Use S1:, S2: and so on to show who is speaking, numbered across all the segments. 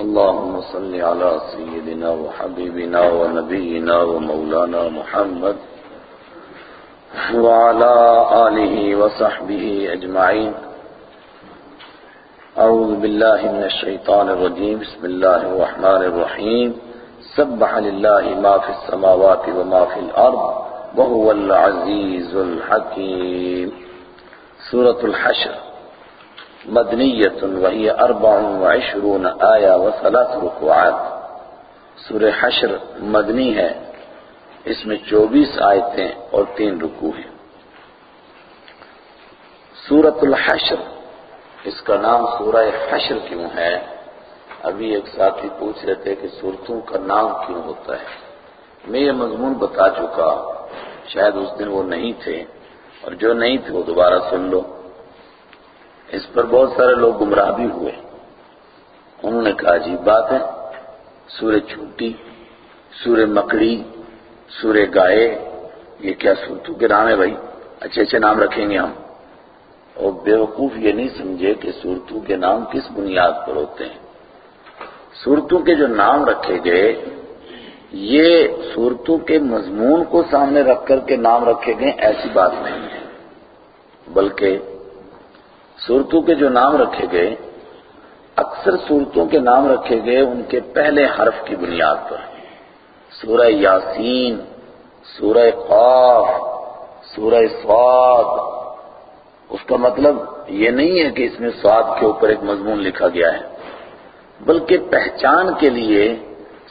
S1: اللهم صل على سيدنا وحبيبنا ونبينا ومولانا محمد وعلى آله وصحبه أجمعين. أعوذ بالله من الشيطان الرجيم. بسم الله الرحمن الرحيم. سبح لله ما في السماوات وما في الأرض وهو العزيز الحكيم. سورة الحشر. مدنیت وہی اربع وعشرون آیا و ثلاث رکوعات۔ سورہ حشر مدنی ہے۔ اس میں چوبیس آیتیں اور تین رکوع ہیں۔ سورة الحشر، اس کا نام سورہ حشر کیوں ہے؟ ابھی ایک ساتھی پوچھ رہے تھے کہ سورتوں کا نام کیوں ہوتا ہے۔ میں یہ مضمون بتا چکا شاید اس دن وہ نہیں تھے اور جو نہیں تھے وہ دوبارہ سن لو۔ اس پر بہت سارے لوگ گمراہ بھی ہوئے انہوں نے کہا، عجیب بات ہے، سورہ چھوٹی سورہ مکڑی، سورہ گائے، یہ کیا سورتوں کے نام ہے بھائی؟ اچھے اچھے نام رکھیں گے ہم۔ اور بیوقوف یہ نہیں سمجھے کہ سورتوں کے نام کس بنیاد پر ہوتے ہیں۔ سورتوں کے جو نام رکھے گئے، یہ سورتوں کے مضمون کو سامنے رکھ کر کے نام رکھے گئے، ایسی بات نہیں ہے۔ بلکہ صورتوں کے جو نام رکھے گئے، اکثر صورتوں کے نام رکھے گئے ان کے پہلے حرف کی بنیاد پر۔ سورہ یاسین، سورہ قاف، سورہ سواد۔ اس کا مطلب یہ نہیں ہے کہ اس میں سواد کے اوپر ایک مضمون لکھا گیا ہے، بلکہ پہچان کے لیے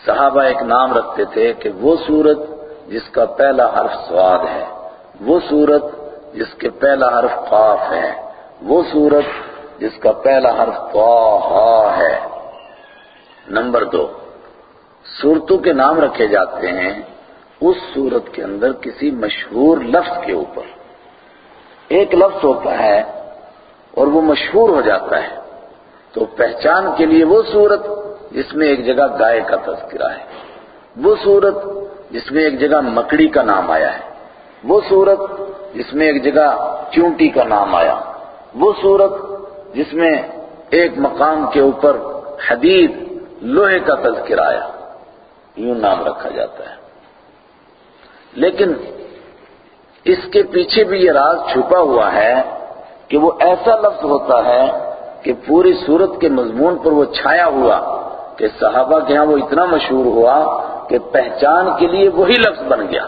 S1: صحابہ ایک نام رکھتے تھے کہ وہ سورت جس کا پہلا حرف سواد ہے، وہ سورت جس کے پہلا حرف قاف ہے۔ وہ سورت جس کا پہلا حرف طاہا ہے۔ نمبر دو سورتوں کے نام رکھے جاتے ہیں اس سورت کے اندر کسی مشہور لفظ کے اوپر۔ ایک لفظ ہوتا ہے اور وہ مشہور ہو جاتا ہے۔ تو پہچان کے لیے وہ سورت جس میں ایک جگہ گائے کا تذکرہ ہے۔ وہ سورت جس میں ایک جگہ مکڑی کا نام آیا ہے۔ وہ سورت جس میں ایک جگہ چونٹی کا نام آیا۔ وہ صورت جس میں ایک مقام کے اوپر حدید لوہے کا تذکر آیا، یوں نام رکھا جاتا ہے۔ لیکن اس کے پیچھے بھی یہ راز چھپا ہوا ہے کہ وہ ایسا لفظ ہوتا ہے کہ پوری صورت کے مضمون پر وہ چھایا ہوا کہ صحابہ کے ہاں وہ اتنا مشہور ہوا کہ پہچان کے لیے وہی لفظ بن گیا۔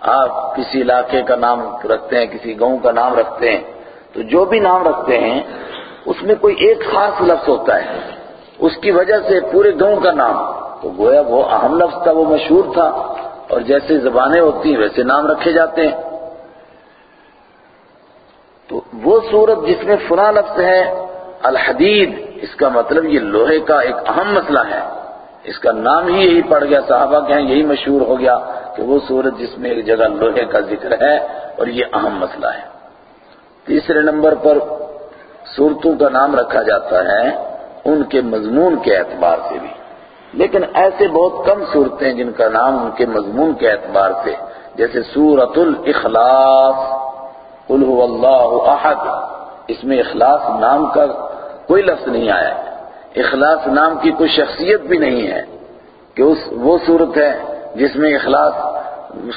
S1: آپ کسی علاقے کا نام رکھتے ہیں، کسی گاؤں کا نام رکھتے ہیں تو جو بھی نام رکھتے ہیں، اس میں کوئی ایک خاص لفظ ہوتا ہے۔ اس کی وجہ سے پورے گاؤں کا نام۔ تو گویا وہ اہم لفظ تھا، وہ مشہور تھا۔ اور جیسے زبانیں ہوتی ہیں، ویسے نام رکھے جاتے ہیں۔ تو وہ صورت جس میں فنا لفظ ہے، الحدید، اس کا مطلب یہ لوہے کا ایک اہم مسئلہ ہے۔ اس کا نام ہی یہی پڑ گیا، صحابہ کے ہیں یہی مشہور ہو گیا کہ وہ صورت جس میں ایک جگہ لوہے کا ذکر ہے اور یہ اہم مسئلہ ہے۔ تیسرے نمبر پر صورتوں کا نام رکھا جاتا ہے ان کے مضمون کے اعتبار سے بھی۔ لیکن ایسے بہت کم صورتیں جن کا نام ان کے مضمون کے اعتبار سے۔ جیسے سورت الاخلاص قل هو اللہ احد۔ اس میں اخلاص نام کا کوئی لفظ نہیں آیا۔ اخلاص نام کی کوئی شخصیت بھی نہیں ہے کہ اس وہ صورت ہے جس میں اخلاص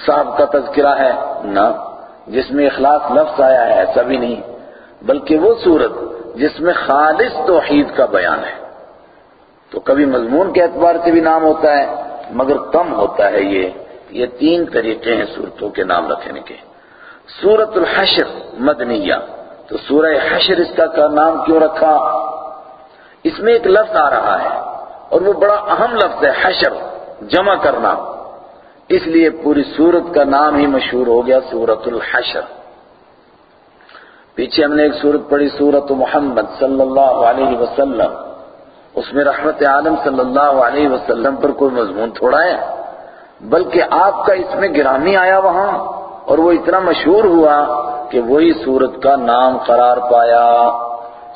S1: صاحب کا تذکرہ ہے۔ نہ جس میں اخلاص لفظ آیا ہے ایسا بھی نہیں، بلکہ وہ صورت جس میں خالص توحید کا بیان ہے۔ تو کبھی مضمون کے اعتبار سے بھی نام ہوتا ہے، مگر کم ہوتا ہے یہ۔ یہ تین طریقے ہیں صورتوں کے نام رکھنے کے۔ سورت الحشر مدنیہ۔ تو سورہ حشر اس کا نام کیوں رکھا؟ اس میں ایک لفظ آ رہا ہے اور وہ بڑا اہم لفظ ہے، حشر، جمع کرنا۔ اس لیے پوری سورت کا نام ہی مشہور ہو گیا سورت الحشر۔ پیچھے ہم نے ایک سورت پڑھی، سورت محمد صلی اللہ علیہ وسلم۔ اس میں رحمت عالم صلی اللہ علیہ وسلم پر کوئی مضمون تھوڑا ہے، بلکہ آپ کا اس میں گرامی آیا وہاں اور وہ اتنا مشہور ہوا کہ وہی سورت کا نام قرار پایا۔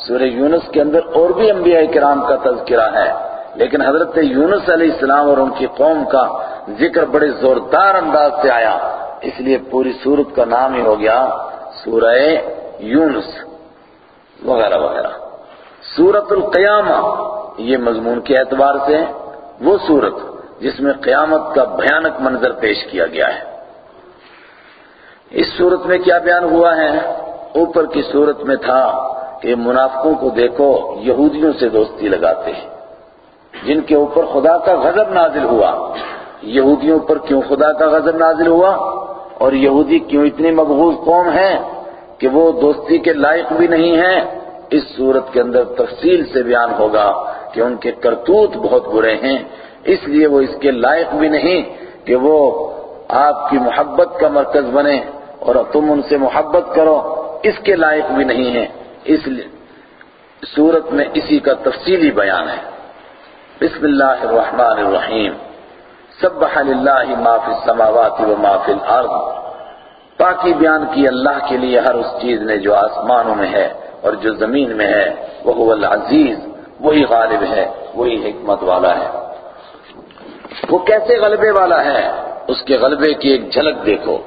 S1: سورہ یونس کے اندر اور بھی انبیاء کرام کا تذکرہ ہے۔ لیکن حضرت یونس علیہ السلام اور ان کی قوم کا ذکر بڑے زوردار انداز سے آیا۔ اس لیے پوری سورت کا نام ہی ہو گیا سورہ یونس وغیرہ وغیرہ۔ سورت القیامہ، یہ مضمون کے اعتبار سے وہ صورت جس میں قیامت کا بھیانک منظر پیش کیا گیا ہے۔ اس صورت میں کیا بیان ہوا ہے؟ اوپر کی صورت میں تھا کہ منافقوں کو دیکھو، یہودیوں سے دوستی لگاتے ہیں۔ جن کے اوپر خدا کا غضب نازل ہوا۔ یہودیوں پر کیوں خدا کا غضب نازل ہوا؟ اور یہودی کیوں اتنی مقبوض قوم ہے کہ وہ دوستی کے لائق بھی نہیں ہیں؟ اس صورت کے اندر تفصیل سے بیان ہوگا کہ ان کے کرتوت بہت برے ہیں۔ اس لیے وہ اس کے لائق بھی نہیں کہ وہ آپ کی محبت کا مرکز بنے اور تم ان سے محبت کرو۔ اس کے لائق بھی نہیں ہیں۔ اس لیے صورت میں اسی کا تفصیلی بیان ہے۔ بسم اللہ الرحمن الرحیم۔ سبح للہ ما فی السماوات و ما فی الارض۔ پاکی بیان کی اللہ کے لیے ہر اس چیز نے جو آسمانوں میں ہے اور جو زمین میں ہے وہ العزیز، وہی غالب ہے، وہی حکمت والا ہے۔ وہ کیسے غلبے والا ہے؟ اس کے غلبے کی ایک جھلک دیکھو۔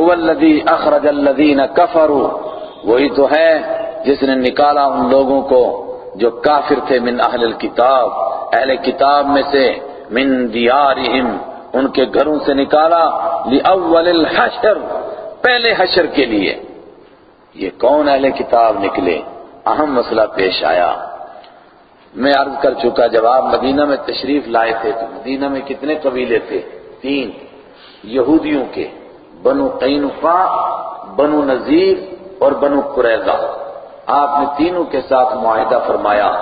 S1: هو الذی اخرج الذین کفروا، وہی تو ہے جس نے نکالا ان لوگوں کو۔ جو کافر تھے من اہل الكتاب، اہل کتاب میں سے من دیارہم، ان کے گھروں سے نکالا لأول الحشر، پہلے حشر کے لیے۔ یہ کون اہل کتاب نکلے؟ اہم مسئلہ پیش آیا۔ میں عرض کر چکا، جب آپ مدینہ میں تشریف لائے تھے تو مدینہ میں کتنے قبیلے تھے؟ تین۔ یہودیوں کے، بنو قینفا بنو نذیر اور بنو قریضہ آپ نے تینوں کے ساتھ معاہدہ فرمایا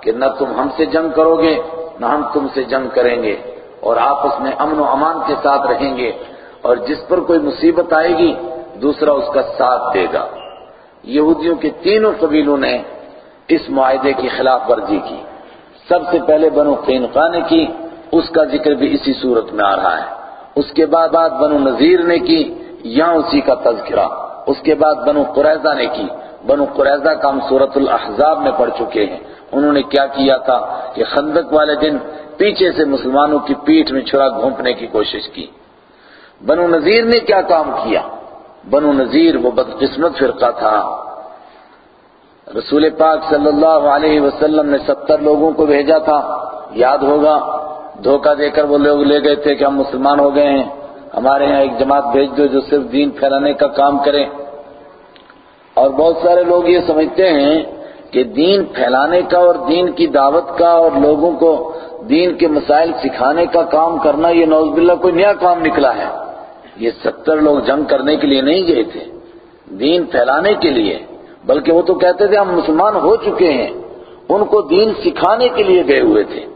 S1: کہ نہ تم ہم سے جنگ کرو گے، نہ ہم تم سے جنگ کریں گے، اور آپس میں امن و امان کے ساتھ رہیں گے، اور جس پر کوئی مصیبت آئے گی، دوسرا اس کا ساتھ دے گا۔ یہودیوں کے تینوں قبیلوں نے اس معاہدے کی خلاف ورزی کی۔ سب سے پہلے بنو قینقا نے کی، اس کا ذکر بھی اسی صورت میں آ رہا ہے۔ اس کے بعد بعد بنو نذیر نے کی، یہاں اسی کا تذکرہ۔ اس کے بعد بنو قریضہ نے کی۔ بنو قریضہ کا ہم صورت الاحزاب میں پڑھ چکے ہیں۔ انہوں نے کیا کیا تھا کہ خندق والے دن پیچھے سے مسلمانوں کی پیٹھ میں چھڑا گھونپنے کی کوشش کی۔ بنو نذیر نے کیا کام کیا؟ بنو نذیر وہ بدقسمت فرقہ تھا۔ رسول پاک صلی اللہ علیہ وسلم نے ستر لوگوں کو بھیجا تھا۔ یاد ہوگا، دھوکہ دے کر وہ لوگ لے گئے تھے کہ ہم مسلمان ہو گئے ہیں۔ ہمارے یہاں ایک جماعت بھیج دو جو صرف دین پھیلانے کا کام کرے۔ اور بہت سارے لوگ یہ سمجھتے ہیں کہ دین پھیلانے کا اور دین کی دعوت کا اور لوگوں کو دین کے مسائل سکھانے کا کام کرنا یہ نوز باللہ کوئی نیا کام نکلا ہے۔ یہ ستر لوگ جنگ کرنے کے لیے نہیں گئے تھے۔ دین پھیلانے کے لیے۔ بلکہ وہ تو کہتے تھے ہم مسلمان ہو چکے ہیں۔ ان کو دین سکھانے کے لیے گئے ہوئے تھے۔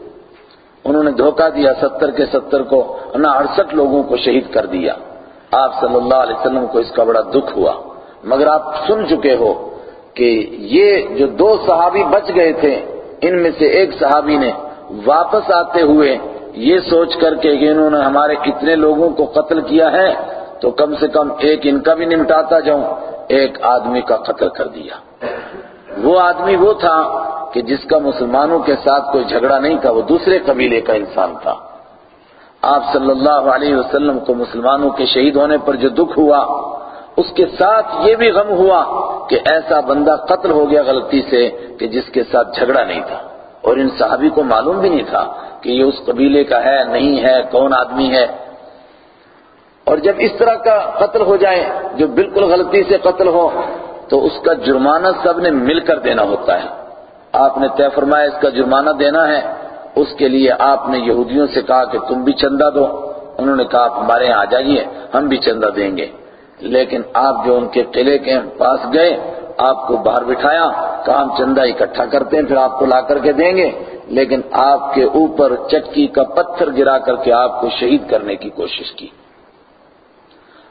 S1: انہوں نے دھوکہ دیا ستر کے ستر کو، نہ اڑسٹھ لوگوں کو شہید کر دیا۔ آپ صلی اللہ علیہ وسلم کو اس کا بڑا دکھ ہوا۔ مگر آپ سن چکے ہو کہ یہ جو دو صحابی بچ گئے تھے، ان میں سے ایک صحابی نے واپس آتے ہوئے یہ سوچ کر کہ انہوں نے ہمارے کتنے لوگوں کو قتل کیا ہے، تو کم سے کم ایک ان کا بھی نمٹاتا جاؤں، ایک آدمی کا قتل کر دیا۔ وہ آدمی وہ تھا کہ جس کا مسلمانوں کے ساتھ کوئی جھگڑا نہیں تھا، وہ دوسرے قبیلے کا انسان تھا۔ آپ صلی اللہ علیہ وسلم کو مسلمانوں کے شہید ہونے پر جو دکھ ہوا اس کے ساتھ یہ بھی غم ہوا کہ ایسا بندہ قتل ہو گیا غلطی سے کہ جس کے ساتھ جھگڑا نہیں تھا۔ اور ان صحابی کو معلوم بھی نہیں تھا کہ یہ اس قبیلے کا ہے، نہیں ہے، کون آدمی ہے۔ اور جب اس طرح کا قتل ہو جائے، جو بالکل غلطی سے قتل ہو، تو اس کا جرمانہ سب نے مل کر دینا ہوتا ہے۔ آپ نے طے فرمایا، اس کا جرمانہ دینا ہے۔ اس کے لیے آپ نے یہودیوں سے کہا کہ تم بھی چندہ دو۔ انہوں نے کہا، آپ ہمارے یہاں آ جائیے، ہم بھی چندہ دیں گے۔ لیکن آپ جو ان کے قلعے کے پاس گئے، آپ کو باہر بٹھایا کہا ہم چندہ اکٹھا کرتے ہیں، پھر آپ کو لا کر کے دیں گے۔ لیکن آپ کے اوپر چکی کا پتھر گرا کر کے آپ کو شہید کرنے کی کوشش کی۔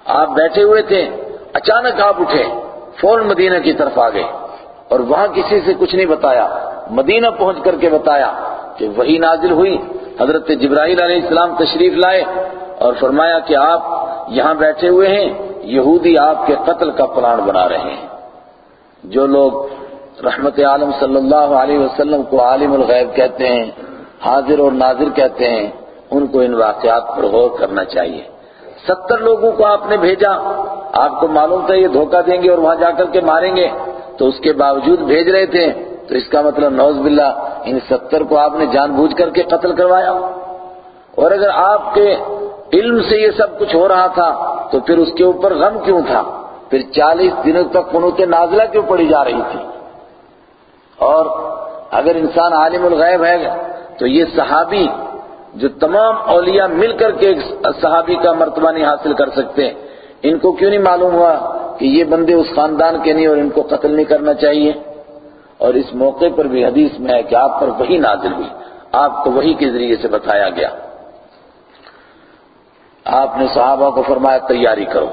S1: آپ بیٹھے ہوئے تھے، اچانک آپ اٹھے فون مدینہ کی طرف آ گئے اور وہاں کسی سے کچھ نہیں بتایا، مدینہ پہنچ کر کے بتایا کہ وہی نازل ہوئی۔ حضرت جبرائیل علیہ السلام تشریف لائے اور فرمایا کہ آپ یہاں بیٹھے ہوئے ہیں۔ یہودی آپ کے قتل کا پلان بنا رہے ہیں۔ جو لوگ رحمت عالم صلی اللہ علیہ وسلم کو عالم الغیب کہتے ہیں، حاضر اور ناظر کہتے ہیں، ان کو ان واقعات پر غور کرنا چاہیے۔ ستر لوگوں کو آپ نے بھیجا۔ آپ کو معلوم تھا یہ دھوکہ دیں گے اور وہاں جا کر کے ماریں گے۔ تو اس کے باوجود بھیج رہے تھے۔ تو اس کا مطلب نوز باللہ، ان ستر کو آپ نے جان بوجھ کر کے قتل کروایا۔ اور اگر آپ کے علم سے یہ سب کچھ ہو رہا تھا، تو پھر اس کے اوپر غم کیوں تھا؟ پھر چالیس دنوں تک قنوت نازلہ کیوں پڑی جا رہی تھی؟ اور اگر انسان عالم الغیب ہے، تو یہ صحابی جو تمام اولیاء مل کر کے ایک صحابی کا مرتبہ نہیں حاصل کر سکتے، ان کو کیوں نہیں معلوم ہوا کہ یہ بندے اس خاندان کے نہیں اور ان کو قتل نہیں کرنا چاہیے؟ اور اس موقع پر بھی حدیث میں ہے کہ آپ پر وہی نازل ہوئی، آپ کو وہی کے ذریعے سے بتایا گیا۔ آپ نے صحابہ کو فرمایا تیاری کرو۔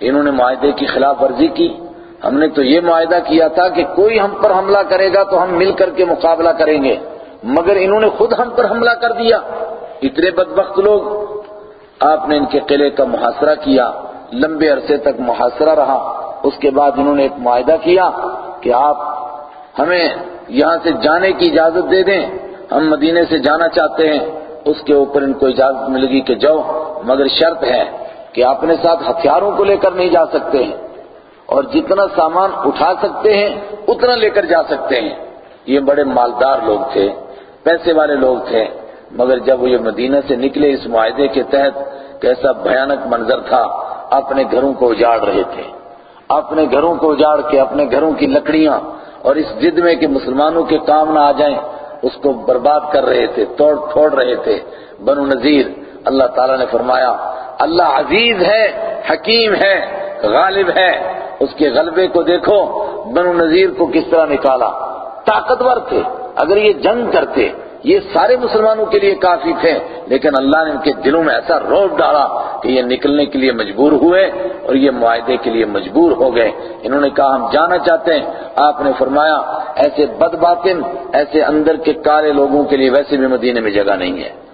S1: انہوں نے معاہدے کی خلاف ورزی کی۔ ہم نے تو یہ معاہدہ کیا تھا کہ کوئی ہم پر حملہ کرے گا تو ہم مل کر کے مقابلہ کریں گے۔ مگر انہوں نے خود ہم پر حملہ کر دیا۔ اتنے بدبخت لوگ۔ آپ نے ان کے قلعے کا محاصرہ کیا۔ لمبے عرصے تک محاصرہ رہا۔ اس کے بعد انہوں نے ایک معاہدہ کیا کہ آپ ہمیں یہاں سے جانے کی اجازت دے دیں۔ ہم مدینے سے جانا چاہتے ہیں۔ اس کے اوپر ان کو اجازت ملے گی کہ جاؤ، مگر شرط ہے کہ اپنے ساتھ ہتھیاروں کو لے کر نہیں جا سکتے ہیں۔ اور جتنا سامان اٹھا سکتے ہیں، اتنا لے کر جا سکتے ہیں۔ یہ بڑے مالدار لوگ تھے، پیسے والے لوگ تھے۔ مگر جب وہ یہ مدینہ سے نکلے اس معاہدے کے تحت کیسا بھیانک منظر تھا، اپنے گھروں کو اجاڑ رہے تھے۔ اپنے گھروں کو اجاڑ کے، اپنے گھروں کی لکڑیاں اور اس جد میں کہ مسلمانوں کے کام نہ آ جائیں۔ اس کو برباد کر رہے تھے، توڑ پھوڑ رہے تھے۔ بنو نذیر، اللہ تعالیٰ نے فرمایا، اللہ عزیز ہے، حکیم ہے، غالب ہے۔ اس کے غلبے کو دیکھو، بنو نذیر کو کس طرح نکالا؟ طاقتور تھے۔ اگر یہ جنگ کرتے یہ سارے مسلمانوں کے لیے کافی تھے، لیکن اللہ نے ان کے دلوں میں ایسا روب ڈالا کہ یہ نکلنے کے لیے مجبور ہوئے اور یہ معاہدے کے لیے مجبور ہو گئے۔ انہوں نے کہا، ہم جانا چاہتے ہیں۔ آپ نے فرمایا، ایسے بد باطن، ایسے اندر کے کالے لوگوں کے لیے ویسے بھی مدینے میں جگہ نہیں ہے۔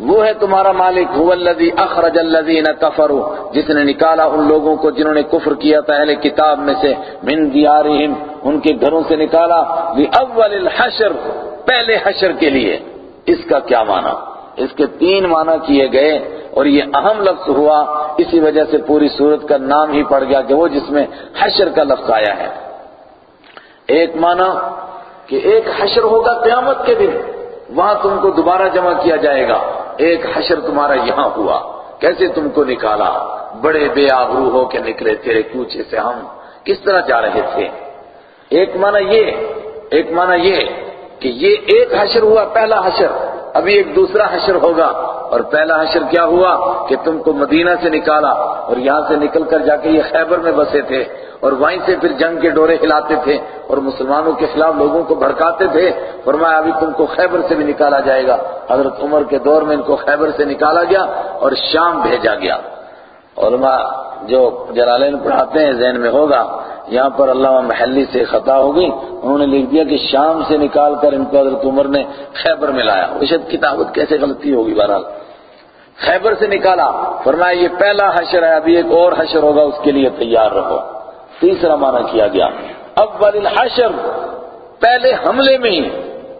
S1: وہ ہے تمہارا مالک، هو الذی اخرج الذین کفروا، جس نے نکالا ان لوگوں کو جنہوں نے کفر کیا تھا اہل کتاب میں سے، من دیارہم، ان کے گھروں سے نکالا لاول الحشر، پہلے حشر کے لیے۔ اس کا کیا معنی؟ اس کے تین معنی کیے گئے، اور یہ اہم لفظ ہوا، اسی وجہ سے پوری صورت کا نام ہی پڑ گیا کہ وہ جس میں حشر کا لفظ آیا ہے۔ ایک معنی کہ ایک حشر ہوگا قیامت کے دن، وہاں تم کو دوبارہ جمع کیا جائے گا۔ ایک حشر تمہارا یہاں ہوا۔ کیسے تم کو نکالا؟ بڑے بے آبرو ہو کے نکلے تیرے کوچے سے ہم۔ کس طرح جا رہے تھے؟ ایک معنی یہ، ایک معنی یہ کہ یہ ایک حشر ہوا، پہلا حشر۔ ابھی ایک دوسرا حشر ہوگا۔ اور پہلا حشر کیا ہوا کہ تم کو مدینہ سے نکالا اور یہاں سے نکل کر جا کے یہ خیبر میں بسے تھے۔ اور وہیں سے پھر جنگ کے ڈورے ہلاتے تھے اور مسلمانوں کے خلاف لوگوں کو بھڑکاتے تھے۔ فرمایا، ابھی تم کو خیبر سے بھی نکالا جائے گا۔ حضرت عمر کے دور میں ان کو خیبر سے نکالا گیا اور شام بھیجا گیا۔ علماء جو جلالین پڑھاتے ہیں، ذہن میں ہوگا، یہاں پر اللہ محلی سے خطا ہو گئی انہوں نے لکھ دیا کہ شام سے نکال کر ان کو حضرت عمر نے خیبر میں لایا۔ اشد کتابت کیسے غلطی ہوگی بہرحال؟ خیبر سے نکالا۔ فرمایا، یہ پہلا حشر ہے، ابھی ایک اور حشر ہوگا، اس کے لیے تیار رہو۔ تیسرا معنی کیا گیا۔ اول الحشر پہلے حملے میں ہی،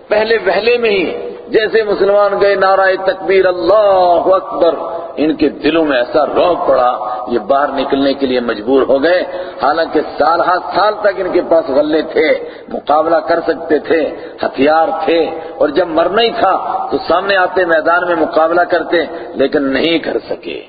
S1: پہلے وہلے میں ہی۔ جیسے مسلمان گئے نعرہ تکبیر، اللہ اکبر۔ ان کے دلوں میں ایسا روح پڑا، یہ باہر نکلنے کے لیے مجبور ہو گئے۔ حالانکہ سال ہاتھ سال تک ان کے پاس غلے تھے، مقابلہ کر سکتے تھے، ہتھیار تھے۔ اور جب مرنا ہی تھا، تو سامنے آتے میدان میں مقابلہ کرتے، لیکن نہیں کر سکے۔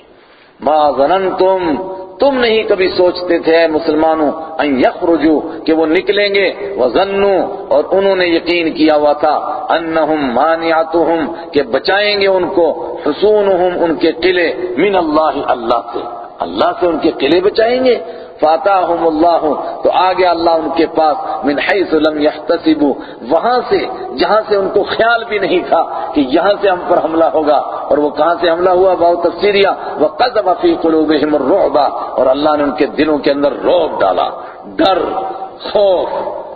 S1: ما ظننتم تم نہیں کبھی سوچتے تھے، اے مسلمانوں، ان یخرجو، کہ وہ نکلیں گے وظنوا اور انہوں نے یقین کیا ہوا تھا، انہم مانعتہم، کہ بچائیں گے ان کو حصونہم ان کے قلعے، من اللہ اللہ سے اللہ سے ان کے قلعے بچائیں گے فاتحم اللہ تو آگے اللہ ان کے پاس من حیث لم یحتسبوا وہاں سے، جہاں سے ان کو خیال بھی نہیں تھا کہ یہاں سے ہم پر حملہ ہوگا اور وہ کہاں سے حملہ ہوا بہت تفسیریہ. وقذف فی قلوبہم الرعب. اور اللہ نے ان کے دلوں کے اندر روب ڈالا. ڈر، خوف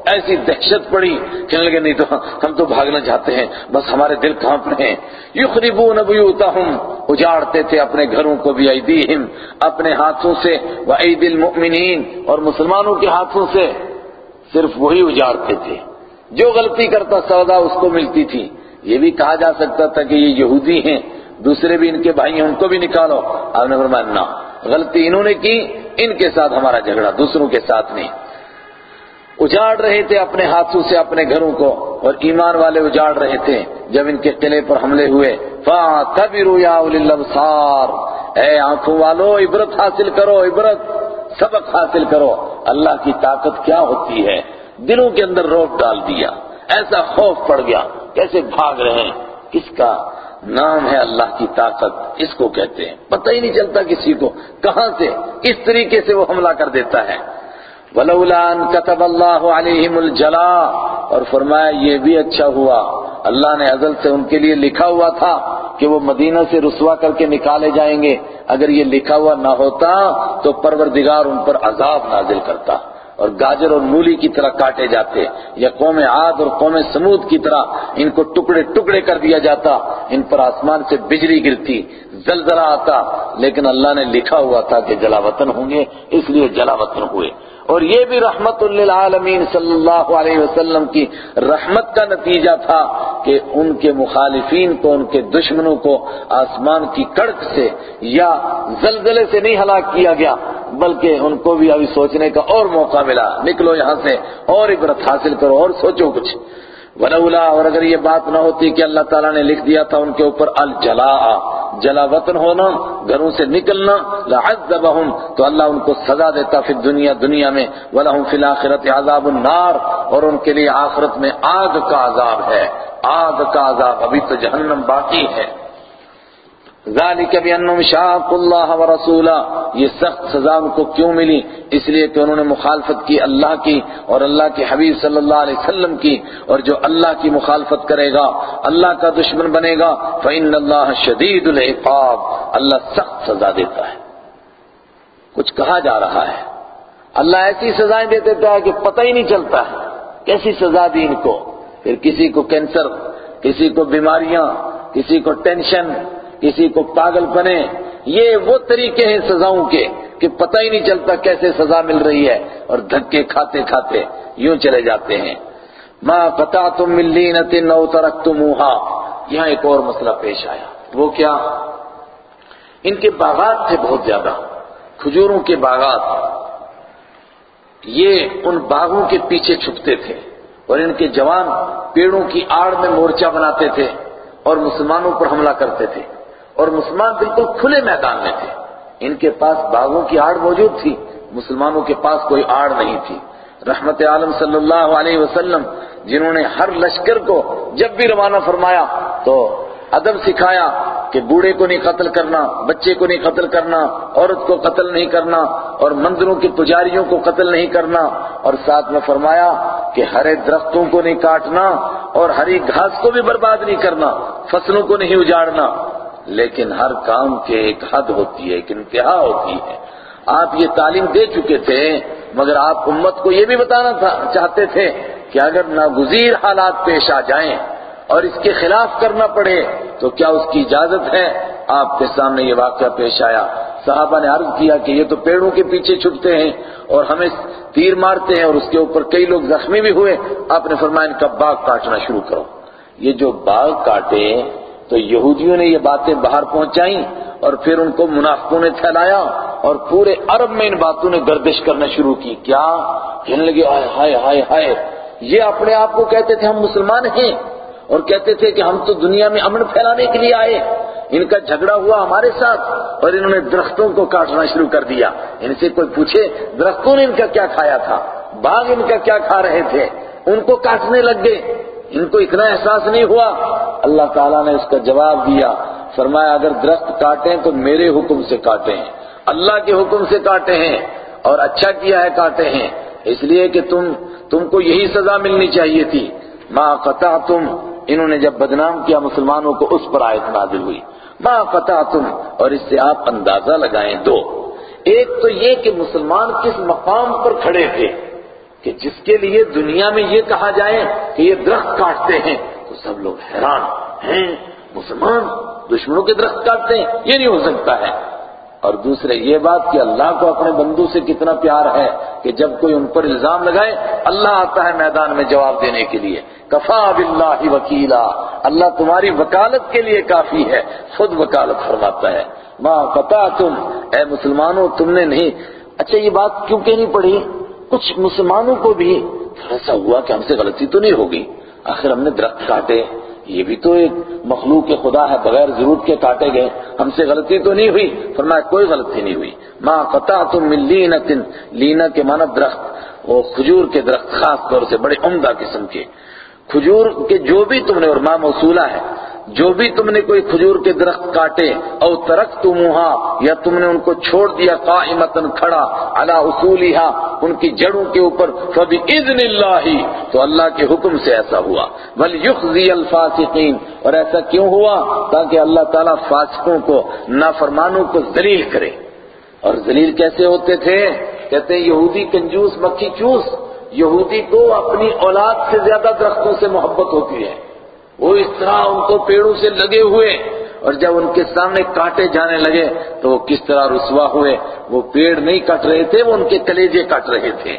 S1: ایسی دہشت پڑی کہنے لگے، نہیں تو ہم تو بھاگنا چاہتے ہیں، بس ہمارے دل کانپ رہے ہیں۔ یخربون بیوتہم، اجاڑتے تھے اپنے گھروں کو بھی ایدیہم اپنے ہاتھوں سے وعید المؤمنین، اور مسلمانوں کے ہاتھوں سے صرف وہی اجاڑتے تھے۔ جو غلطی کرتا سودا اس کو ملتی تھی۔ یہ بھی کہا جا سکتا تھا کہ یہ یہودی ہیں، دوسرے بھی ان کے بھائی ہیں، ان کو بھی نکالو۔ آپ نے فرمایا، نہ، غلطی انہوں نے کی، ان کے ساتھ ہمارا جھگڑا، دوسروں کے ساتھ نہیں۔ اجاڑ رہے تھے اپنے ہاتھوں سے اپنے گھروں کو اور ایمان والے اجاڑ رہے تھے جب ان کے قلعے پر حملے ہوئے۔ فَاعْتَبِرُوا يَا أُولِي الْأَبْصَارِ۔ اے آنکھوں والو، عبرت حاصل کرو، عبرت۔ سبق حاصل کرو۔ اللہ کی طاقت کیا ہوتی ہے؟ دلوں کے اندر روک ڈال دیا۔ ایسا خوف پڑ گیا۔ کیسے بھاگ رہے ہیں؟ کس کا نام ہے اللہ کی طاقت؟ اس کو کہتے ہیں۔ پتہ ہی نہیں چلتا کسی کو۔ کہاں سے؟ کس طریقے سے وہ حملہ کر دیتا ہے۔ ولولا ان كتب اللہ علیہم الجلا اور فرمایا یہ بھی اچھا ہوا۔ اللہ نے ازل سے ان کے لیے لکھا ہوا تھا کہ وہ مدینہ سے رسوا کر کے نکالے جائیں گے۔ اگر یہ لکھا ہوا نہ ہوتا تو پروردگار ان پر عذاب نازل کرتا۔ اور گاجر اور مولی کی طرح کاٹے جاتے۔ یا قوم عاد اور قوم سمود کی طرح ان کو ٹکڑے ٹکڑے کر دیا جاتا۔ ان پر آسمان سے بجلی گرتی، زلزلہ آتا۔ لیکن اللہ نے لکھا ہوا تھا کہ جلاوطن ہوں گے، اس لیے جلاوطن ہوئے۔ اور یہ بھی رحمت للعالمین صلی اللہ علیہ وسلم کی رحمت کا نتیجہ تھا کہ ان کے مخالفین کو، ان کے دشمنوں کو آسمان کی کڑک سے یا زلزلے سے نہیں ہلاک کیا گیا، بلکہ ان کو بھی ابھی سوچنے کا اور موقع ملا۔ نکلو یہاں سے، اور عبرت حاصل کرو، اور سوچو کچھ۔ ولولا اور اگر یہ بات نہ ہوتی کہ اللہ تعالیٰ نے لکھ دیا تھا ان کے اوپر الجلا جلا وطن ہونا، گھروں سے نکلنا، لعذبہم، تو اللہ ان کو سزا دیتا پھر دنیا دنیا میں ولہم فی الاخرت عذاب النار، اور ان کے لیے آخرت میں آگ کا عذاب ہے، آگ کا عذاب، ابھی تو جہنم باقی ہے۔ ذالک بانہم شاق اللہ ورسولہ یہ سخت سزا ان کو کیوں ملی؟ اس لیے کہ انہوں نے مخالفت کی اللہ کی اور اللہ کے حبیب صلی اللہ علیہ وسلم کی، اور جو اللہ کی مخالفت کرے گا، اللہ کا دشمن بنے گا، فإن اللہ شدید العقاب۔ اللہ سخت سزا دیتا ہے۔ کچھ کہا جا رہا ہے۔ اللہ ایسی سزائیں دے دیتا ہے کہ پتہ ہی نہیں چلتا ہے۔ کیسی سزا دی ان کو؟ پھر کسی کو کینسر، کسی کو بیماریاں، کسی کو ٹینشن کسی کو پاگل پنے یہ وہ طریقے ہیں سزاؤں کے کہ پتہ ہی نہیں چلتا کیسے سزا مل رہی ہے اور دھکے کھاتے کھاتے یوں چلے جاتے ہیں۔ ما قطعتم من لینت او ترکتموها یہاں ایک اور مسئلہ پیش آیا۔ وہ کیا؟ ان کے باغات تھے بہت زیادہ۔ کھجوروں کے باغات۔ یہ ان باغوں کے پیچھے چھپتے تھے اور ان کے جوان پیڑوں کی آڑ میں مورچہ بناتے تھے اور مسلمانوں پر حملہ کرتے تھے۔ اور مسلمان بالکل کھلے میدان میں تھے۔ ان کے پاس باغوں کی آڑ موجود تھی، مسلمانوں کے پاس کوئی آڑ نہیں تھی۔ رحمت عالم صلی اللہ علیہ وسلم، جنہوں نے ہر لشکر کو جب بھی روانہ فرمایا تو ادب سکھایا کہ بوڑھے کو نہیں قتل کرنا، بچے کو نہیں قتل کرنا، عورت کو قتل نہیں کرنا، اور مندروں کے پجاریوں کو قتل نہیں کرنا۔ اور ساتھ میں فرمایا کہ ہرے درختوں کو نہیں کاٹنا اور ہری گھاس کو بھی برباد نہیں کرنا، فصلوں کو نہیں اجاڑنا۔ لیکن ہر کام کے ایک حد ہوتی ہے، ایک انتہا ہوتی ہے۔ آپ یہ تعلیم دے چکے تھے، مگر آپ امت کو یہ بھی بتانا تھا، چاہتے تھے کہ اگر ناگزیر حالات پیش آ جائیں اور اس کے خلاف کرنا پڑے، تو کیا اس کی اجازت ہے؟ آپ کے سامنے یہ واقعہ پیش آیا۔ صحابہ نے عرض کیا کہ یہ تو پیڑوں کے پیچھے چھپتے ہیں اور ہمیں تیر مارتے ہیں اور اس کے اوپر کئی لوگ زخمی بھی ہوئے۔ آپ نے فرمایا ان کا باغ کاٹنا شروع کرو۔ یہ جو باغ کاٹے تو یہودیوں نے یہ باتیں باہر پہنچائیں اور پھر ان کو منافقوں نے پھیلایا اور پورے عرب میں ان باتوں نے گردش کرنا شروع کی۔ کیا؟ کہنے لگے ہائے ہائے ہائے یہ اپنے آپ کو کہتے تھے ہم مسلمان ہیں اور کہتے تھے کہ ہم تو دنیا میں امن پھیلانے کے لیے آئے۔ ان کا جھگڑا ہوا ہمارے ساتھ اور انہوں نے درختوں کو کاٹنا شروع کر دیا۔ ان سے کوئی پوچھے، درختوں نے ان کا کیا کھایا تھا؟ باغ ان کا کیا کھا رہے تھے؟ ان کو کاٹنے لگ گئے۔ ان کو اتنا احساس نہیں ہوا اللہ تعالیٰ نے اس کا جواب دیا، فرمایا اگر درخت کاٹیں تو میرے حکم سے کاٹیں، اللہ کے حکم سے کاٹے ہیں اور اچھا کیا ہے کاٹے ہیں، اس لیے کہ تم تم کو یہی سزا ملنی چاہیے تھی۔ ما قطع تم انہوں نے جب بدنام کیا مسلمانوں کو اس پر آیت نازل ہوئی۔ ما قطع تم اور اس سے آپ اندازہ لگائیں دو۔ ایک تو یہ کہ مسلمان کس مقام پر کھڑے تھے کہ جس کے لیے دنیا میں یہ کہا جائے کہ یہ درخت کاٹتے ہیں سب لوگ حیران ہیں، مسلمان دشمنوں کے درخت کاٹتے ہیں، یہ نہیں ہو سکتا ہے۔ اور دوسرے یہ بات کہ اللہ کو اپنے بندو سے کتنا پیار ہے کہ جب کوئی ان پر الزام لگائے، اللہ آتا ہے میدان میں جواب دینے کے لیے۔ کفا باللہ وکیلا، اللہ تمہاری وکالت کے لیے کافی ہے، خود وکالت فرماتا ہے۔ ماں قطع تم اے مسلمانوں، تم نے نہیں۔ اچھا یہ بات کیوں کہ نہیں پڑھی کچھ مسلمانوں کو بھی ایسا ہوا کہ ہم سے غلطی تو نہیں ہوگی۔ آخر ہم نے درخت کاٹے۔ یہ بھی تو ایک مخلوق کے خدا ہے، بغیر ضرورت کے کاٹے گئے۔ ہم سے غلطی تو نہیں ہوئی۔ فرمایا، کوئی غلطی نہیں ہوئی۔ ماں قطع تم من لینت لینا کے معنی درخت۔ وہ کھجور کے درخت، خاص طور سے بڑے عمدہ قسم کے۔ کھجور کے جو بھی تم نے اور ماں موصولہ ہے جو بھی تم نے کوئی کھجور کے درخت کاٹے او ترک تمہا یا تم نے ان کو چھوڑ دیا قائمتن کھڑا، علی اصولہا ان کی جڑوں کے اوپر فبئذن اللہ تو اللہ کے حکم سے ایسا ہوا۔ بل یخزی الفاسقین اور ایسا کیوں ہوا؟ تاکہ اللہ تعالیٰ فاسقوں کو، نافرمانوں کو ذلیل کرے۔ اور ذلیل کیسے ہوتے تھے؟ کہتے ہیں، یہودی کنجوس، مکھی چوس۔ یہودی کو اپنی اولاد سے زیادہ درختوں سے محبت ہوتی ہے۔ وہ اس طرح ان کو پیڑوں سے لگے ہوئے اور جب ان کے سامنے کاٹے جانے لگے تو وہ کس طرح رسوا ہوئے؟ وہ پیڑ نہیں کٹ رہے تھے، وہ ان کے کلیجے کٹ رہے تھے۔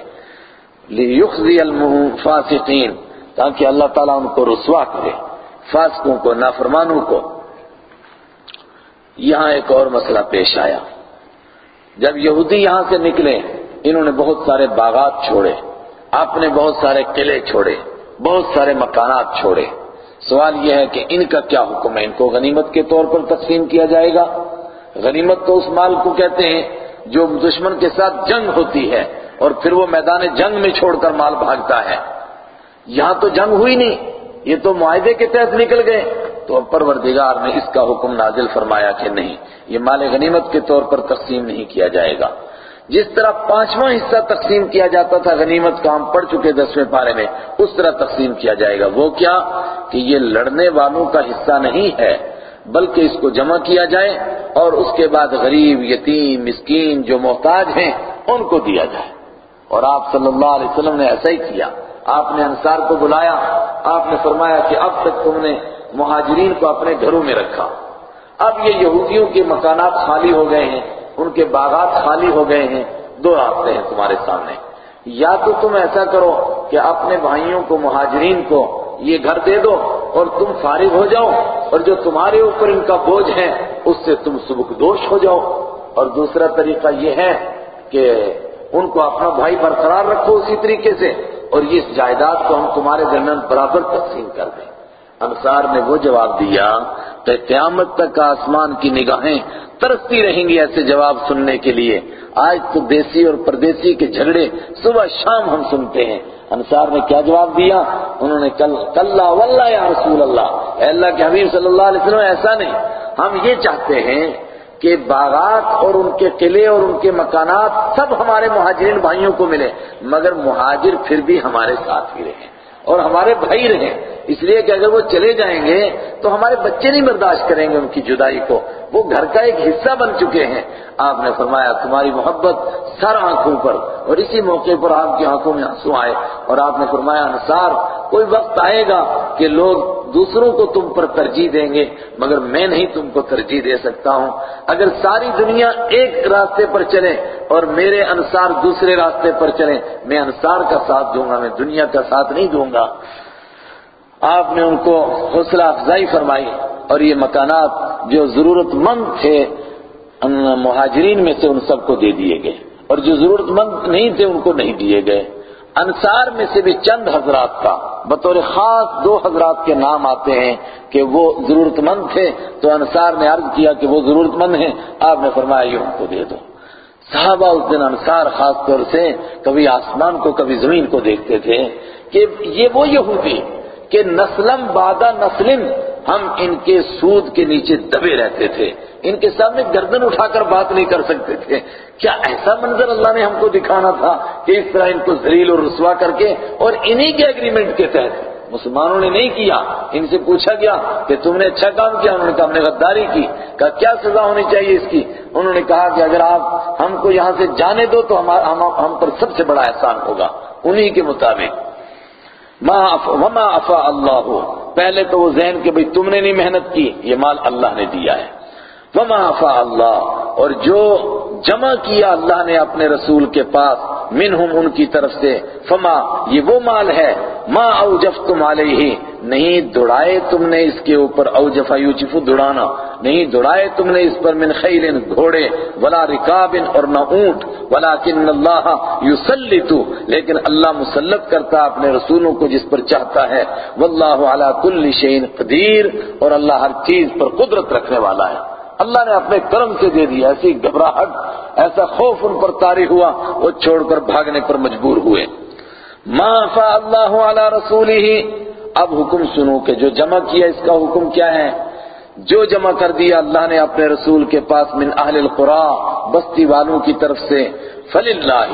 S1: لِيُخْزِيَ الْفَاسِقِينَ تاکہ اللہ تعالیٰ ان کو رسوا کرے، فاسقوں کو، نافرمانوں کو۔ یہاں ایک اور مسئلہ پیش آیا۔ جب یہودی یہاں سے نکلے، انہوں نے بہت سارے باغات چھوڑے، آپ نے بہت سارے قلعے چھوڑے، بہت سارے مکانات چھوڑے۔ سوال یہ ہے کہ ان کا کیا حکم ہے؟ ان کو غنیمت کے طور پر تقسیم کیا جائے گا؟ غنیمت تو اس مال کو کہتے ہیں جو دشمن کے ساتھ جنگ ہوتی ہے اور پھر وہ میدان جنگ میں چھوڑ کر مال بھاگتا ہے۔ یہاں تو جنگ ہوئی نہیں، یہ تو معاہدے کے تحت نکل گئے۔ تو پروردگار نے اس کا حکم نازل فرمایا کہ نہیں، یہ مال غنیمت کے طور پر تقسیم نہیں کیا جائے گا۔ جس طرح پانچواں حصہ تقسیم کیا جاتا تھا، غنیمت کا ہم چکے دسویں پارے میں، اس طرح تقسیم کیا جائے گا۔ وہ کیا؟ کہ یہ لڑنے والوں کا حصہ نہیں ہے، بلکہ اس کو جمع کیا جائے اور اس کے بعد غریب، یتیم، مسکین جو محتاج ہیں، ان کو دیا جائے۔ اور آپ صلی اللہ علیہ وسلم نے ایسا ہی کیا۔ آپ نے انصار کو بلایا، آپ نے فرمایا کہ اب تک تم نے مہاجرین کو اپنے گھروں میں رکھا۔ اب یہ یہودیوں کے مکانات خالی ہو گئے ہیں۔ ان کے باغات خالی ہو گئے ہیں، دو راستے ہیں تمہارے سامنے۔ یا تو تم ایسا کرو کہ اپنے بھائیوں کو، مہاجرین کو یہ گھر دے دو اور تم فارغ ہو جاؤ، اور جو تمہارے اوپر ان کا بوجھ ہے، اس سے تم سبک دوش ہو جاؤ۔ اور دوسرا طریقہ یہ ہے کہ ان کو اپنا بھائی برقرار رکھو اسی طریقے سے، اور اس جائیداد کو ہم تمہارے درمیان برابر تقسیم کر دیں۔ انصار نے وہ جواب دیا کہ قیامت تک آسمان کی نگاہیں ترستی رہیں گی ایسے جواب سننے کے لیے۔ آج تو دیسی اور پردیسی کے جھگڑے صبح شام ہم سنتے ہیں۔ انصار نے کیا جواب دیا؟ انہوں نے کل کلّا واللہ یا رسول اللہ۔ اے اللہ کے حبیب صلی اللہ علیہ وسلم، ایسا نہیں۔ ہم یہ چاہتے ہیں کہ باغات اور ان کے قلعے اور ان کے مکانات سب ہمارے مہاجرین بھائیوں کو ملے، مگر مہاجر پھر بھی ہمارے ساتھ ہی رہیں۔ اور ہمارے بھائی رہیں اس لیے کہ اگر وہ چلے جائیں گے تو ہمارے بچے نہیں برداشت کریں گے ان کی جدائی کو۔ وہ گھر کا ایک حصہ بن چکے ہیں۔ آپ نے فرمایا، تمہاری محبت سر آنکھوں پر۔ اور اسی موقع پر آپ کی آنکھوں میں آنسو آئے۔ اور آپ نے فرمایا، انصار، کوئی وقت آئے گا کہ لوگ دوسروں کو تم پر ترجیح دیں گے، مگر میں نہیں تم کو ترجیح دے سکتا ہوں۔ اگر ساری دنیا ایک راستے پر چلے اور میرے انصار دوسرے راستے پر چلیں میں انصار کا ساتھ دوں گا، میں دنیا کا ساتھ نہیں دوں گا۔ آپ نے ان کو حوصلہ افزائی فرمائی اور یہ مکانات جو ضرورت مند تھے مہاجرین میں سے ان سب کو دے دیے گئے۔ اور جو ضرورت مند نہیں تھے، ان کو نہیں دیے گئے۔ انصار میں سے بھی چند حضرات کا بطور خاص دو حضرات کے نام آتے ہیں کہ وہ ضرورت مند تھے۔ تو انصار نے عرض کیا کہ وہ ضرورت مند ہیں۔ آپ نے فرمایا، یہ ان کو دے دو۔ صحابہ اس دن انصار خاص طور سے کبھی آسمان کو، کبھی زمین کو دیکھتے تھے کہ یہ وہ یہودی کہ نسلم بادہ نسلم ہم ان کے سود کے نیچے دبے رہتے تھے۔ ان کے سامنے گردن اٹھا کر بات نہیں کر سکتے تھے۔ کیا ایسا منظر اللہ نے ہم کو دکھانا تھا کہ اس طرح ان کو ذلیل اور رسوا کر کے اور انہی کے اگریمنٹ کے تحت مسلمانوں نے نہیں کیا۔ ان سے پوچھا گیا کہ تم نے اچھا کام کیا، انہوں نے کہا ہم نے غداری کی۔ کہا کیا سزا ہونی چاہیے اس کی؟ انہوں نے کہا کہ اگر آپ ہم کو یہاں سے جانے دو تو ہم پر سب سے بڑا احسان ہوگا۔ انہی کے مطابق۔ وما افا اللہ. ہو پہلے تو وہ ذہن کہ بھئی تم نے نہیں محنت کی، یہ مال اللہ نے دیا ہے. وما افا اللہ. اور جو جمع کیا اللہ نے اپنے رسول کے پاس، منہم ان کی طرف سے، فما، یہ وہ مال ہے، ما اوجف تم علیہ، نہیں دوڑائے تم نے اس کے اوپر اوجف یوجف دوڑانا، نہیں دوڑائے تم نے اس پر من خیل گھوڑے، ولا رکاب اور نہ اونٹ، ولیکن اللہ یسلط، لیکن اللہ مسلط کرتا اپنے رسولوں کو جس پر چاہتا ہے، واللہ علی کل شیء قدیر، اور اللہ ہر چیز پر قدرت رکھنے والا ہے۔ اللہ نے اپنے کرم سے دے دیا، ایسی گھبراہٹ، ایسا خوف ان پر طاری ہوا، وہ چھوڑ کر بھاگنے پر مجبور ہوئے۔ ما فا اللہ علی رسولہ اب حکم سنو کہ جو جمع کیا، اس کا حکم کیا ہے؟ جو جمع کر دیا اللہ نے اپنے رسول کے پاس من اہل القرى بستی والوں کی طرف سے فللہ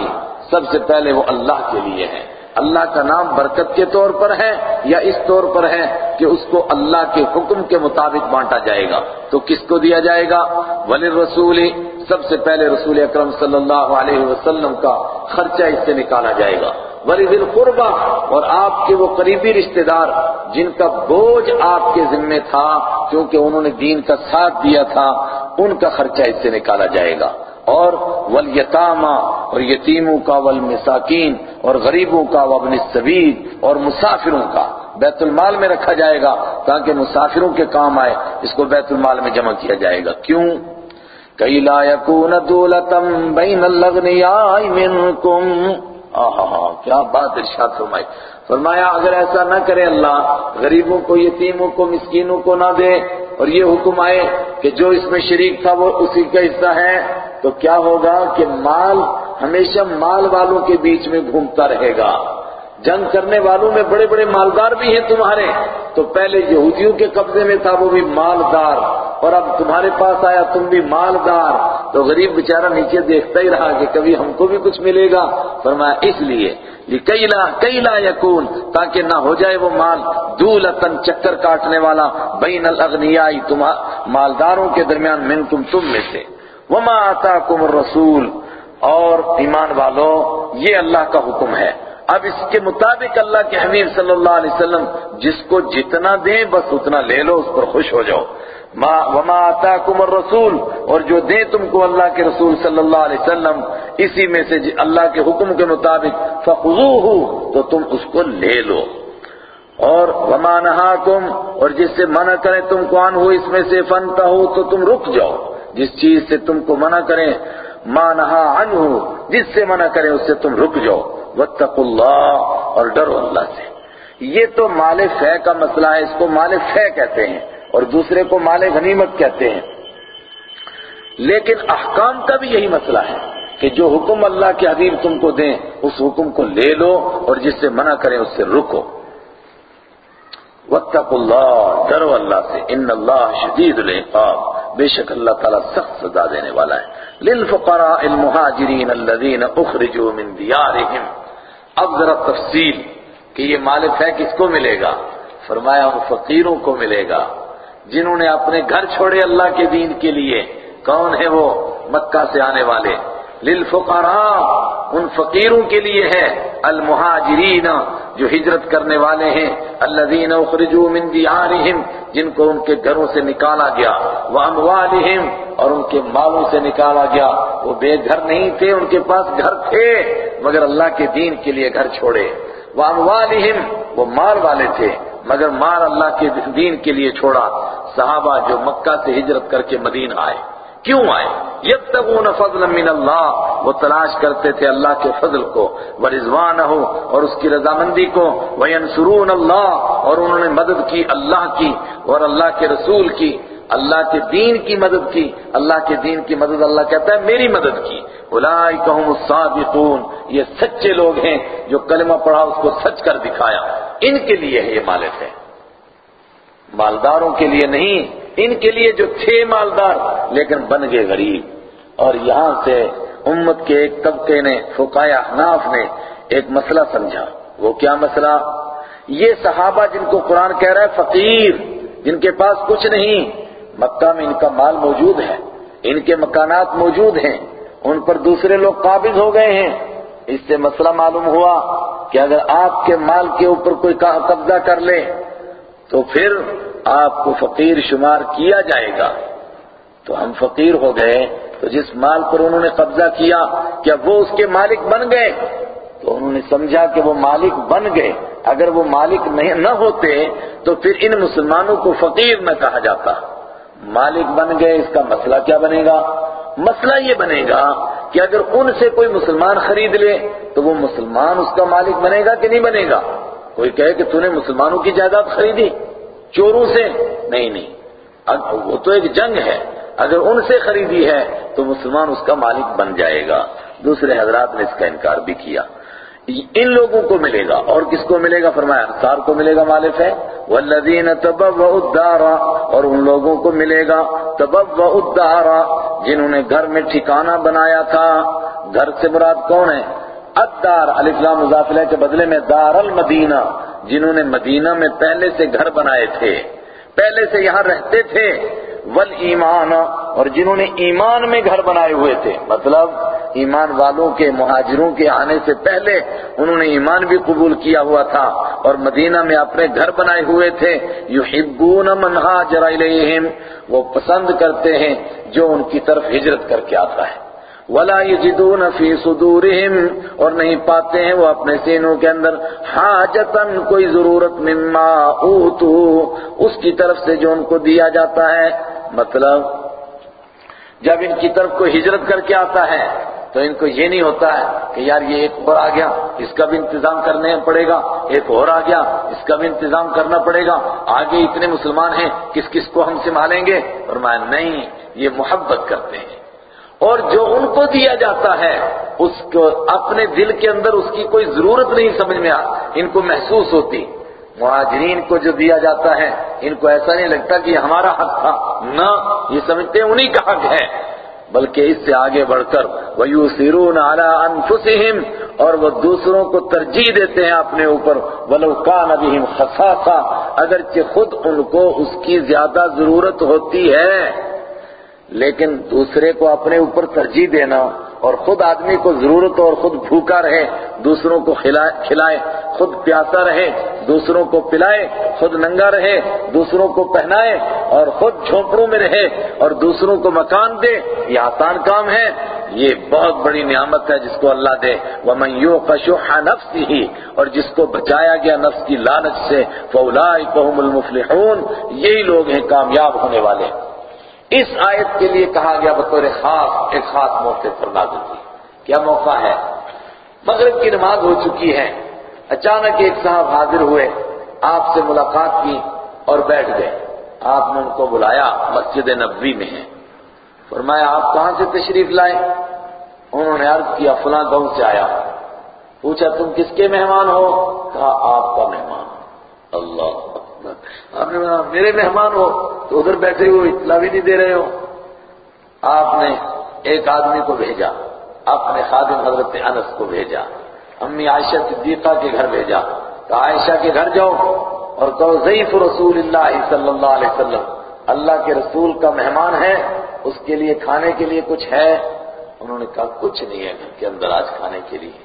S1: سب سے پہلے وہ اللہ کے لیے ہے۔ اللہ کا نام برکت کے طور پر ہے یا اس طور پر ہے کہ اس کو اللہ کے حکم کے مطابق بانٹا جائے گا تو کس کو دیا جائے گا؟ ولی رسول سب سے پہلے رسول اکرم صلی اللہ علیہ وسلم کا خرچہ اس سے نکالا جائے گا۔ ولی دل قربا اور آپ کے وہ قریبی رشتہ دار جن کا بوجھ آپ کے ذمے تھا کیونکہ انہوں نے دین کا ساتھ دیا تھا، ان کا خرچہ اس سے نکالا جائے گا۔ اور والیتاما اور یتیموں کا والمساکین اور غریبوں کا وابن السبیل اور مسافروں کا بیت المال میں رکھا جائے گا تاکہ مسافروں کے کام آئے، اس کو بیت المال میں جمع کیا جائے گا۔ کیوں؟ کئی لا یکون دولتم بین الاغنیاء منکم۔ آہا کیا بات ارشاد فرمائی۔ فرمایا، اگر ایسا نہ کرے اللہ، غریبوں کو، یتیموں کو، مسکینوں کو نہ دے۔ اور یہ حکم آئے کہ جو اس میں شریک تھا وہ اسی کا حصہ ہے۔ تو کیا ہوگا کہ مال ہمیشہ مال والوں کے بیچ میں گھومتا رہے گا۔ جنگ کرنے والوں میں بڑے بڑے مالدار بھی ہیں تمہارے۔ تو پہلے یہودیوں کے قبضے میں تھا وہ بھی مالدار۔ اور اب تمہارے پاس آیا تم بھی مالدار۔ تو غریب بیچارہ نیچے دیکھتا ہی رہا کہ کبھی ہم کو بھی کچھ ملے گا۔ فرمایا، اس لیے کئی لا کئی لا یکون، تاکہ نہ ہو جائے وہ مال۔ دولتن چکر کاٹنے والا بین الاغنیائی تم مالداروں کے درمیان من تم تم میں سے۔ وما آتاکم الرسول اور ایمان والو، یہ اللہ کا حکم ہے۔ اب اس کے مطابق اللہ کے حبیب صلی اللہ علیہ وسلم، جس کو جتنا دیں بس اتنا لے لو، اس پر خوش ہو جاؤ۔ وما آتاکم الرسول، اور جو دیں تم کو اللہ کے رسول صلی اللہ علیہ وسلم، اسی میں سے جی- اللہ کے حکم کے مطابق فخذوہ تو تم اس کو لے لو۔ اور وما نہاکم اور جس سے منع کریں تم کون ہو اس میں سے فنتا ہو تو تم رک جاؤ۔ جس چیز سے تم کو منع کریں، ما نہا عنہ، جس سے منع کریں اس سے تم رک جاؤ۔ واتقوا اللہ اور ڈرو اللہ سے۔ یہ تو مال فہ کا مسئلہ ہے، اس کو مال فہ کہتے ہیں اور دوسرے کو مال غنیمت کہتے ہیں۔ لیکن احکام کا بھی یہی مسئلہ ہے کہ جو حکم اللہ کے حبیب تم کو دیں، اس حکم کو لے لو اور جس سے منع کریں، اس سے رکو۔ واتقوا اللہ، ڈرو اللہ سے، ان اللہ شدید العقاب۔ بے شک اللہ تعالیٰ سخت سزا دینے والا ہے۔ للفقراء المہاجرین الذین اخرجوا من دیارہم۔ اب ذرا تفصیل کہ یہ مالک ہے کس کو ملے گا؟ فرمایا ان فقیروں کو ملے گا۔ جنہوں نے اپنے گھر چھوڑے اللہ کے دین کے لیے۔ کون ہے وہ؟ مکہ سے آنے والے۔ للفقراء، ان فقیروں کے لیے ہے۔ المہاجرین، جو ہجرت کرنے والے ہیں۔ الذین اخرجوا من دیارہم، جن کو ان کے گھروں سے نکالا گیا۔ واموالہم، اور ان کے مالوں سے نکالا گیا۔ وہ بے گھر نہیں تھے، ان کے پاس گھر تھے، مگر اللہ کے دین کے لیے گھر چھوڑے۔ واموالہم، وہ مال والے تھے، مگر مال اللہ کے دین کے لیے چھوڑا۔ صحابہ جو مکہ سے ہجرت کر کے مدینہ آئے۔ کیوں آئے؟ یبتغون فضلا من اللہ، وہ تلاش کرتے تھے اللہ کے فضل کو ورضوانہ اور اس کی رضامندی کو وینصرون اللہ، اور انہوں نے مدد کی اللہ کی، اور اللہ کے رسول کی، اللہ کے دین کی مدد کی، اللہ کے دین کی مدد اللہ کہتا ہے، میری مدد کی۔ اولئک هم الصادقون، یہ سچے لوگ ہیں جو کلمہ پڑھا اس کو سچ کر دکھایا۔ ان کے لیے ہے یہ مالک ہے۔ مالداروں کے لیے نہیں ان کے لیے جو تھے مالدار، لیکن بن گئے غریب۔ اور یہاں سے امت کے ایک طبقے نے فقائے احناف نے ایک مسئلہ سمجھا۔ وہ کیا مسئلہ؟ یہ صحابہ جن کو قرآن کہہ رہا ہے فقیر، جن کے پاس کچھ نہیں، مکہ میں ان کا مال موجود ہے، ان کے مکانات موجود ہیں، ان پر دوسرے لوگ قابض ہو گئے ہیں۔ اس سے مسئلہ معلوم ہوا کہ اگر آپ کے مال کے اوپر کوئی قبضہ کر لے، تو پھر آپ کو فقیر شمار کیا جائے گا۔ تو ہم فقیر ہو گئے، تو جس مال پر انہوں نے قبضہ کیا کیا وہ اس کے مالک بن گئے؟ تو انہوں نے سمجھا کہ وہ مالک بن گئے۔ اگر وہ مالک نہیں، نہ ہوتے، تو پھر ان مسلمانوں کو فقیر نہ کہا جاتا۔ مالک بن گئے، اس کا مسئلہ کیا بنے گا؟ مسئلہ یہ بنے گا کہ اگر ان سے کوئی مسلمان خرید لے، تو وہ مسلمان اس کا مالک بنے گا کہ نہیں بنے گا؟ کوئی کہے کہ تو نے مسلمانوں کی جائیداد خریدی۔ چوروں سے؟ نہیں نہیں۔ وہ تو ایک جنگ ہے۔ اگر ان سے خریدی ہے تو مسلمان اس کا مالک بن جائے گا۔ دوسرے حضرات نے اس کا انکار بھی کیا۔ ان لوگوں کو ملے گا۔ اور کس کو ملے گا؟ فرمایا، انصار کو ملے گا مالک ہے۔ والذین تبوؤوا الدار، اور ان لوگوں کو ملے گا۔ تبوؤوا الدار، جنہوں نے گھر میں ٹھکانہ بنایا تھا۔ گھر سے مراد کون ہے؟ الدار الف لام مضافلہ کے بدلے میں دار المدینہ جنہوں نے مدینہ میں پہلے سے گھر بنائے تھے، پہلے سے یہاں رہتے تھے ول ایمان اور جنہوں نے ایمان میں گھر بنائے ہوئے تھے۔ مطلب ایمان والوں کے، مہاجروں کے آنے سے پہلے انہوں نے ایمان بھی قبول کیا ہوا تھا، اور مدینہ میں اپنے گھر بنائے ہوئے تھے۔ یحبون من ہاجر الیہم، وہ پسند کرتے ہیں جو ان کی طرف ہجرت کر کے آتا ہے۔ ولا یجدون فی صدورہم اور نہیں پاتے ہیں وہ اپنے سینوں کے اندر حاجتن کوئی ضرورت مما اوتو، اس کی طرف سے جو ان کو دیا جاتا ہے۔ مطلب جب ان کی طرف کوئی ہجرت کر کے آتا ہے، تو ان کو یہ نہیں ہوتا ہے کہ یار یہ ایک اور آ گیا، اس کا بھی انتظام کرنے پڑے گا، ایک اور آ گیا، اس کا بھی انتظام کرنا پڑے گا۔ آگے اتنے مسلمان ہیں، کس کس کو ہم سنبھالیں گے؟ فرمایا، نہیں، یہ محبت کرتے ہیں۔ اور جو ان کو دیا جاتا ہے، اس کو اپنے دل کے اندر اس کی کوئی ضرورت نہیں سمجھ میں آ ان کو محسوس ہوتی۔ مہاجرین کو جو دیا جاتا ہے، ان کو ایسا نہیں لگتا کہ یہ ہمارا حق تھا۔ نہ، یہ سمجھتے ہیں انہی کا حق ہے۔ بلکہ اس سے آگے بڑھ کر وَيُسِرُونَ عَلَىٰ أَنفُسِهِمْ، اور وہ دوسروں کو ترجیح دیتے ہیں اپنے اوپر۔ وَلَوْ كَانَ بِهِمْ خَصَاصًا اگرچہ خود ان کو اس کی زیادہ ضرورت ہوتی ہے۔ لیکن دوسرے کو اپنے اوپر ترجیح دینا اور خود آدمی کو ضرورت اور خود بھوکا رہے، دوسروں کو کھلائے، خود پیاسا رہے، دوسروں کو پلائے، خود ننگا رہے، دوسروں کو پہنائے اور خود جھونپڑوں میں رہے اور دوسروں کو مکان دے، یہ آسان کام ہے، یہ بہت بڑی نعمت ہے جس کو اللہ دے۔ وَمَن يُوقَ شُحَّ نَفْسِهِ، اور جس کو بچایا گیا نفس کی لالچ سے، فَأُولَٰئِكَ هُمُ الْمُفْلِحُونَ۔ یہی لوگ ہیں کامیاب ہونے والے۔ اس آیت کے لیے کہا گیا بطور خاص، ایک خاص موقع پر نازل ہوئی کیا موقع ہے؟ مغرب کی نماز ہو چکی ہے۔ اچانک ایک صاحب حاضر ہوئے، آپ سے ملاقات کی اور بیٹھ گئے۔ آپ نے ان کو بلایا، مسجد نبوی میں ہے فرمایا، آپ کہاں سے تشریف لائے؟ انہوں نے عرض کیا، فلاں گاؤں سے آیا۔ پوچھا، تم کس کے مہمان ہو؟ کہا، آپ کا مہمان۔ اللہ آپ نے میرے مہمان ہو تو ادھر بیٹھے ہو اطلاع بھی نہیں دے رہے ہو. آپ نے ایک آدمی کو بھیجا، اپنے خادم حضرت انس کو بھیجا، امی عائشہ صدیقہ کے گھر بھیجا تو عائشہ کے گھر جاؤ اور کہو، ضعیف رسول اللہ صلی اللہ علیہ وسلم، اللہ کے رسول کا مہمان ہے، اس کے لیے کھانے کے لیے کچھ ہے. انہوں نے کہا، کچھ نہیں ہے، گھر کے اندر آج کھانے کے لیے۔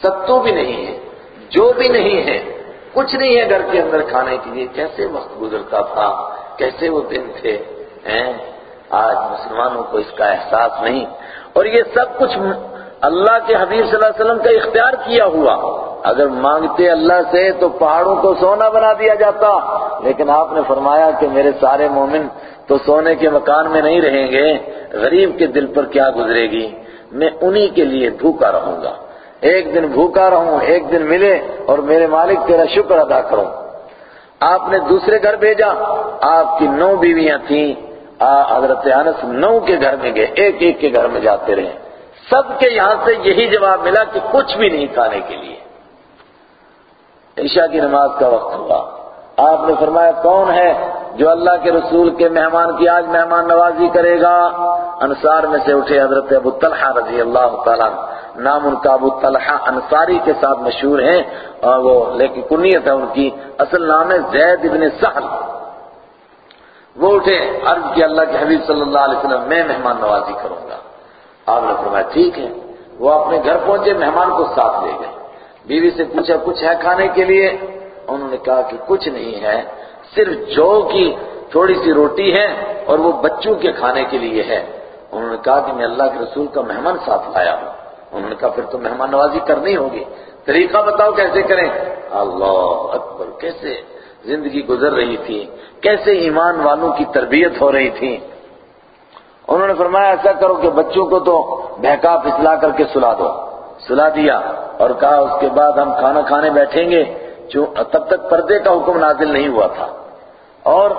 S1: ستو بھی نہیں ہے، جو بھی نہیں ہے کچھ نہیں ہے گھر کے اندر کھانے کے لیے۔ کیسے وقت گزرتا تھا؟ کیسے وہ دن تھے؟ آج مسلمانوں کو اس کا احساس نہیں۔ اور یہ سب کچھ اللہ کے حبیب صلی اللہ علیہ وسلم کا اختیار کیا ہوا۔ اگر مانگتے اللہ سے تو پہاڑوں کو سونا بنا دیا جاتا۔ لیکن آپ نے فرمایا کہ میرے سارے مومن تو سونے کے مکان میں نہیں رہیں گے۔ غریب کے دل پر کیا گزرے گی؟ میں انہی کے لیے بھوکا رہوں گا۔ ایک دن بھوکا رہوں، ایک دن ملے اور میرے مالک تیرا شکر ادا کروں۔ آپ نے دوسرے گھر بھیجا، آپ کی نو بیویاں تھیں۔ حضرت انس نو کے گھر میں گئے، ایک ایک کے گھر میں جاتے رہے۔ سب کے یہاں سے یہی جواب ملا کہ کچھ بھی نہیں کھانے کے لیے۔ عشاء کی نماز کا وقت ہوا۔ آپ نے فرمایا، کون ہے جو اللہ کے رسول کے مہمان کی آج مہمان نوازی کرے گا؟ انصار میں سے اٹھے حضرت ابو طلحہ رضی اللہ تعالیٰ نام ان کا ابو طلحہ انصاری کے ساتھ مشہور ہیں اور وہ لیکن کنیت ہے ان کی اصل نام ہے زید ابن سہل۔ وہ اٹھے، عرض کی اللہ کے حبیب صلی اللہ علیہ وسلم، میں مہمان نوازی کروں گا۔ آپ نے فرمایا، ٹھیک ہے۔ وہ اپنے گھر پہنچے، مہمان کو ساتھ لے گئے۔ بیوی سے پوچھا، کچھ ہے کھانے کے لیے؟ انہوں نے کہا کہ کچھ نہیں ہے، صرف جو کی تھوڑی سی روٹی ہے اور وہ بچوں کے کھانے کے لیے ہے۔ انہوں نے کہا کہ میں اللہ کے رسول کا مہمان ساتھ لایا ہوں۔ انہوں نے کہا، پھر تو مہمان نوازی کرنی ہوگی۔ طریقہ بتاؤ کیسے کریں؟ اللہ اکبر، کیسے زندگی گزر رہی تھی؟ کیسے ایمان والوں کی تربیت ہو رہی تھی؟ انہوں نے فرمایا، ایسا کرو کہ بچوں کو تو بہکا پھسلا کر کے سلا دو۔ سلا دیا اور کہا، اس کے بعد ہم کھانا کھانے بیٹھیں گے۔ تب تک پردے کا حکم نازل نہیں ہوا تھا۔ اور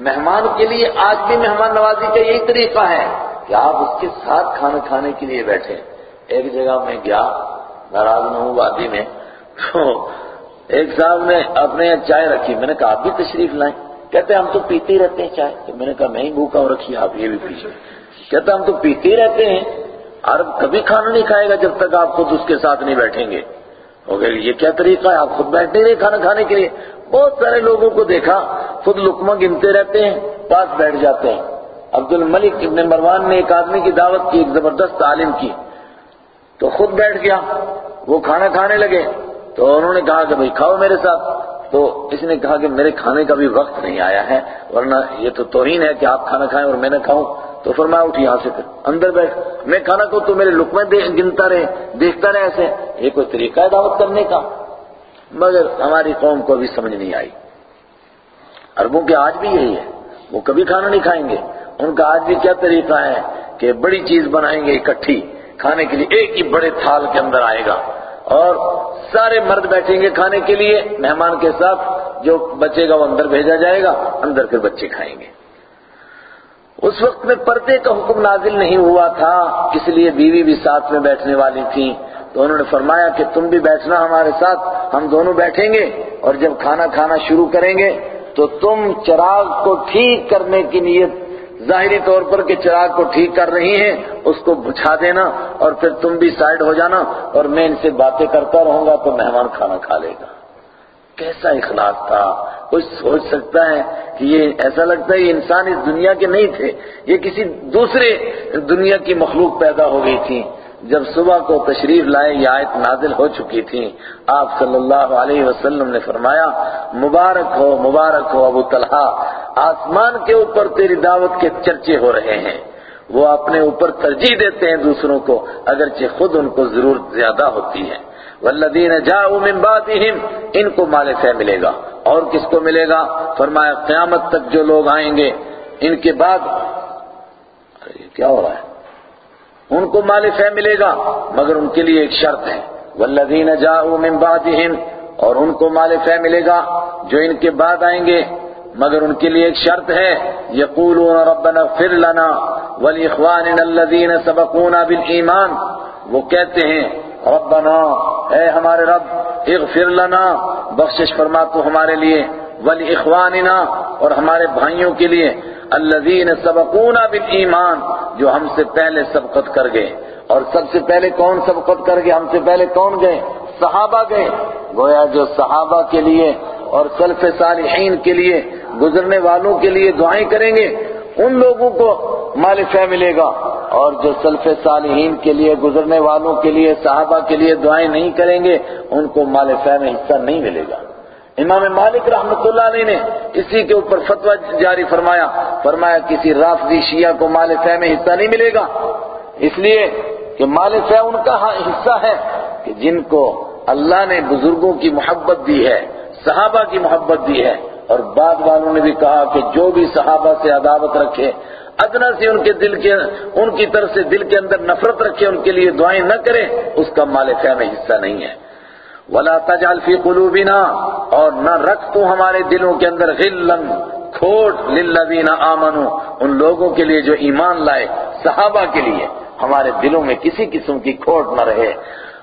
S1: مہمان کے لیے آج بھی مہمان نوازی کا یہی طریقہ ہے کہ آپ اس کے ساتھ کھانا کھانے کے لیے بیٹھے ایک جگہ میں گیا، ناراض نہ ہوں وادی میں۔ تو ایک صاحب نے اپنے یہاں چائے رکھی۔ میں نے کہا، آپ بھی تشریف لائیں۔ کہتے ہم تو پیتے ہی رہتے ہیں چائے۔ تو میں نے کہا، میں ہی بھوکا ہوں رکھی آپ یہ بھی پیچھے کہتے ہم تو پیتے ہی رہتے ہیں۔ عرب کبھی کھانا نہیں کھائے گا جب تک آپ خود اس کے ساتھ نہیں بیٹھیں گے۔ ہو گئے یہ کیا طریقہ ہے؟ آپ خود بیٹھتے نہیں رہے کھانا کھانے کے لیے۔ بہت سارے لوگوں کو دیکھا، خود لکمہ گنتے رہتے ہیں، پاس بیٹھ جاتے ہیں۔ عبد الملک ابن مروان نے ایک آدمی کی دعوت کی، ایک زبردست تعلیم کی۔ تو خود بیٹھ گیا۔ وہ کھانا کھانے لگے۔ تو انہوں نے کہا کہ بھائی کھاؤ میرے ساتھ۔ تو اس نے کہا کہ میرے کھانے کا بھی وقت نہیں آیا ہے، ورنہ یہ تو توہین ہے کہ آپ کھانا کھائیں اور میں نہ کھاؤں۔ تو فرمایا اٹھ یہاں سے پھر اندر بیٹھ۔ میں کھانا کو تو میرے لکمے گنتا رہے، دیکھتا رہے ایسے۔ یہ کوئی طریقہ ہے دعوت کرنے کا؟ مگر ہماری قوم کو بھی سمجھ نہیں آئی۔ عربوں کے آج بھی یہی ہے۔ وہ کبھی کھانا نہیں کھائیں گے۔ ان کا آج بھی کیا طریقہ ہے کہ بڑی چیز بنائیں گے اکٹھی۔ کھانے کے لیے ایک ہی بڑے تھال کے اندر آئے گا اور سارے مرد بیٹھیں گے کھانے کے لیے مہمان کے ساتھ جو بچے گا وہ اندر بھیجا جائے گا اندر پھر بچے کھائیں گے اس وقت میں پردے کا حکم نازل نہیں ہوا تھا اس لیے بیوی بھی ساتھ میں بیٹھنے والی تھی تو انہوں نے فرمایا کہ تم بھی بیٹھنا ہمارے ساتھ، ہم دونوں بیٹھیں گے اور جب کھانا کھانا شروع کریں گے تو تم چراغ کو ٹھیک کرنے کی نیت ظاہری طور پر کہ چراغ کو ٹھیک کر رہی ہیں، اس کو بچھا دینا اور پھر تم بھی سائڈ ہو جانا اور میں ان سے باتیں کرتا رہوں گا تو مہمان کھانا کھا لے گا۔ کیسا اخلاق تھا؟ کوئی سوچ سکتا ہے کہ یہ ایسا لگتا ہے یہ انسان اس دنیا کے نہیں تھے، یہ کسی دوسرے دنیا کی مخلوق پیدا ہو گئی تھی جب صبح کو تشریف لائے یہ آیت نازل ہو چکی تھی۔ آپ صلی اللہ علیہ وسلم نے فرمایا، مبارک ہو مبارک ہو ابو طلحہ، آسمان کے اوپر تیری دعوت کے چرچے ہو رہے ہیں۔ وہ اپنے اوپر ترجیح دیتے ہیں دوسروں کو، اگرچہ خود ان کو ضرورت زیادہ ہوتی ہے۔ والذین جاؤوا من بعدہم ان کو مال فہ ملے گا۔ اور کس کو ملے گا؟ فرمایا، قیامت تک جو لوگ آئیں گے، ان کے بعد۔ کیا ہو رہا ہے؟ ان کو مال فہ ملے گا، مگر ان کے لیے ایک شرط ہے۔ والذین جاؤوا من بعدہم اور ان کو مال فہ ملے گا، جو ان کے بعد آئیں گے۔ مگر ان کے لیے ایک شرط ہے، یقولون ربنا اغفر لنا ولاخواننا الذین سبقونا بالایمان وہ کہتے ہیں، ربنا، اے ہمارے رب، اغفر لنا، بخشش فرما تو ہمارے لیے۔ ولاخواننا اور ہمارے بھائیوں کے لیے۔ الذین سبقونا بالایمان، جو ہم سے پہلے سبقت کر گئے۔ اور سب سے پہلے کون سبقت کر گئے؟ ہم سے پہلے کون گئے؟ صحابہ گئے۔ گویا جو صحابہ کے لیے اور سلف صالحین کے لیے، گزرنے والوں کے لیے دعائیں کریں گے، ان لوگوں کو مال فہ ملے گا۔ اور جو سلف صالحین کے لیے، گزرنے والوں کے لیے، صحابہ کے لیے دعائیں نہیں کریں گے، ان کو مال فہ میں حصہ نہیں ملے گا۔ امام مالک رحمۃ اللہ علیہ نے اسی کے اوپر فتویٰ جاری فرمایا فرمایا کسی رافضی شیعہ کو مال فہ میں حصہ نہیں ملے گا۔ اس لیے کہ مال فہ ان کا ہاں حصہ ہے کہ جن کو اللہ نے بزرگوں کی محبت دی ہے، صحابہ کی محبت دی ہے۔ اور بعد والوں نے بھی کہا کہ جو بھی صحابہ سے عداوت رکھے، ادنا سے ان کے دل کے، ان کی طرف سے دل کے اندر نفرت رکھے، ان کے لیے دعائیں نہ کرے، اس کا مال فہ میں حصہ نہیں ہے۔ ولا تجعل فی قلوبنا اور نہ رکھ تو ہمارے دلوں کے اندر غلن کھوٹ للذین آمنوا، ان لوگوں کے لیے جو ایمان لائے، صحابہ کے لیے۔ ہمارے دلوں میں کسی قسم کی کھوٹ نہ رہے۔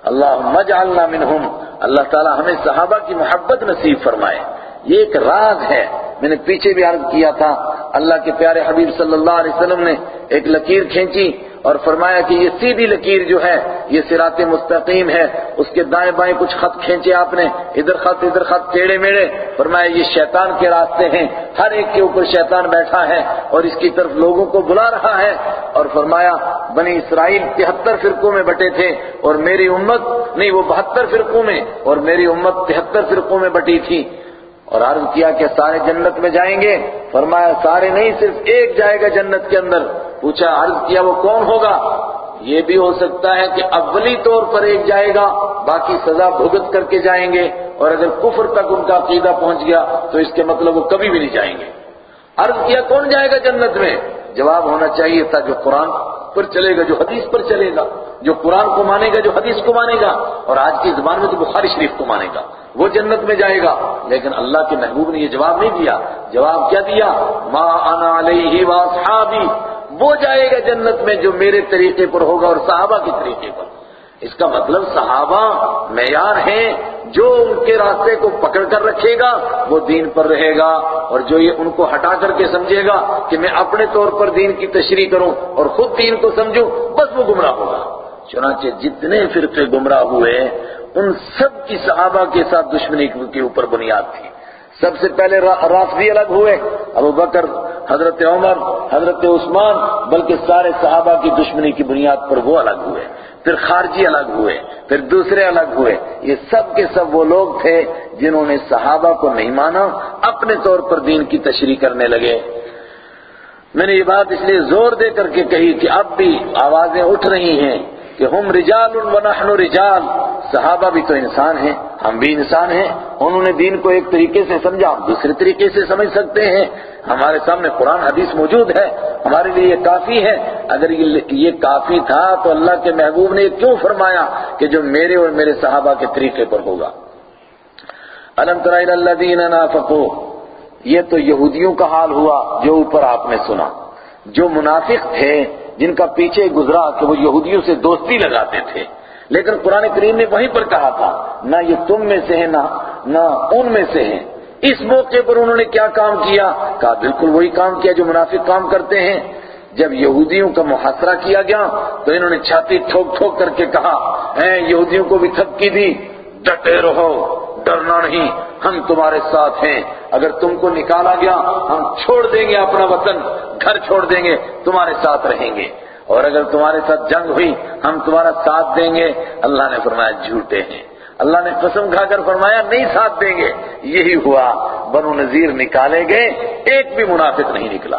S1: اللہ اجعلنا منہم۔ اللہ تعالی ہمیں صحابہ کی محبت نصیب فرمائے۔ یہ ایک راز ہے۔ میں نے پیچھے بھی عرض کیا تھا۔ اللہ کے پیارے حبیب صلی اللہ علیہ وسلم نے ایک لکیر کھینچی۔ اور فرمایا کہ یہ سیدھی لکیر جو ہے، یہ سرات مستقیم ہے۔ اس کے دائیں بائیں کچھ خط کھینچے آپ نے۔ ادھر خط ادھر خط ٹیڑے میڑے فرمایا یہ شیطان کے راستے ہیں۔ ہر ایک کے اوپر شیطان بیٹھا ہے اور اس کی طرف لوگوں کو بلا رہا ہے۔ اور فرمایا، بنی اسرائیل تہتر فرقوں میں بٹے تھے اور میری امت، نہیں، وہ بہتر فرقوں میں اور میری امت تہتر فرقوں میں بٹی تھی۔ اور عرض کیا کہ سارے جنت میں جائیں گے؟ فرمایا، سارے نہیں، صرف ایک جائے گا جنت کے اندر۔ پوچھا عرض کیا وہ کون ہوگا؟ یہ بھی ہو سکتا ہے کہ اولی طور پر ایک جائے گا، باقی سزا بھگت کر کے جائیں گے اور اگر کفر تک ان کا عقیدہ پہنچ گیا تو اس کے مطلب وہ کبھی بھی نہیں جائیں گے۔ عرض کیا کون جائے گا جنت میں؟ جواب ہونا چاہیے تھا جو قرآن پر چلے گا، جو حدیث پر چلے گا، جو قرآن کو مانے گا، جو حدیث کو مانے گا۔ اور آج کی زبان میں تو بخاری شریف کو مانے گا۔ وہ جنت میں جائے گا۔ لیکن اللہ کے محبوب نے یہ جواب نہیں دیا۔ جواب کیا دیا؟ ما انا علیہ واصحابی وہ جائے گا جنت میں جو میرے طریقے پر ہوگا اور صحابہ کے طریقے پر۔ اس کا مطلب صحابہ معیار ہیں، جو ان کے راستے کو پکڑ کر رکھے گا، وہ دین پر رہے گا۔ اور جو یہ ان کو ہٹا کر کے سمجھے گا کہ میں اپنے طور پر دین کی تشریح کروں اور خود دین کو سمجھوں، بس وہ گمراہ ہوگا۔ چنانچہ جتنے فرقے گمراہ ہوئے، ان سب کی صحابہ کے ساتھ دشمنی کے اوپر بنیاد تھی۔ سب سے پہلے رافضی الگ ہوئے۔ ابو بکر، حضرت عمر، حضرت عثمان، بلکہ سارے صحابہ کی دشمنی کی بنیاد پر وہ الگ ہوئے۔ پھر خارجی الگ ہوئے، پھر دوسرے الگ ہوئے۔ یہ سب کے سب وہ لوگ تھے جنہوں نے صحابہ کو نہیں مانا، اپنے طور پر دین کی تشریح کرنے لگے۔ میں نے یہ بات اس لیے زور دے کر کے کہی کہ اب بھی آوازیں اٹھ رہی ہیں کہ ہم رجال ونحن رجال، صحابہ بھی تو انسان ہیں۔ ہم بھی انسان ہیں، انہوں نے دین کو ایک طریقے سے سمجھا، ہم دوسرے طریقے سے سمجھ سکتے ہیں۔ ہمارے سامنے قرآن، حدیث موجود ہے، ہمارے لیے یہ کافی ہے۔ اگر یہ کافی تھا تو اللہ کے محبوب نے کیوں فرمایا کہ جو میرے اور میرے صحابہ کے طریقے پر ہوگا؟ الم تر الذین نافقوا یہ تو یہودیوں کا حال ہوا جو اوپر آپ نے سنا۔ جو منافق تھے، جن کا پیچھے گزرا کہ وہ یہودیوں سے دوستی لگاتے تھے۔ لیکن قرآن کریم نے وہیں پر کہا تھا، نہ یہ تم میں سے ہیں، نہ نہ ان میں سے ہیں۔ اس موقع پر انہوں نے کیا کام کیا؟ کہا، بالکل وہی کام کیا جو منافق کام کرتے ہیں۔ جب یہودیوں کا محاصرہ کیا گیا، تو انہوں نے چھاتی ٹھوک ٹھوک کر کے کہا اے یہودیوں کو بھی تھپکی دی۔ ڈٹے رہو، ڈرنا نہیں۔ ہم تمہارے ساتھ ہیں۔ اگر تم کو نکالا گیا، ہم چھوڑ دیں گے اپنا وطن، گھر چھوڑ دیں گے، تمہارے ساتھ رہیں گے۔ اور اگر تمہارے ساتھ جنگ ہوئی، ہم تمہارا ساتھ دیں گے۔ اللہ نے فرمایا، جھوٹے ہیں۔ اللہ نے قسم کھا کر فرمایا، نہیں ساتھ دیں گے۔ یہی ہوا، بنو نذیر نکالے گئے، ایک بھی منافق نہیں نکلا۔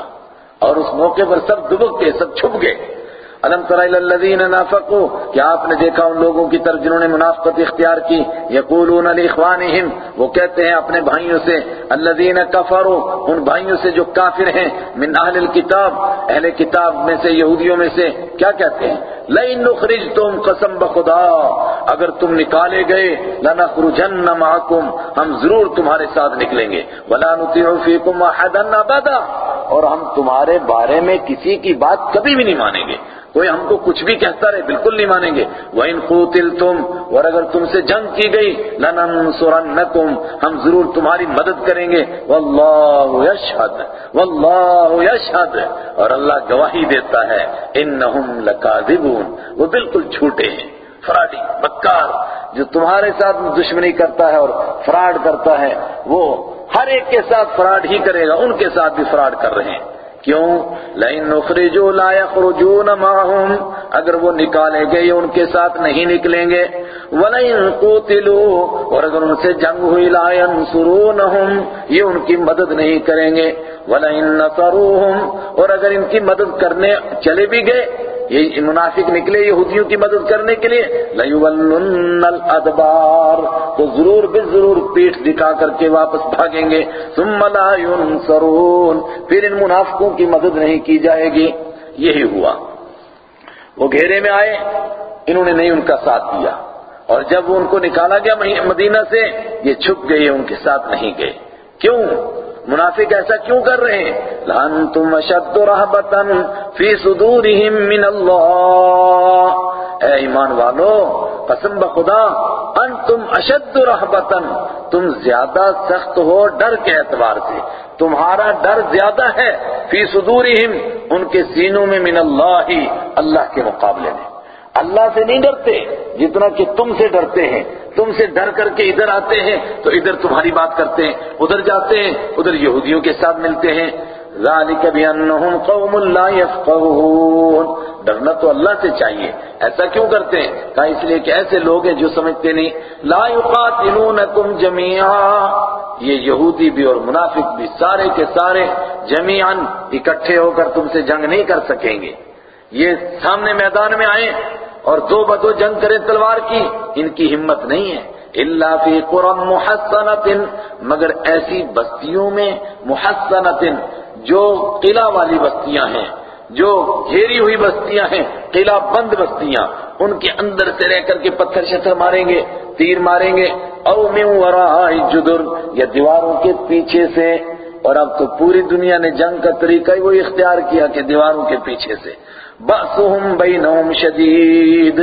S1: اور اس موقع پر سب دبک گئے سب چھپ گئے۔ الم تر الذین نافقوا کیا آپ نے دیکھا ان لوگوں کی طرف جنہوں نے منافقت اختیار کی؟ یقولون لاخوانہم وہ کہتے ہیں اپنے بھائیوں سے، الذین کفروا، ان بھائیوں سے جو کافر ہیں، من اہل الكتاب، اہل کتاب میں سے، یہودیوں میں سے، کیا کہتے ہیں؟ لئن نخرجتم، قسم بخدا اگر تم نکالے گئے، لنخرجن معکم، ہم ضرور تمہارے ساتھ نکلیں گے۔ ولا نطيع فيكم احدا ابدا، اور ہم تمہارے بارے میں کسی کی بات کبھی بھی نہیں مانیں گے۔ کوئی ہم کو کچھ بھی کہتا رہے، بالکل نہیں مانیں گے۔ وَإِن قُوتِلْتُمْ، اور اگر تم سے جنگ کی گئی، لَنَنْصُرَنَّكُمْ، ہم ضرور تمہاری مدد کریں گے۔ وَاللَّهُ يَشْهَدْ وَاللَّهُ يَشْهَدْ۔ اور اللہ گواہی دیتا ہے، إِنَّهُمْ لَكَاذِبُونَ۔ وہ بالکل جھوٹے ہیں۔ فراڈی بکار جو تمہارے ساتھ دشمنی کرتا ہے اور فراڈ کرتا ہے، وہ ہر ایک کے ساتھ فراڈ ہی کرے گا، ان کے ساتھ بھی فراڈ کر رہے ہیں۔ کیوں؟ لئن نخرجوا لا يخرجون معهم اگر وہ نکالے گئے ان کے ساتھ نہیں نکلیں گے۔ ولئن قتلوا اور اگر ان سے جنگ ہوئی، لا ينصرونهم یہ ان کی مدد نہیں کریں گے۔ ولئن نصروهم اور اگر ان کی مدد کرنے چلے بھی گئے یہ منافق نکلے یہودیوں کی مدد کرنے کے لیے، لَيُوَلُّنَّ الْأَدْبَارِ تو ضرور بے ضرور پیٹھ دکھا کر کے واپس بھاگیں گے۔ ثُمَّ لَا يُنصَرُونَ، پھر ان منافقوں کی مدد نہیں کی جائے گی۔ یہی ہوا۔ وہ گھیرے میں آئے، انہوں نے نہیں ان کا ساتھ دیا۔ اور جب وہ ان کو نکالا گیا مدینہ سے، یہ چھپ گئے، ان کے ساتھ نہیں گئے۔ کیوں؟ منافق ایسا کیوں کر رہے ہیں؟ لان تم اشد رحبتن فی صدورہم من اللہ اے ایمان والو، قسم بخدا انتم اشد رحبتن تم زیادہ سخت ہو ڈر کے اعتبار سے۔ تمہارا ڈر زیادہ ہے۔ فی صدورہم، ان کے سینوں میں من اللہ ہی اللہ کے مقابلے میں۔ اللہ سے نہیں ڈرتے جتنا کہ تم سے ڈرتے ہیں۔ تم سے ڈر کر کے ادھر آتے ہیں تو ادھر تمہاری بات کرتے ہیں، ادھر جاتے ہیں، ادھر یہودیوں کے ساتھ ملتے ہیں۔ ذالک بانہم قوم لا يفقهون ڈرنا تو اللہ سے چاہیے، ایسا کیوں کرتے ہیں؟ کہا اس لیے کہ ایسے لوگ ہیں جو سمجھتے نہیں۔ لا يقاتلونکم جميعا یہ یہودی بھی اور منافق بھی سارے کے سارے جميعا اکٹھے ہو کر تم سے جنگ نہیں کر سکیں گے۔ یہ سامنے میدان میں آئے۔ اور دو بدو جنگ کرے تلوار کی، ان کی ہمت نہیں ہے۔ اللہ فی قرم محسنت مگر ایسی بستیوں میں محسنت جو قلعہ والی بستیاں ہیں، جو گھیری ہوئی بستیاں ہیں، قلعہ بند بستیاں، ان کے اندر سے رہ کر کے پتھر شتر ماریں گے، تیر ماریں گے۔ او من وراء جدر، یا دیواروں کے پیچھے سے۔ اور اب تو پوری دنیا نے جنگ کا طریقہ ہی وہ اختیار کیا کہ دیواروں کے پیچھے سے۔ بَأْسُهُمْ بَيْنَهُمْ شَدِيد۔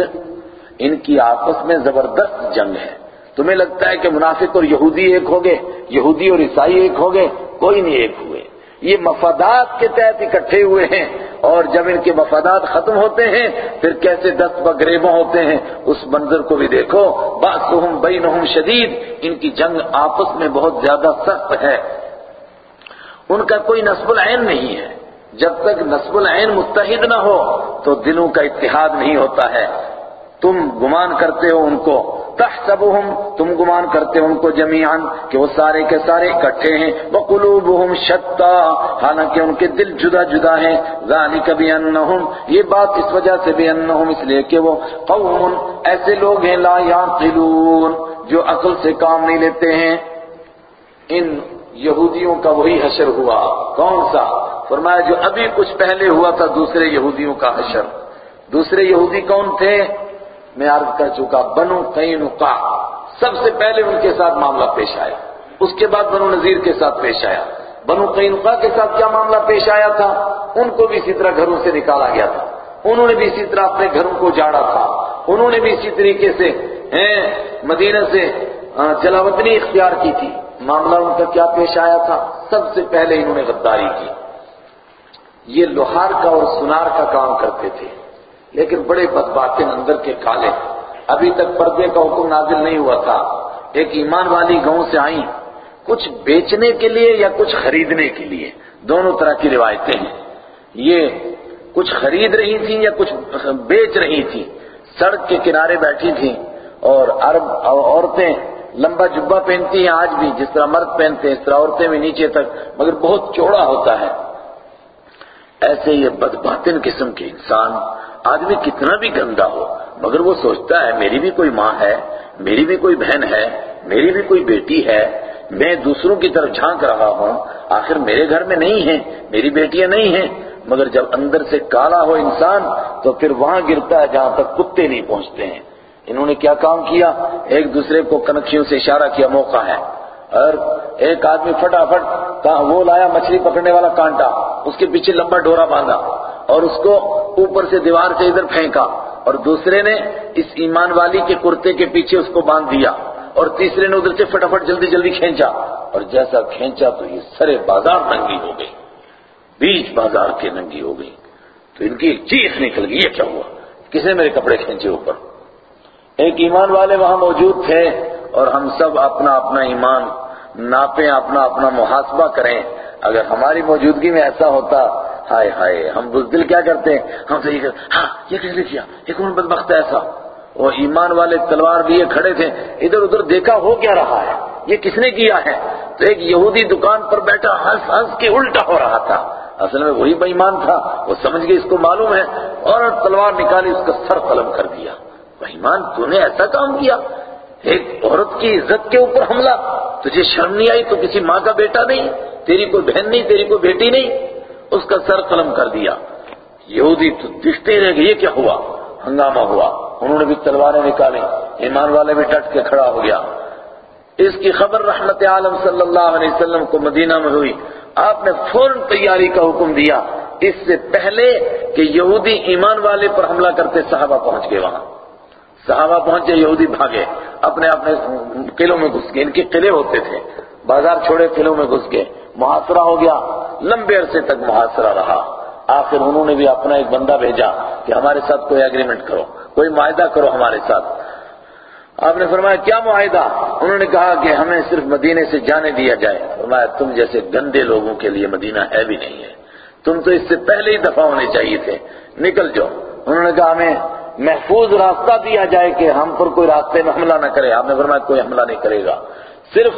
S1: ان کی آپس میں زبردست جنگ ہے۔ تمہیں لگتا ہے کہ منافق اور یہودی ایک ہو گئے یہودی اور عیسائی ایک ہو گئے کوئی نہیں ایک ہوئے۔ یہ مفادات کے تحت اکٹھے ہوئے ہیں۔ اور جب ان کے مفادات ختم ہوتے ہیں، پھر کیسے دست بگریبوں ہوتے ہیں؟ اس منظر کو بھی دیکھو۔ باسہم بینہم شدید ان کی جنگ آپس میں بہت زیادہ سخت ہے۔ ان کا کوئی نصب العین نہیں ہے۔ جب تک نصب العین متحد نہ ہو تو دلوں کا اتحاد نہیں ہوتا ہے۔ تم گمان کرتے ہو ان کو۔ تحسبهم تم گمان کرتے ہو ان کو جمیعاً کہ وہ سارے کے سارے اکٹھے ہیں۔ وقلوبهم شتا، حالانکہ ان کے دل جدا جدا ہیں۔ ذالک بانہم یہ بات اس وجہ سے بانہم اس لیے کہ وہ قوم ایسے لوگ ہیں لا یعقلون جو عقل سے کام نہیں لیتے ہیں۔ ان یہودیوں کا وہی حشر ہوا۔ کون سا؟ فرمایا جو ابھی کچھ پہلے ہوا تھا دوسرے یہودیوں کا حشر۔ دوسرے یہودی کون تھے؟ میں عرض کر چکا، بنو قینقاع۔ سب سے پہلے ان کے ساتھ معاملہ پیش آیا۔ اس کے بعد بنو نذیر کے ساتھ پیش آیا۔ بنو قینقاع کے ساتھ کیا معاملہ پیش آیا تھا؟ ان کو بھی اسی طرح گھروں سے نکالا گیا تھا۔ انہوں نے بھی اسی طرح اپنے گھروں کو جاڑا تھا۔ انہوں نے بھی اسی طریقے سے مدینہ سے جلاوطنی اختیار کی تھی۔ معاملہ ان کا کیا پیش آیا تھا؟ سب سے پہلے انہوں نے غداری کی۔ یہ لوہار کا اور سنار کا کام کرتے تھے، لیکن بڑے بدباطن اندر کے کالے۔ ابھی تک پردے کا حکم نازل نہیں ہوا تھا۔ ایک ایمان والی گاؤں سے آئیں۔ کچھ بیچنے کے لیے یا کچھ خریدنے کے لیے؟ دونوں طرح کی روایتیں ہیں۔ یہ کچھ خرید رہی تھیں یا کچھ بیچ رہی تھیں۔ سڑک کے کنارے بیٹھی تھیں۔ اور عرب عورتیں لمبا جبہ پہنتی ہیں آج بھی، جس طرح مرد پہنتے ہیں، اس طرح عورتیں بھی نیچے تک۔ مگر بہت چوڑا ہوتا ہے۔ ایسے یہ بدباطن قسم کے انسان، آدمی کتنا بھی گندا ہو، مگر وہ سوچتا ہے، میری بھی کوئی ماں ہے، میری بھی کوئی بہن ہے، میری بھی کوئی بیٹی ہے، میں دوسروں کی طرف جھانک رہا ہوں، آخر میرے گھر میں نہیں ہیں، میری بیٹیاں نہیں ہیں، مگر جب اندر سے کالا ہو انسان، تو پھر وہاں گرتا ہے جہاں تک کتے نہیں پہنچتے ہیں۔ انہوں نے کیا کام کیا؟ ایک دوسرے کو کنکھیوں سے اشارہ کیا، موقع ہے۔ اور ایک آدمی فٹافٹ وہ لایا مچھلی پکڑنے والا کانٹا، اس کے پیچھے لمبا ڈورا باندھا اور اس کو اوپر سے دیوار سے ادھر پھینکا اور دوسرے نے اس ایمان والی کے کرتے کے پیچھے اس کو باندھ دیا اور تیسرے نے ادھر سے فٹافٹ جلدی جلدی کھینچا اور جیسا کھینچا تو یہ سرے بازار ننگی ہو گئی، بیچ بازار کے ننگی ہو گئی۔ تو ان کی ایک چیخ نکل گئی، یہ کیا ہوا؟ کس نے میرے کپڑے کھینچے اوپر؟ ایک ایمان والے وہاں موجود تھے۔ اور ہم سب اپنا اپنا ایمان، ناپیں، اپنا اپنا محاسبہ کریں۔ اگر ہماری موجودگی میں ایسا ہوتا، ہائے ہائے، ہم بزدل کیا کرتے؟ ہیں ہم سے یہ کرتے ہاں یہ کس نے کیا؟ ایک کون بدبخت ایسا؟ وہ ایمان والے تلوار لیے کھڑے تھے، ادھر ادھر دیکھا ہو کیا رہا ہے؟ یہ کس نے کیا ہے؟ تو ایک یہودی دکان پر بیٹھا، ہنس ہنس کے الٹا ہو رہا تھا۔ اصل میں وہی بےمان تھا، وہ سمجھ گئے اس کو معلوم ہے، اور تلوار نکالی، اس کا سر قلم کر دیا۔ بےمان تو نے ایسا کام کیا؟ ایک عورت کی عزت کے اوپر حملہ، تجھے شرم نہیں آئی تو کسی ماں کا بیٹا نہیں، تیری کوئی بہن نہیں، تیری کوئی بیٹی نہیں، اس کا سر قلم کر دیا۔ یہودی تو دکھتے رہ گئے یہ کیا ہوا؟ ہنگامہ ہوا۔ انہوں نے بھی تلواریں نکالی، ایمان والے بھی ڈٹ کے کھڑا ہو گیا۔ اس کی خبر رحمت عالم صلی اللہ علیہ وسلم کو مدینہ میں ہوئی۔ آپ نے فوراً تیاری کا حکم دیا۔ اس سے پہلے کہ یہودی ایمان والے پر حملہ کرتے صحابہ پہنچ گئے وہاں۔ صحابہ پہنچے، یہودی بھاگے، اپنے اپنے قلعوں میں گھس گئے۔ ان کے قلعے ہوتے تھے۔ بازار چھوڑے، قلعوں میں گھس گئے۔ محاصرہ ہو گیا۔ لمبے عرصے تک محاصرہ رہا۔ آخر انہوں نے بھی اپنا ایک بندہ بھیجا کہ ہمارے ساتھ کوئی اگریمنٹ کرو، کوئی معاہدہ کرو ہمارے ساتھ۔ آپ نے فرمایا، کیا معاہدہ؟ انہوں نے کہا کہ ہمیں صرف مدینے سے جانے دیا جائے۔ فرمایا، تم جیسے گندے لوگوں کے لیے مدینہ ہے بھی نہیں ہے۔ تم تو اس سے پہلے ہی دفاع ہونے چاہیے تھے۔ نکل جاؤ۔ انہوں نے کہا، ہمیں محفوظ راستہ دیا جائے کہ ہم پر کوئی راستے میں حملہ نہ کرے۔ آپ نے فرمایا کوئی حملہ نہیں کرے گا۔ صرف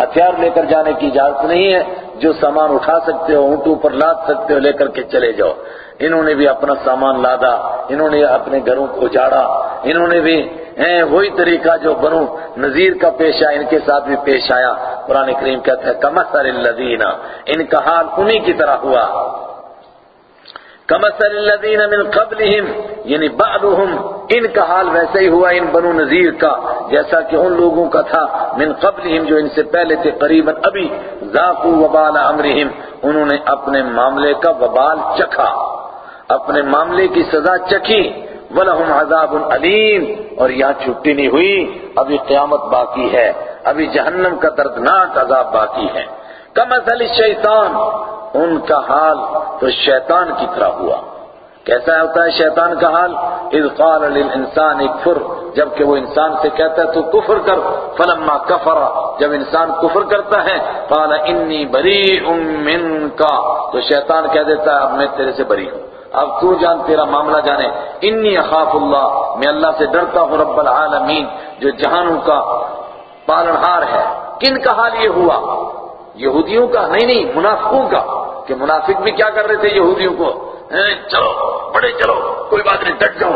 S1: ہتھیار لے کر جانے کی اجازت نہیں ہے۔ جو سامان اٹھا سکتے ہو اونٹوں پر لاد سکتے ہو، لے کر کے چلے جاؤ۔ انہوں نے بھی اپنا سامان لادا، انہوں نے اپنے گھروں کو اجاڑا انہوں نے بھی وہی طریقہ جو بنو نذیر کا پیش آیا، ان کے ساتھ بھی پیش آیا۔ قرآن کریم کہتا ہے کمسر الذین ان کا حال انہی کی طرح ہوا۔ کمسر الذین من قبلہم یعنی بعضهم ان کا حال ویسے ہی ہوا ان بنو نذیر کا، جیسا کہ ان لوگوں کا تھا، من قبلہم جو ان سے پہلے تھے، قریبا ابھی، ذاقوا وبال امرہم، انہوں نے اپنے معاملے کا وبال چکھا۔ اپنے معاملے کی سزا چکھی، وَلَهُمْ عَذَابٌ علیم اور یہاں چھٹی نہیں ہوئی، ابھی قیامت باقی ہے، ابھی جہنم کا دردناک عذاب باقی ہے۔ کمثل الشیطان ان کا حال تو شیطان کی طرح ہوا۔ کیسا ہوتا ہے شیطان کا حال؟ اذ قال للانسان اکفر، جبکہ وہ انسان سے کہتا ہے تو کفر کر۔ فلما کفر، جب انسان کفر کرتا ہے، قال انی بریء منک۔ تو شیطان کہہ دیتا ہے، اب میں تیرے سے بری ہوں۔ اب تو جان تیرا معاملہ جانے۔ انی اخاف اللہ، میں اللہ سے ڈرتا ہوں رب العالمین، جو جہانوں کا پالنہار ہے۔ کن کا حال یہ ہوا؟ یہودیوں کا نہیں نہیں، منافقوں کا۔ کہ منافق بھی کیا کر رہے تھے یہودیوں کو؟ چلو، بڑے چلو، کوئی بات نہیں، ڈٹ جاؤ۔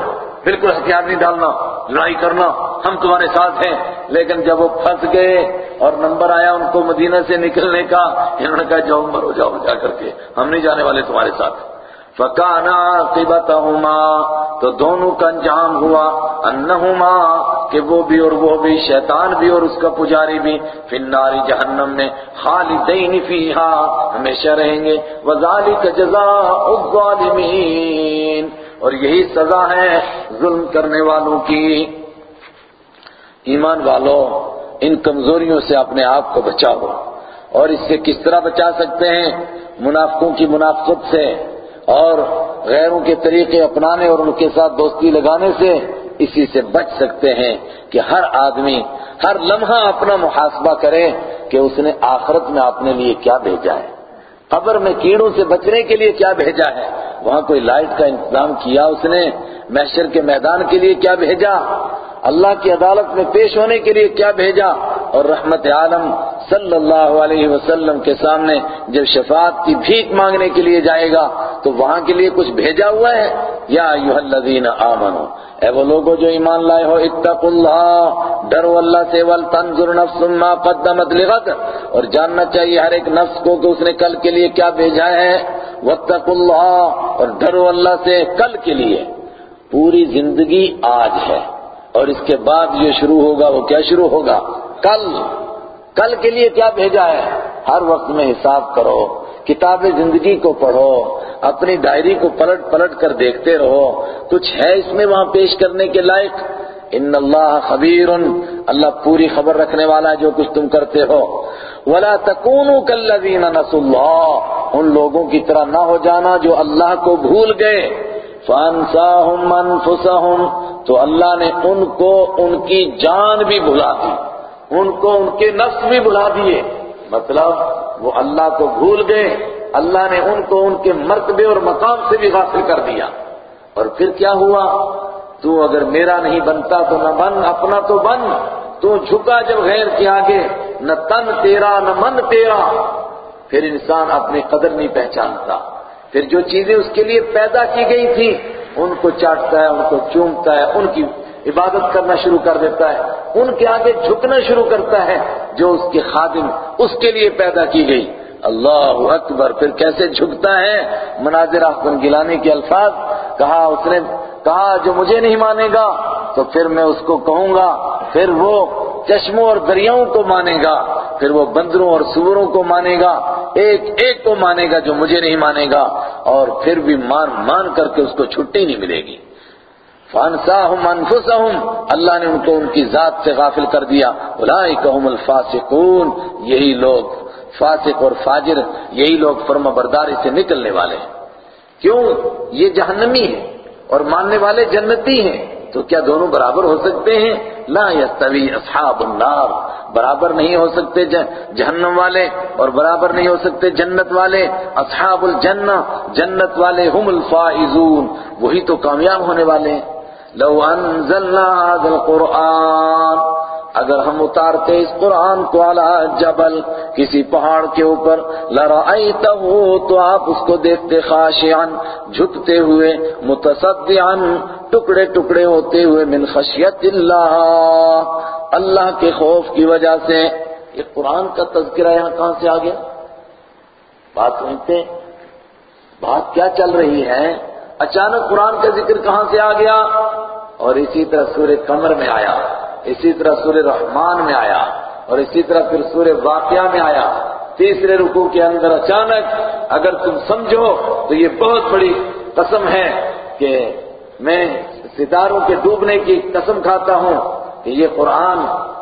S1: بالکل ہتھیار نہیں ڈالنا، لڑائی کرنا، ہم تمہارے ساتھ ہیں۔ لیکن جب وہ پھنس گئے اور نمبر آیا ان کو مدینہ سے نکلنے کا، انہوں نے کہا، جاؤ، مرو، جاؤ، جا کر کے۔ ہم نہیں جانے والے تمہارے ساتھ۔ فکانا عاقبتهما تو دونوں کا انجام ہوا انہما، کہ وہ بھی اور وہ بھی، شیطان بھی اور اس کا پجاری بھی، فی النار جہنم میں، خالدین فیہا، ہمیشہ رہیں گے، وذالک جزاء الظالمین۔ اور یہی سزا ہے ظلم کرنے والوں کی۔ ایمان والوں ان کمزوریوں سے اپنے آپ کو بچاؤ۔ اور اس سے کس طرح بچا سکتے ہیں؟ منافقوں کی منافقت سے۔ اور غیروں کے طریقے اپنانے اور ان کے ساتھ دوستی لگانے سے اسی سے بچ سکتے ہیں کہ ہر آدمی ہر لمحہ اپنا محاسبہ کرے کہ اس نے آخرت میں اپنے لیے کیا بھیجا ہے۔ قبر میں کیڑوں سے بچنے کے لیے کیا بھیجا ہے؟ وہاں کوئی لائٹ کا انتظام کیا اس نے؟ محشر کے میدان کے لیے کیا بھیجا؟ اللہ کی عدالت میں پیش ہونے کے لیے کیا بھیجا اور رحمت عالم صلی اللہ علیہ وسلم کے سامنے جب شفاعت کی بھیک مانگنے کے لیے جائے گا تو وہاں کے لیے کچھ بھیجا ہوا ہے؟ یا ایوہ الذین آمنو، اے وہ لوگوں جو ایمان لائے ہو، اتقوا اللہ، ڈرو اللہ سے، ولتنظر نفس ما قدمت لغد۔ اور جاننا چاہیے ہر ایک نفس کو کہ اس نے کل کے لیے کیا بھیجا ہے۔ واتقوا اللہ، اور ڈرو اللہ سے کل کے لیے۔ پوری زندگی آج ہے۔ اور اس کے بعد جو شروع ہوگا، وہ کیا شروع ہوگا؟ کل۔ کل کے لیے کیا بھیجا ہے؟ ہر وقت میں حساب کرو، کتاب زندگی کو پڑھو، اپنی ڈائری کو پلٹ پلٹ کر دیکھتے رہو۔ کچھ ہے اس میں وہاں پیش کرنے کے لائق؟ ان اللہ خبیر، اللہ پوری خبر رکھنے والا ہے جو کچھ تم کرتے ہو۔ ولا تکونوا کالذین نسوا اللہ ان لوگوں کی طرح نہ ہو جانا جو اللہ کو بھول گئے۔ فانساہم انفسہم تو اللہ نے ان کو ان کی جان بھی بھلا دی، ان کو ان کے نفس بھی بھلا دیے۔ مطلب وہ اللہ کو بھول گئے، اللہ نے ان کو ان کے مرتبے اور مقام سے بھی غافل کر دیا۔ اور پھر کیا ہوا؟ تو اگر میرا نہیں بنتا تو نہ بن، اپنا تو بن۔ تو جھکا جب غیر کے آگے، نہ تن تیرا، نہ من تیرا۔ پھر انسان اپنی قدر نہیں پہچانتا۔ پھر جو چیزیں اس کے لیے پیدا کی گئی تھی ان کو چاٹتا ہے، ان کو چومتا ہے، ان کی عبادت کرنا شروع کر دیتا ہے۔ ان کے آگے جھکنا شروع کرتا ہے، جو اس کے خادم اس کے لیے پیدا کی گئی۔ اللہ اکبر، پھر کیسے جھکتا ہے؟ مناظر احسن گلانے کے الفاظ۔ کہا اس نے، کہا جو مجھے نہیں مانے گا، تو پھر میں اس کو کہوں گا۔ پھر وہ چشموں اور دریاؤں کو مانے گا، پھر وہ بندروں اور سوروں کو مانے گا، ایک ایک کو مانے گا جو مجھے نہیں مانے گا، اور پھر بھی مان مان کر کے اس کو چھٹی نہیں ملے گی۔ فانساہم انفسہم، اللہ نے ان کو ان کی ذات سے غافل کر دیا۔ اولئک هم الفاسقون، یہی لوگ فاسق اور فاجر، یہی لوگ فرما برداری سے نکلنے والے۔ ہیں کیوں؟ یہ جہنمی ہے اور ماننے والے جنتی ہیں۔ تو کیا دونوں برابر ہو سکتے ہیں؟ لا یستوی اصحاب النار، برابر نہیں ہو سکتے جہنم والے اور برابر نہیں ہو سکتے جنت والے، اصحاب الجنہ، جنت والے ہم الفائزون، وہی تو کامیاب ہونے والے ہیں۔ لو انزلنا هذا القرآن اگر ہم اتارتے اس قرآن کو علی جبل کسی پہاڑ کے اوپر، لرأیتہو، تو آپ اس کو دیکھتے خاشعا، جھکتے ہوئے، متصدعا، ٹکڑے ٹکڑے ہوتے ہوئے، من خشیت اللہ۔ اللہ کے خوف کی وجہ سے۔ یہ قرآن کا تذکرہ یہاں کہاں سے آ گیا؟ بات سمجھتے بات کیا چل رہی ہے؟ اچانک قرآن کا ذکر کہاں سے آ گیا؟ اور اسی طرح سورہ قمر میں آیا۔ اسی طرح سورہ رحمان میں آیا اور اسی طرح پھر سورہ واقعہ میں آیا تیسرے رکوع کے اندر اچانک اگر تم سمجھو تو یہ بہت بڑی قسم ہے کہ میں ستاروں کے ڈوبنے کی قسم کھاتا ہوں کہ یہ قرآن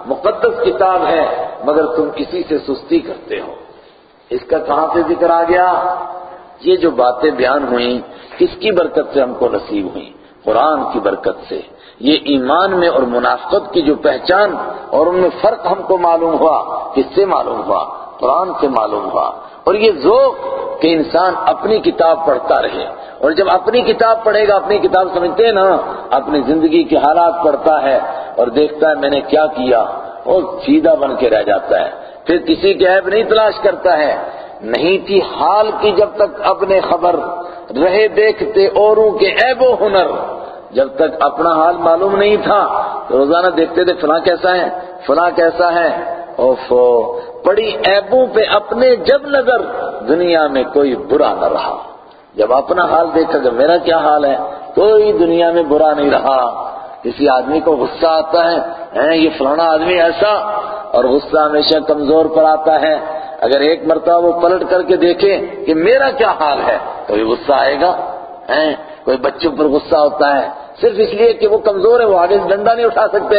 S1: مقدس کتاب ہے، مگر تم اسی سے سستی کرتے ہو۔ اس کا کہاں سے ذکر آ گیا؟ یہ جو باتیں بیان ہوئیں، کس کی برکت سے ہم کو نصیب ہوئیں؟ قرآن کی برکت سے۔ یہ ایمان میں اور منافقت کی جو پہچان اور ان میں فرق ہم کو معلوم ہوا، کس سے معلوم ہوا؟ قرآن سے معلوم ہوا۔ اور یہ ذوق کہ انسان اپنی کتاب پڑھتا رہے۔ اور جب اپنی کتاب پڑھے گا، اپنی کتاب سمجھتے ہیں نا، اپنی زندگی کے حالات پڑھتا ہے اور دیکھتا ہے میں نے کیا کیا۔ وہ سیدھا بن کے رہ جاتا ہے۔ پھر کسی کے عیب نہیں تلاش کرتا ہے۔ نہیں تھی حال کی جب تک اپنے خبر، رہے دیکھتے اوروں کے عیب و ہنر۔ جب تک اپنا حال معلوم نہیں تھا تو روزانہ دیکھتے تھے فلاں کیسا ہے، فلاں کیسا ہے۔ اوفو پڑی عیبوں پہ اپنے جب نظر دنیا میں کوئی برا نہ رہا۔ جب اپنا حال دیکھا کہ میرا کیا حال ہے، کوئی دنیا میں برا نہیں رہا۔ کسی آدمی کو غصہ آتا ہے یہ فلانا آدمی ایسا؟ اور غصہ ہمیشہ کمزور پر آتا ہے۔ اگر ایک مرتبہ وہ پلٹ کر کے دیکھے کہ میرا کیا حال ہے، تو یہ غصہ آئے گا۔ کوئی بچوں پر غصہ ہوتا ہے، صرف اس لیے کہ وہ کمزور ہے وہ آگے سے ڈنڈا نہیں اٹھا سکتے۔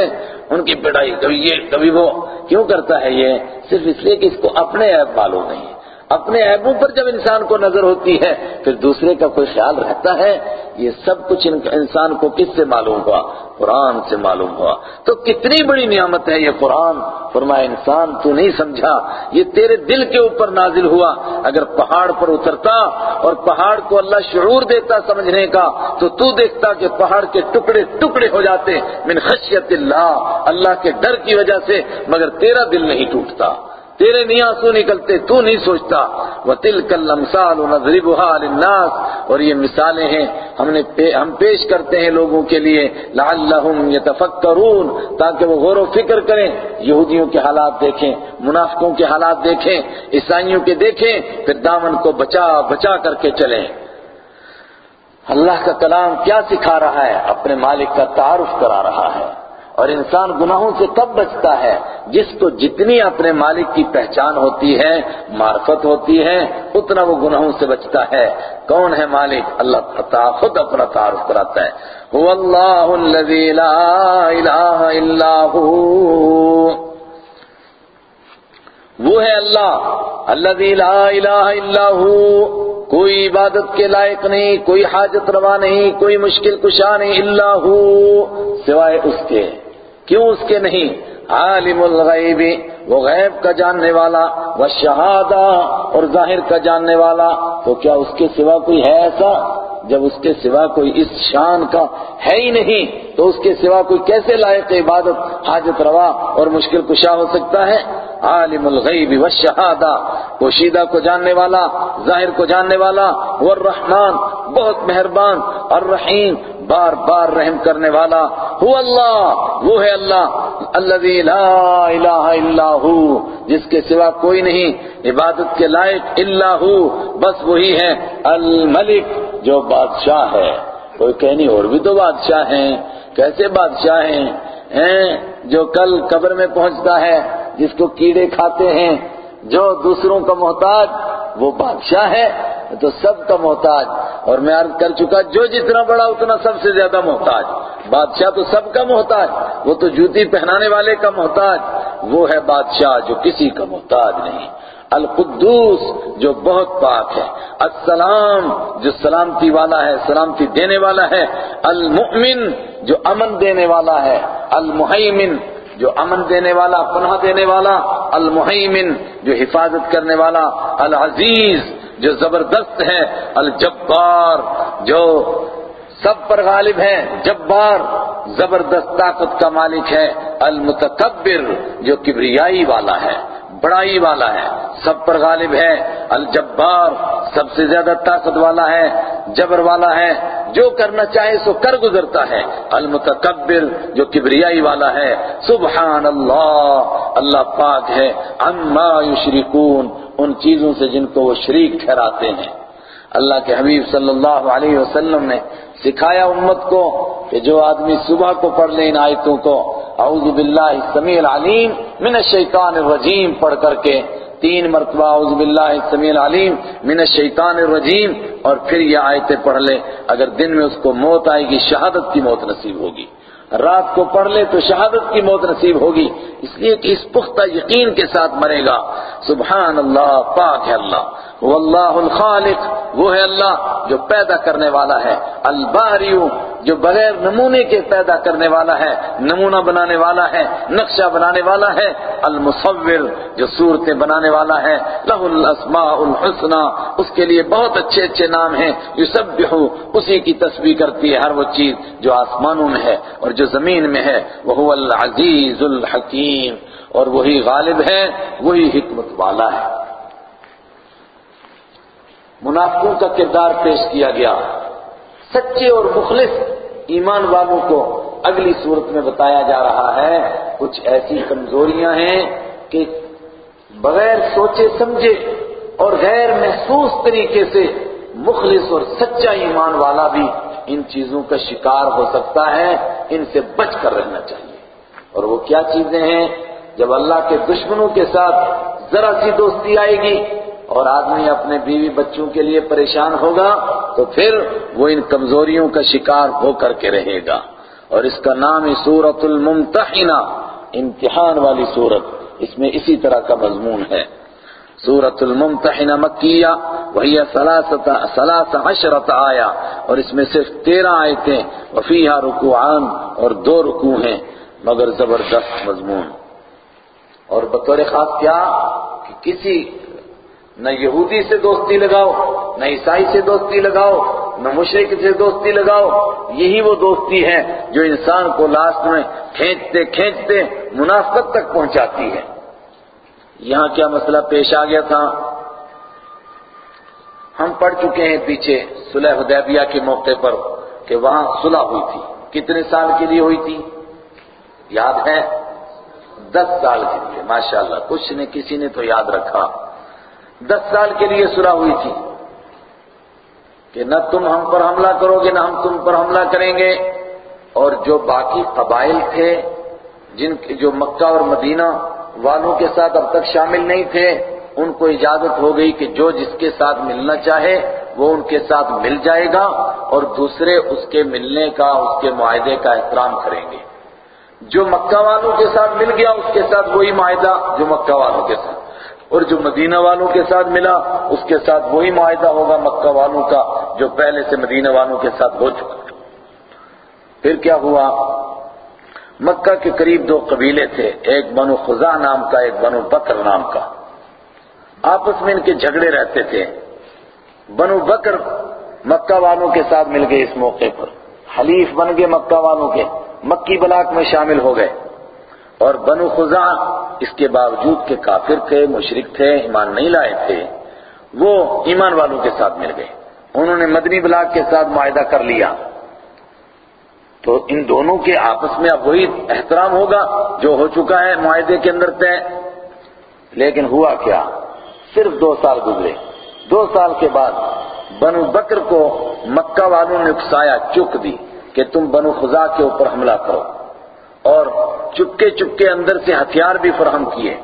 S1: ان کی پڑھائی کبھی یہ، کبھی وہ کیوں کرتا ہے یہ؟ صرف اس لیے کہ اس کو اپنے عیب معلوم نہیں۔ اپنے عیبوں پر جب انسان کو نظر ہوتی ہے، پھر دوسرے کا کوئی خیال رہتا ہے، یہ سب کچھ انسان کو کس سے معلوم ہوا؟ قرآن سے معلوم ہوا۔ تو کتنی بڑی نعمت ہے یہ قرآن۔ فرمایا، انسان تو نہیں سمجھا، یہ تیرے دل کے اوپر نازل ہوا۔ اگر پہاڑ پر اترتا اور پہاڑ کو اللہ شعور دیتا سمجھنے کا، تو تو دیکھتا کہ پہاڑ کے ٹکڑے ٹکڑے ہو جاتے۔ من خشیت اللہ اللہ کے ڈر کی وجہ سے، مگر تیرا دل نہیں ٹوٹتا۔ تیرے نہیں آنسو نکلتے، تو نہیں سوچتا۔ وَتِلْكَ الْأَمْثَالُ نَضْرِبُهَا لِلنَّاسِ۔ اور یہ مثالیں ہیں، ہم نے ہم پیش کرتے ہیں لوگوں کے لیے۔ لَعَلَّهُمْ يَتَفَكَّرُونَ۔ تاکہ وہ غور و فکر کریں، یہودیوں کے حالات دیکھیں، منافقوں کے حالات دیکھیں، عیسائیوں کے دیکھیں، پھر دامن کو بچا بچا کر کے چلیں۔ اللہ کا کلام کیا سکھا رہا ہے؟ اپنے مالک کا تعارف کرا رہا ہے۔ اور انسان گناہوں سے کب بچتا ہے جس کو جتنی اپنے مالک کی پہچان ہوتی ہے، معرفت ہوتی ہے، اتنا وہ گناہوں سے بچتا ہے۔ کون ہے مالک؟ اللہ تعالیٰ خود اپنا تعارف کراتا ہے۔ اللہ الذی لا الہ الا وہ ہے اللہ۔ الذی لا الہ الا کوئی عبادت کے لائق نہیں، کوئی حاجت روا نہیں، کوئی مشکل کشا نہیں اللہ سوائے اس کے۔ کیوں اس کے نہیں؟ عالم الغیب، وہ غیب کا جاننے والا، وہ شہادہ اور ظاہر کا جاننے والا۔ تو کیا اس کے سوا کوئی ہے ایسا؟ جب اس کے سوا کوئی اس شان کا ہے ہی نہیں، تو اس کے سوا کوئی کیسے لائق عبادت، حاجت روا اور مشکل کشا ہو سکتا ہے؟ عالم الغیب والشہادہ پوشیدہ کو جاننے والا، ظاہر کو جاننے والا والرحمن بہت مہربان، الرحیم بار بار رحم کرنے والا ہو اللہ، وہ ہے اللہ الذي لا الہ الا ہو، جس کے سوا کوئی نہیں، عبادت کے لائق الا ہو، بس وہی ہے الملک جو بادشاہ ہے۔ کوئی کہنی اور بھی تو بادشاہ ہیں، کیسے بادشاہ ہیں جو کل قبر میں پہنچتا ہے، جس کو کیڑے کھاتے ہیں جو دوسروں کا محتاج، وہ بادشاہ ہے، تو سب کا محتاج۔ اور میں عرض کر چکا، جو جتنا بڑا، اتنا سب سے زیادہ محتاج۔ بادشاہ تو سب کا محتاج، وہ تو جوتی پہنانے والے کا محتاج۔ وہ ہے بادشاہ جو کسی کا محتاج نہیں۔ القدوس جو بہت پاک ہے۔ السلام جو سلامتی والا ہے، سلامتی دینے والا ہے۔ المؤمن جو امن دینے والا ہے۔ المحیمن جو امن دینے والا، پناہ دینے والا، المحیمن جو حفاظت کرنے والا، العزیز جو زبردست ہے، الجبار جو سب پر غالب ہے، جبار زبردست طاقت کا مالک ہے، المتکبر جو کبریائی والا ہے۔ بڑائی والا ہے۔ سب پر غالب ہے۔ الجبار سب سے زیادہ طاقت والا ہے، جبر والا ہے۔ جو کرنا چاہے سو کر گزرتا ہے۔ المتکبر جو کبریائی والا ہے۔ سبحان اللہ اللہ پاک ہے۔ اما یشرکون، ان چیزوں سے جن کو وہ شریک ٹھہراتے ہیں۔ اللہ کے حبیب صلی اللہ علیہ وسلم نے سکھایا امت کو کہ جو آدمی صبح کو پڑھ لے ان آیتوں کو اعوذ باللہ السمیع العلیم من الشیطان الرجیم، پڑھ کر کے تین مرتبہ اعوذ باللہ السمیع العلیم من الشیطان الرجیم، اور پھر یہ آیتیں پڑھ لے، اگر دن میں اس کو موت آئے گی، شہادت کی موت نصیب ہوگی۔ رات کو پڑھ لے تو شہادت کی موت نصیب ہوگی، اس لیے کہ اس پختہ یقین کے ساتھ مرے گا۔ سبحان اللہ پاک ہے اللہ۔ واللہ الخالق، وہ ہے اللہ جو پیدا کرنے والا ہے۔ الباریو جو بغیر نمونے کے پیدا کرنے والا ہے، نمونہ بنانے والا ہے، نقشہ بنانے والا ہے۔ المصور، جو صورتیں بنانے والا ہے۔ لہ الاسماء الحسنى اس کے لیے بہت اچھے اچھے نام ہیں۔ یسبح اسی کی تسبیح کرتی ہے ہر وہ چیز جو آسمانوں میں ہے اور جو زمین میں ہے۔ وہ العزیز الحکیم۔ اور وہی غالب ہے وہی حکمت والا ہے۔ منافقوں کا کردار پیش کیا گیا۔ سچے اور مخلص ایمان والوں کو اگلی صورت میں بتایا جا رہا ہے۔ کچھ ایسی کمزوریاں ہیں کہ بغیر سوچے سمجھے اور غیر محسوس طریقے سے مخلص اور سچا ایمان والا بھی ان چیزوں کا شکار ہو سکتا ہے، ان سے بچ کر رہنا چاہیے۔ اور وہ کیا چیزیں ہیں؟ جب اللہ کے دشمنوں کے ساتھ ذرا سی دوستی آئے گی اور آدمی اپنے بیوی بچوں کے لیے پریشان ہوگا، تو پھر وہ ان کمزوریوں کا شکار ہو کر کے رہے گا۔ اور اس کا نام ہی سورت الممتحنہ، امتحان والی صورت۔ اس میں اسی طرح کا مضمون ہے۔ سورت الممتحنہ مکیہ، وہی سلاس عشرت آیا اور اس میں صرف تیرہ آیتیں وفیہ رکوعان اور دو رکوع ہیں۔ مگر زبردست مضمون۔ اور بطور خاص کیا کہ کسی نہ یہودی سے دوستی لگاؤ، نہ عیسائی سے دوستی لگاؤ، نہ مشرق سے دوستی لگاؤ، یہی وہ دوستی ہے جو انسان کو لاسٹ میں کھینچتے کھینچتے منافقت تک پہنچاتی ہے یہاں کیا مسئلہ پیش آ گیا تھا؟ ہم پڑھ چکے ہیں پیچھے صلح حدیبیہ کے موقع پر کہ وہاں صلح ہوئی تھی۔ کتنے سال کے لیے ہوئی تھی؟ یاد ہے؟ دس سال کے لیے، ماشاءاللہ، کچھ نے کسی نے تو یاد رکھا۔ دس سال کے لیے صلح ہوئی تھی کہ نہ تم ہم پر حملہ کرو گے، نہ ہم تم پر حملہ کریں گے۔ اور جو باقی قبائل تھے، جن جو مکہ اور مدینہ والوں کے ساتھ اب تک شامل نہیں تھے، ان کو اجازت ہو گئی کہ جو جس کے ساتھ ملنا چاہے، وہ ان کے ساتھ مل جائے گا اور دوسرے اس کے ملنے کا، اس کے معاہدے کا احترام کریں گے۔ جو مکہ والوں کے ساتھ مل گیا، اس کے ساتھ وہی معاہدہ جو مکہ والوں کے ساتھ۔ اور جو مدینہ والوں کے ساتھ ملا، اس کے ساتھ وہی معاہدہ ہوگا مکہ والوں کا جو پہلے سے مدینہ والوں کے ساتھ ہو چکا۔ پھر کیا ہوا؟ مکہ کے قریب دو قبیلے تھے، ایک بنو خزا نام کا، ایک بنو بکر نام کا۔ آپس میں ان کے جھگڑے رہتے تھے۔ بنو بکر مکہ والوں کے ساتھ مل گئے اس موقع پر۔ حلیف بن گئے مکہ والوں کے۔ مکی بلاک میں شامل ہو گئے اور بنو خزا اس کے باوجود کہ کافر تھے، مشرک تھے، ایمان نہیں لائے تھے، وہ ایمان والوں کے ساتھ مل گئے۔ انہوں نے مدنی بلاک کے ساتھ معاہدہ کر لیا۔ تو ان دونوں کے آپس میں اب وہی احترام ہوگا جو ہو چکا ہے معاہدے کے اندر طے۔ لیکن ہوا کیا؟ صرف دو سال گزرے۔ دو سال کے بعد بنو بکر کو مکہ والوں نے اکسایا، چک دی۔ کہ تم بنو خزا کے اوپر حملہ کرو اور چپکے چپکے اندر سے ہتھیار بھی فراہم کیے،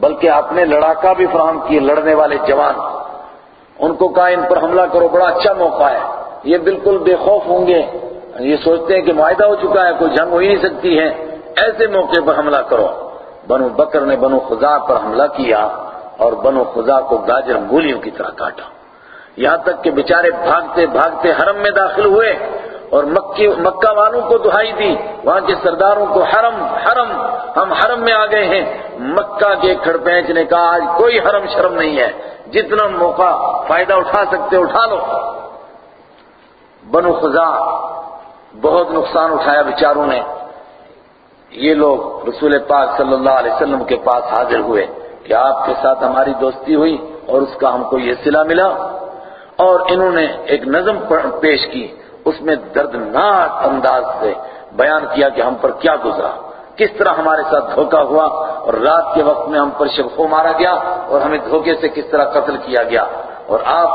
S1: بلکہ اپنے لڑاکا بھی فراہم کیے لڑنے والے جوان۔ ان کو کہا، ان پر حملہ کرو، بڑا اچھا موقع ہے۔ یہ بالکل بے خوف ہوں گے۔ یہ سوچتے ہیں کہ معاہدہ ہو چکا ہے، کوئی جنگ ہو ہی نہیں سکتی ہے۔ ایسے موقع پر حملہ کرو۔ بنو بکر نے بنو خزا پر حملہ کیا اور بنو خزا کو گاجر گولیوں کی طرح کاٹا۔ یہاں تک کہ بیچارے بھاگتے بھاگتے حرم میں داخل ہوئے۔ اور مکی مکہ والوں کو دہائی دی۔ وہاں کے سرداروں کو حرم حرم، ہم حرم میں آ گئے ہیں۔ مکہ کے کھڑپینچ نے کہا، آج کوئی حرم شرم نہیں ہے۔ جتنا موقع فائدہ اٹھا سکتے اٹھا لو۔ بنو خزا بہت نقصان اٹھایا بیچاروں نے۔ یہ لوگ رسول پاک صلی اللہ علیہ وسلم کے پاس حاضر ہوئے کہ آپ کے ساتھ ہماری دوستی ہوئی اور اس کا ہم کو یہ صلہ ملا۔ اور انہوں نے ایک نظم پیش کی۔ اس میں دردناک انداز سے بیان کیا کہ ہم پر کیا گزرا۔ کس طرح ہمارے ساتھ دھوکہ ہوا اور رات کے وقت میں ہم پر شبخو مارا گیا اور ہمیں دھوکے سے کس طرح قتل کیا گیا۔ اور آپ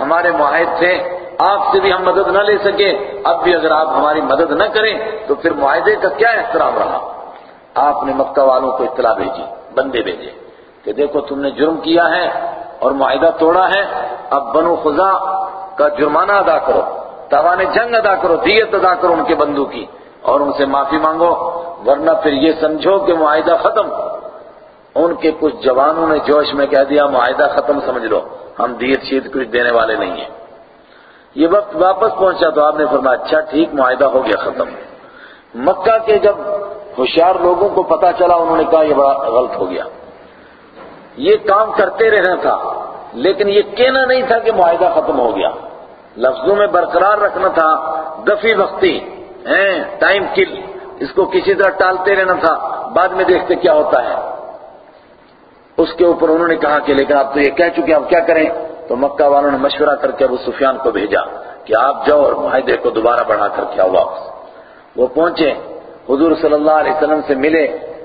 S1: ہمارے معاہد تھے، آپ سے بھی ہم مدد نہ لے سکے۔ اب بھی اگر آپ ہماری مدد نہ کریں تو پھر معاہدے کا کیا احترام رہا؟ آپ نے مکہ والوں کو اطلاع بھیجی، بندے بھیجے کہ دیکھو تم نے جرم کیا ہے اور معاہدہ توڑا ہے، اب بنو خزا کا جرمانہ ادا کرو۔ توان جنگ ادا کرو، دیت ادا کرو ان کے بندو کی۔ اور ان سے معافی مانگو، ورنہ پھر یہ سمجھو کہ معاہدہ ختم۔ ان کے کچھ جوانوں نے جوش میں کہہ دیا، معاہدہ ختم سمجھ لو۔ ہم دیت شید کچھ دینے والے نہیں ہیں۔ یہ وقت واپس پہنچا تو آپ نے فرمایا اچھا ٹھیک، معاہدہ ہو گیا، ختم۔ مکہ کے جب ہوشیار لوگوں کو پتا چلا، انہوں نے کہا، یہ بڑا غلط ہو گیا۔ یہ کام کرتے رہنا تھا، لیکن یہ کہنا نہیں تھا کہ معاہدہ ختم ہو گیا۔ لفظوں میں برقرار رکھنا تھا دفی وقتی ٹائم کل اس کو کسی طرح ٹالتے رہنا تھا، بعد میں دیکھتے کیا ہوتا ہے۔ اس کے اوپر انہوں نے کہا کہ لیکن آپ تو یہ کہہ چکے اب کیا کریں؟ تو مکہ والوں نے مشورہ کر کے ابو سفیان کو بھیجا کہ آپ جاؤ اور معاہدے کو دوبارہ بڑھا کر کے آؤ واپس۔ وہ پہنچے، حضور صلی اللہ علیہ وسلم سے ملے،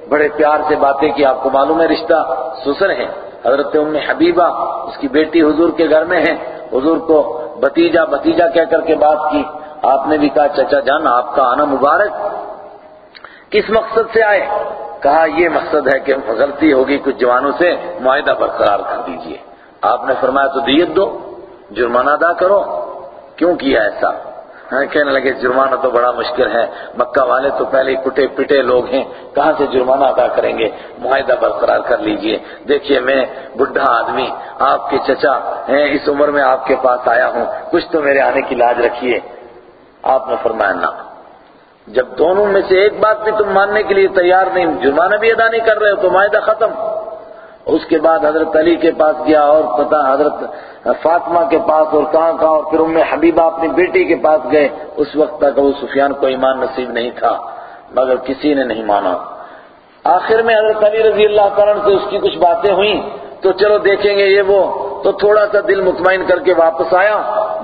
S1: بڑے پیار سے باتیں کی، آپ کو معلوم ہے، رشتہ سسر ہے حضرت ام حبیبہ، اس کی بیٹی حضور کے گھر میں ہے۔ حضور کو بھتیجا بھتیجا کہہ کر کے بات کی۔ آپ نے بھی کہا، چچا جان، آپ کا آنا مبارک۔ کس مقصد سے آئے؟ کہا، یہ مقصد ہے کہ غلطی ہوگی، کچھ جوانوں سے معاہدہ برقرار کر دیجیے۔ آپ نے فرمایا تو دیت دو، جرمانہ ادا کرو۔ کیوں کیا ایسا؟ ہاں، کہنے لگے جرمانہ تو بڑا مشکل ہے، مکہ والے تو پہلے کٹے پٹے لوگ ہیں، کہاں سے جرمانہ ادا کریں گے؟ معاہدہ برقرار کر لیجیے۔ دیکھیے میں بڈھا آدمی، آپ کے چچا ہیں، اس عمر میں آپ کے پاس آیا ہوں، کچھ تو میرے آنے کی لاج رکھیے۔ آپ نے فرمایا نہ جب دونوں میں سے ایک بات بھی تم ماننے کے لیے تیار نہیں، جرمانہ بھی ادا نہیں کر رہے ہو تو معاہدہ ختم۔ اس کے بعد حضرت علی کے پاس گیا اور پتا حضرت فاطمہ کے پاس اور کہاں کہاں اور پھر ام حبیبہ اپنی بیٹی کے پاس گئے۔ اس وقت تک وہ سفیان کو ایمان نصیب نہیں تھا، مگر کسی نے نہیں مانا۔ آخر میں حضرت علی رضی اللہ تعالیٰ سے اس کی کچھ باتیں ہوئیں۔ تو چلو دیکھیں گے یہ وہ تو تھوڑا سا دل مطمئن کر کے واپس آیا۔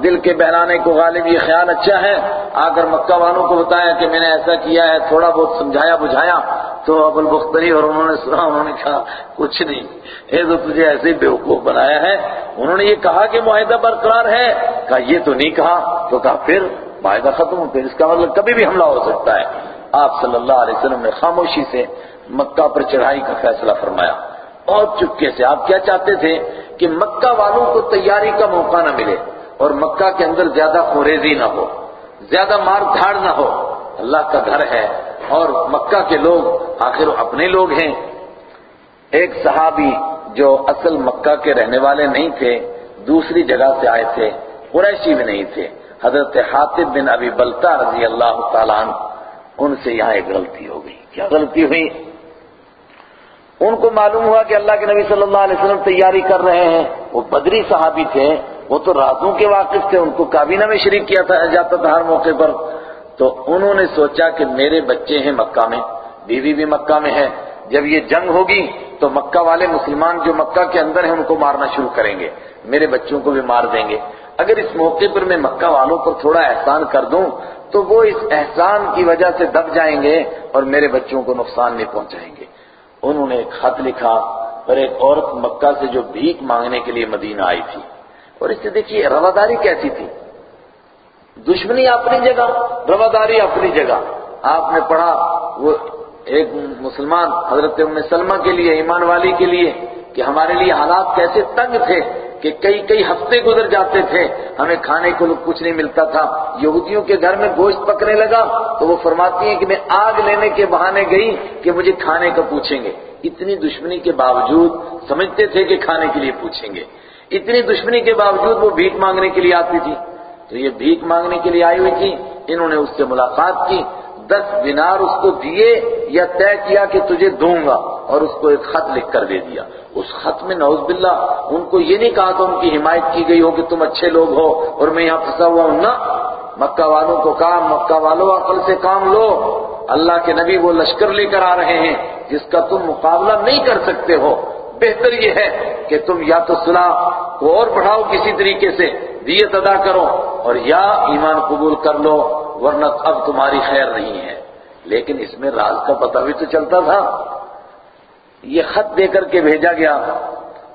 S1: دل کے بہلانے کو غالب، یہ خیال اچھا ہے۔ آ کر مکہ والوں کو بتایا کہ میں نے ایسا کیا ہے، تھوڑا بہت سمجھایا، بجھایا۔ تو ابو البختری اور انہوں نے سنا، انہوں نے کہا، کچھ نہیں۔ اے تو تجھے ایسے ہی بیوقوف بنایا ہے۔ انہوں نے یہ کہا کہ معاہدہ برقرار ہے۔ کہا، یہ تو نہیں کہا۔ تو کہا، پھر معاہدہ ختم پھر اس کا مطلب کبھی بھی حملہ ہو سکتا ہے۔ آپ صلی اللہ علیہ وسلم نے خاموشی سے مکہ پر چڑھائی کا فیصلہ فرمایا۔ بہت چپکے سے آپ کیا چاہتے تھے؟ کہ مکہ والوں کو تیاری کا موقع نہ ملے اور مکہ کے اندر زیادہ خوریزی نہ ہو، زیادہ مار دھاڑ نہ ہو۔ اللہ کا گھر ہے اور مکہ کے لوگ آخر اپنے لوگ ہیں۔ ایک صحابی جو اصل مکہ کے رہنے والے نہیں تھے، دوسری جگہ سے آئے تھے، قریشی بھی نہیں تھے۔ حضرت حاطب بن ابی بلتا رضی اللہ تعالیٰ عنہ، ان سے یہاں ایک غلطی ہو گئی۔ کیا غلطی ہوئی؟ ان کو معلوم ہوا کہ اللہ کے نبی صلی اللہ علیہ وسلم تیاری کر رہے ہیں۔ وہ بدری صحابی تھے، وہ تو رازوں کے واقف تھے، ان کو کابینہ میں شریک کیا تھا جاتا تھا ہر موقع پر۔ تو انہوں نے سوچا کہ میرے بچے ہیں مکہ میں، بیوی بھی مکہ میں ہے۔ جب یہ جنگ ہوگی تو مکہ والے مسلمان جو مکہ کے اندر ہیں، ان کو مارنا شروع کریں گے۔ میرے بچوں کو بھی مار دیں گے۔ اگر اس موقع پر میں مکہ والوں پر تھوڑا احسان کر دوں، تو وہ اس احسان کی وجہ سے دب جائیں گے اور میرے بچوں کو نقصان نہیں پہنچائیں گے۔ انہوں نے ایک خط لکھا اور ایک عورت مکہ سے جو بھیک مانگنے کے لیے مدینہ آئی تھی۔ اور اس سے دیکھیے، رواداری کیسی تھی؟ دشمنی اپنی جگہ، رواداری اپنی جگہ۔ آپ نے پڑھا، وہ ایک مسلمان حضرت ام سلمہ کے لیے، ایمان والی کے لیے، کہ ہمارے لیے حالات کیسے تنگ تھے۔ کہ کئی کئی ہفتے گزر جاتے تھے، ہمیں کھانے کو کچھ نہیں ملتا تھا۔ یہودیوں کے گھر میں گوشت پکنے لگا تو وہ فرماتی ہیں کہ میں آگ لینے کے بہانے گئی کہ مجھے کھانے کا پوچھیں گے۔ اتنی دشمنی کے باوجود سمجھتے تھے کہ کھانے کے لیے پوچھیں گے۔ اتنی دشمنی کے باوجود وہ بھیک مانگنے کے لیے آتی تھی۔ تو یہ بھیک مانگنے کے لیے آئی ہوئی تھی، انہوں نے اس سے ملاقات کی۔ دس دینار اس کو دیے یا طے کیا کہ تجھے دوں گا اور اس کو ایک خط لکھ کر دے دیا۔ اس خط میں نعوذ باللہ ان کو یہ نہیں کہا کہ ان کی حمایت کی گئی ہو کہ تم اچھے لوگ ہو اور میں یہاں پھنسا ہوا ہوں۔ نا مکہ والوں کو کہا مکہ والوں عقل سے کام لو۔ اللہ کے نبی وہ لشکر لے کر آ رہے ہیں جس کا تم مقابلہ نہیں کر سکتے ہو۔ بہتر یہ ہے کہ تم یا تو صلاح کو اور بڑھاؤ کسی طریقے سے، دیت ادا کرو اور یا ایمان قبول کر لو۔ ورنہ اب تمہاری خیر نہیں ہے۔ لیکن اس میں راز کا پتہ بھی تو چلتا تھا۔ یہ خط دے کر کے بھیجا گیا۔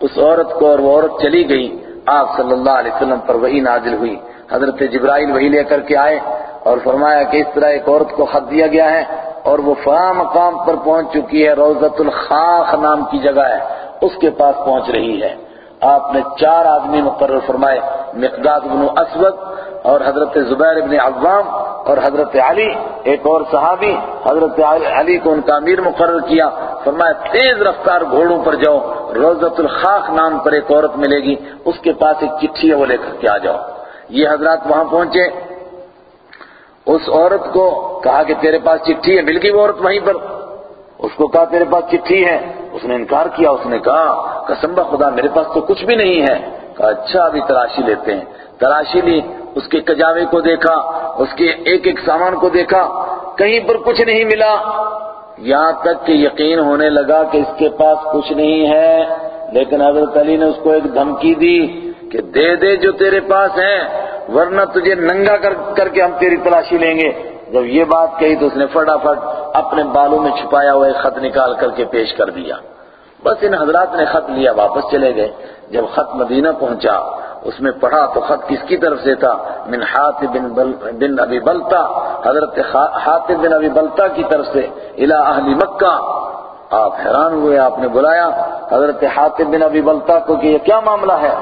S1: اس عورت کو اور وہ عورت چلی گئی۔ آپ صلی اللہ علیہ وسلم پر وہی نازل ہوئی۔ حضرت جبرائیل وہی لے کر کے آئے اور فرمایا کہ اس طرح ایک عورت کو خط دیا گیا ہے اور وہ فلاں مقام پر پہنچ چکی ہے۔ روزت الخاخ نام کی جگہ ہے۔ اس کے پاس پہنچ رہی ہے۔ آپ نے چار آدمی مقرر فرمائے۔ مقداد بن اسود اور حضرت زبیر بن عوام اور حضرت علی، ایک اور صحابی، حضرت علی کو ان کا امیر مقرر کیا، فرمایا، تیز رفتار گھوڑوں پر جاؤ روزت الخاخ نام پر ایک عورت ملے گی، اس کے پاس ایک چٹھی ہے، وہ لے کر کے آ جاؤ۔ یہ حضرات وہاں پہنچے۔ اس عورت کو کہا کہ تیرے پاس چٹھی ہے، مل گئی وہ عورت وہیں پر۔ اس کو کہا، تیرے پاس چٹھی ہے۔ اس نے انکار کیا، اس نے کہا، قسم خدا، میرے پاس تو کچھ بھی نہیں ہے۔ کہا اچھا ابھی تلاشی لیتے ہیں۔ تلاشی لی، اس کے کجاوے کو دیکھا، اس کے ایک ایک سامان کو دیکھا، کہیں پر کچھ نہیں ملا۔ یہاں تک کہ یقین ہونے لگا کہ اس کے پاس کچھ نہیں ہے، لیکن حضرت علی نے اس کو ایک دھمکی دی کہ دے دے جو تیرے پاس ہے ورنہ تجھے ننگا کر کر کے ہم تیری تلاشی لیں گے۔ جب یہ بات کہی تو اس نے فٹافٹ اپنے بالوں میں چھپایا ہوا ایک خط نکال کر کے پیش کر دیا۔ بس ان حضرات نے خط لیا واپس چلے گئے۔ جب خط مدینہ پہنچا اس میں پڑھا تو خط کس کی طرف سے تھا؟ من حاتب بن, بل بن ابی بلتا۔ حضرت حاتب بن ابی بلتا کی طرف سے الى اہل مکہ۔ آپ حیران ہوئے آپ نے بلایا حضرت حاتب بن ابی بلتا کو کہ یہ کیا معاملہ ہے؟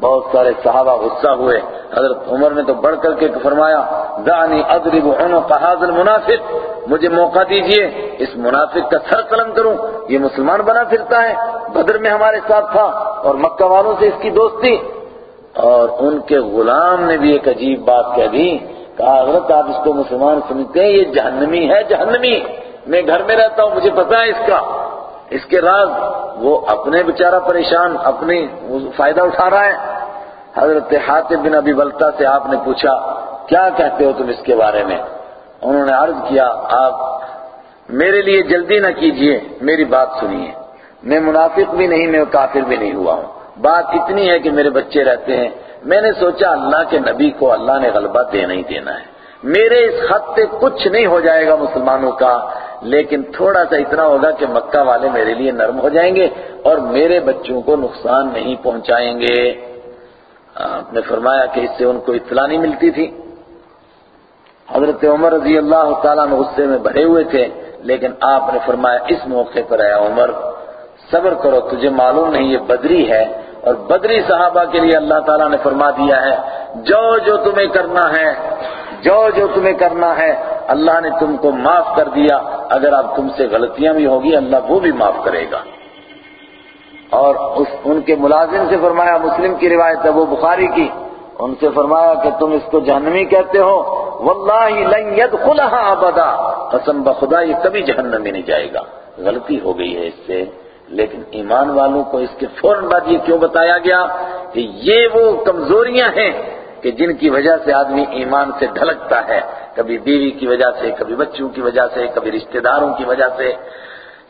S1: بہت سارے صحابہ غصہ ہوئے۔ حضرت عمر نے تو بڑھ کر کے فرمایا دانی اضرب عنق هذا المنافق مجھے موقع دیجیے، اس منافق کا سر قلم کروں۔ یہ مسلمان بنا پھرتا ہے۔ بدر میں ہمارے ساتھ تھا اور مکہ والوں سے اس کی دوستی۔ اور ان کے غلام نے بھی ایک عجیب بات کہہ دی، کہا، حضرت، آپ اس کو مسلمان سمجھتے ہیں؟ یہ جہنمی ہے، جہنمی۔ میں گھر میں رہتا ہوں، مجھے پتا ہے اس کا۔ اس کے راز وہ اپنے بچارہ پریشان اپنی فائدہ اٹھا رہا ہے۔ حضرت حاتب بن ابی بلتا سے آپ نے پوچھا، کیا کہتے ہو تم اس کے بارے میں؟ انہوں نے عرض کیا، آپ میرے لیے جلدی نہ کیجیے، میری بات سنیے۔ میں منافق بھی نہیں، میں کافر بھی نہیں ہوا ہوں۔ بات اتنی ہے کہ میرے بچے رہتے ہیں۔ میں نے سوچا، اللہ کے نبی کو اللہ نے غلبہ دینا ہی دینا ہے۔ میرے اس خط سے کچھ نہیں ہو جائے گا مسلمانوں کا، لیکن تھوڑا سا اتنا ہوگا کہ مکہ والے میرے لیے نرم ہو جائیں گے اور میرے بچوں کو نقصان نہیں پہنچائیں گے۔ آپ نے فرمایا کہ اس سے ان کو اطلاع نہیں ملتی تھی۔ حضرت عمر رضی اللہ تعالیٰ میں غصے میں بھرے ہوئے تھے، لیکن آپ نے فرمایا اس موقع پر آیا عمر، صبر کرو، تجھے معلوم نہیں یہ بدری ہے اور بدری صحابہ کے لیے اللہ تعالیٰ نے فرما دیا ہے، جو جو تمہیں کرنا ہے جو جو تمہیں کرنا ہے، اللہ نے تم کو معاف کر دیا۔ اگر اب تم سے غلطیاں بھی ہوگی، اللہ وہ بھی معاف کرے گا۔ اور اس، ان کے ملازم سے فرمایا، مسلم کی روایت ہے وہ بخاری کی۔ ان سے فرمایا کہ تم اس کو جہنمی کہتے ہو۔ واللہ لن يدخلها ابدا۔ قسم بخدا یہ کبھی جہنم میں نہیں جائے گا۔ غلطی ہو گئی ہے اس سے۔ لیکن ایمان والوں کو اس کے فوراً بعد یہ کیوں بتایا گیا کہ یہ وہ کمزوریاں ہیں کہ جن کی وجہ سے آدمی ایمان سے ڈھلکتا ہے، کبھی بیوی کی وجہ سے، کبھی بچوں کی وجہ سے، کبھی رشتہ داروں کی وجہ سے۔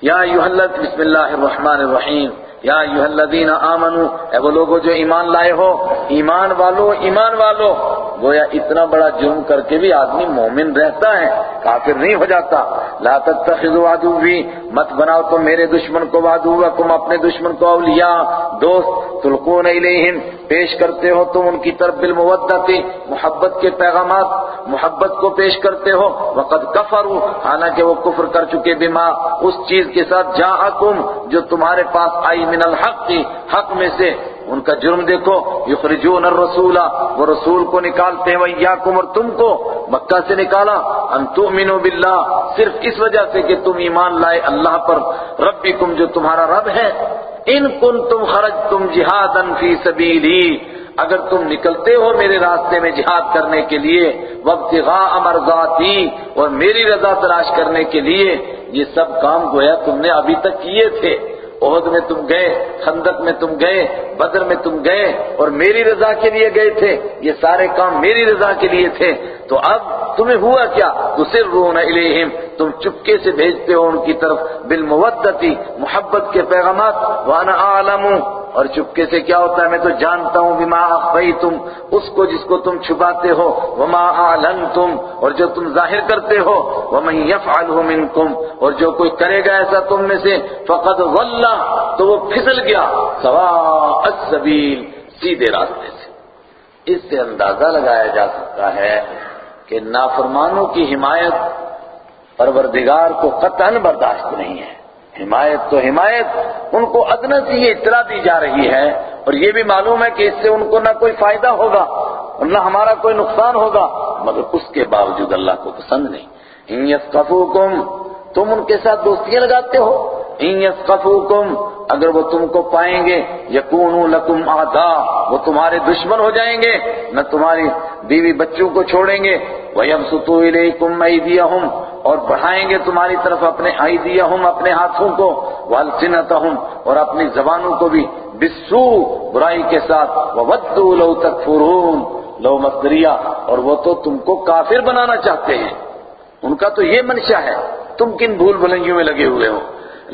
S1: یا یوحلت بسم اللہ الرحمن الرحیم۔ یا الذین آمنو، اے وہ لوگوں جو ایمان لائے ہو، ایمان والو ایمان والو، گویا اتنا بڑا جرم کر کے بھی آدمی مومن رہتا ہے، کافر نہیں ہو جاتا۔ لا تتخذوا عدوی، مت بناؤ تو میرے دشمن کو، وعدوکم اپنے دشمن کو، اولیاء، دوست، تلقون الیہم، پیش کرتے ہو تم ان کی طرف بالمودتی محبت کے پیغامات، محبت کو پیش کرتے ہو۔ وقد کفروا، حالانکہ وہ کفر کر چکے بما، اس چیز کے ساتھ جاءکم، جو تمہارے پاس آئی من الحق، حق میں سے۔ ان کا جرم دیکھو، یخرجون الرسول، وہ رسول کو نکالتے ہیں، وَإِيَّاكُمْ، اور تم کو مکہ سے نکالا۔ ان تؤمنوا باللہ صرف اس وجہ سے کہ تم ایمان لائے اللہ پر۔ ربکم جو تمہارا رب ہے ان کن تم خرج تم جہاد فی سبیلی اگر تم نکلتے ہو میرے راستے میں جہاد کرنے کے لیے، وابتغاء مرضاتی اور میری رضا تلاش کرنے کے لیے، یہ سب کام گویا تم نے ابھی تک کیے تھے۔ عہد میں تم گئے، خندق میں تم گئے، بدر میں تم گئے اور میری رضا کے لیے گئے تھے، یہ سارے کام میری رضا کے لیے تھے۔ تو اب تمہیں ہوا کیا؟ تسرون الیہم، تم چپکے سے بھیجتے ہو ان کی طرف، بالمودتی، محبت کے پیغامات، وانا عالم اور چپکے سے کیا ہوتا ہے؟ میں تو جانتا ہوں بما اخفیتم، اس کو جس کو تم چھپاتے ہو، وما اعلنتم، اور جو تم ظاہر کرتے ہو، ومن يفعله منکم، اور جو کوئی کرے گا ایسا تم میں سے، فقد ضل تو وہ پھسل گیا، سواء السبیل، سیدھے راستے سے۔ اس سے اندازہ لگایا جا سکتا ہے کہ نافرمانوں کی حمایت پروردگار کو قطعا برداشت نہیں ہے۔ حمایت تو حمایت، ان کو ادنا سے یہ اطلاع دی جا رہی ہے اور یہ بھی معلوم ہے کہ اس سے ان کو نہ کوئی فائدہ ہوگا اور نہ ہمارا کوئی نقصان ہوگا، مگر اس کے باوجود اللہ کو پسند نہیں۔ ان یسقفوکم تم ان کے ساتھ دوستیاں لگاتے ہو۔ ان یسقفوکم اگر وہ تم کو پائیں گے، یکونو لکم آدا وہ تمہارے دشمن ہو جائیں گے، نہ تمہاری بیوی بچوں کو چھوڑیں گے، وَيَبْسُطُوا إِلَيْكُمْ أَيْدِيَهُمْ، اور بڑھائیں گے تمہاری طرف اپنے ایدیہم اپنے ہاتھوں کو، وَأَلْسِنَتَهُمْ، اور اپنی زبانوں کو بھی بسو برائی کے ساتھ، وَوَدُّوا لَوْ تَكْفُرُونَ، لو مصدریہ اور وہ تو تم کو کافر بنانا چاہتے ہیں۔ ان کا تو یہ منشا ہے، تم کن بھول بھلنگیوں میں لگے ہوئے ہو؟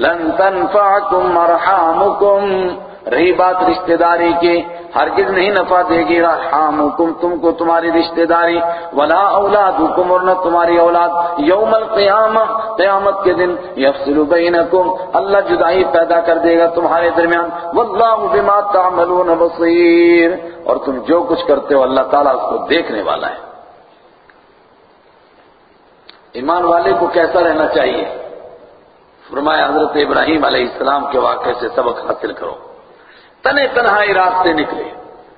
S1: لن تنفعکم ارحامکم رہی بات رشتہ داری کی، ہرگز نہیں نفع دے گی رحامکم، تم کو تمہاری رشتہ داری ولا اولادکم اور نہ تمہاری اولاد۔ یوم القیامہ، قیامت کے دن یفصل بینکم، اللہ جدائی پیدا کر دے گا تمہارے درمیان۔ واللہ بما تعملون بصیر۔ اور تم جو کچھ کرتے ہو، اللہ تعالیٰ اس کو دیکھنے والا ہے۔ ایمان والے کو کیسا رہنا چاہیے؟ فرمایا، حضرت ابراہیم علیہ السلام کے واقعے سے سبق حاصل کرو۔ تنے تنہائی راستے نکلے۔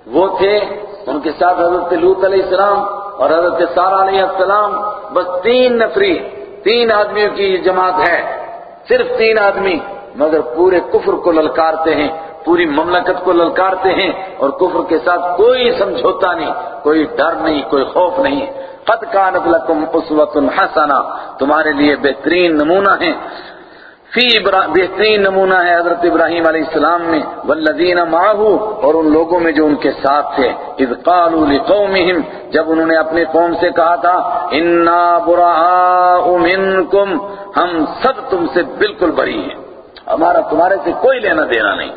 S1: وہ تھے ان کے ساتھ حضرت لوت علیہ السلام اور حضرت سارا علیہ السلام۔ بس تین نفری، تین آدمیوں کی جماعت ہے۔ صرف تین آدمی، مگر پورے کفر کو للکارتے ہیں، پوری مملکت کو للکارتے ہیں اور کفر کے ساتھ کوئی سمجھوتا نہیں، کوئی ڈر نہیں، کوئی خوف نہیں۔ قد کانت لکم اسوت حسنہ، تمہارے لیے بہترین نمونہ ہیں۔ فی بہترین نمونہ ہے حضرت ابراہیم علیہ السلام میں، والذین معه اور ان لوگوں میں جو ان کے ساتھ تھے۔ اذ قالوا لقومهم جب انہوں نے اپنی قوم سے کہا تھا، انا براء منکم، ہم سب تم سے بالکل بری ہیں۔ ہمارا تمہارے سے کوئی لینا دینا نہیں۔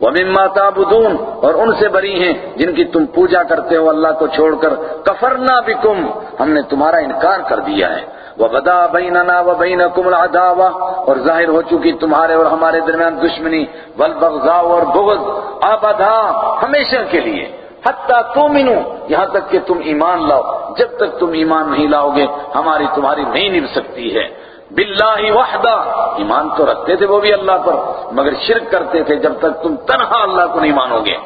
S1: وَمِمَّا تَعْبُدُونَ، اور ان سے بری ہیں، جن کی تم پوجا کرتے ہو اللہ کو چھوڑ کر۔ کفرنا بکم ہم نے تمہارا انکار کر دیا ہے۔ وَبَدَا بَيْنَنَا وَبَيْنَكُمُ الْعَدَاوَةُ اور ظاہر ہو چکی تمہارے اور ہمارے درمیان دشمنی، والبغضاء اور بغض ابدا ہمیشہ کے لیے۔ حتیٰ تؤمنوا یہاں تک کہ تم ایمان لاؤ۔ جب تک تم ایمان نہیں لاؤ گے ہماری تمہاری نہیں نب سکتی ہے۔ باللہ وحدہ، ایمان تو رکھتے تھے وہ بھی اللہ پر، مگر شرک کرتے تھے جب تک تم تنہا اللہ کو نہیں مانو گے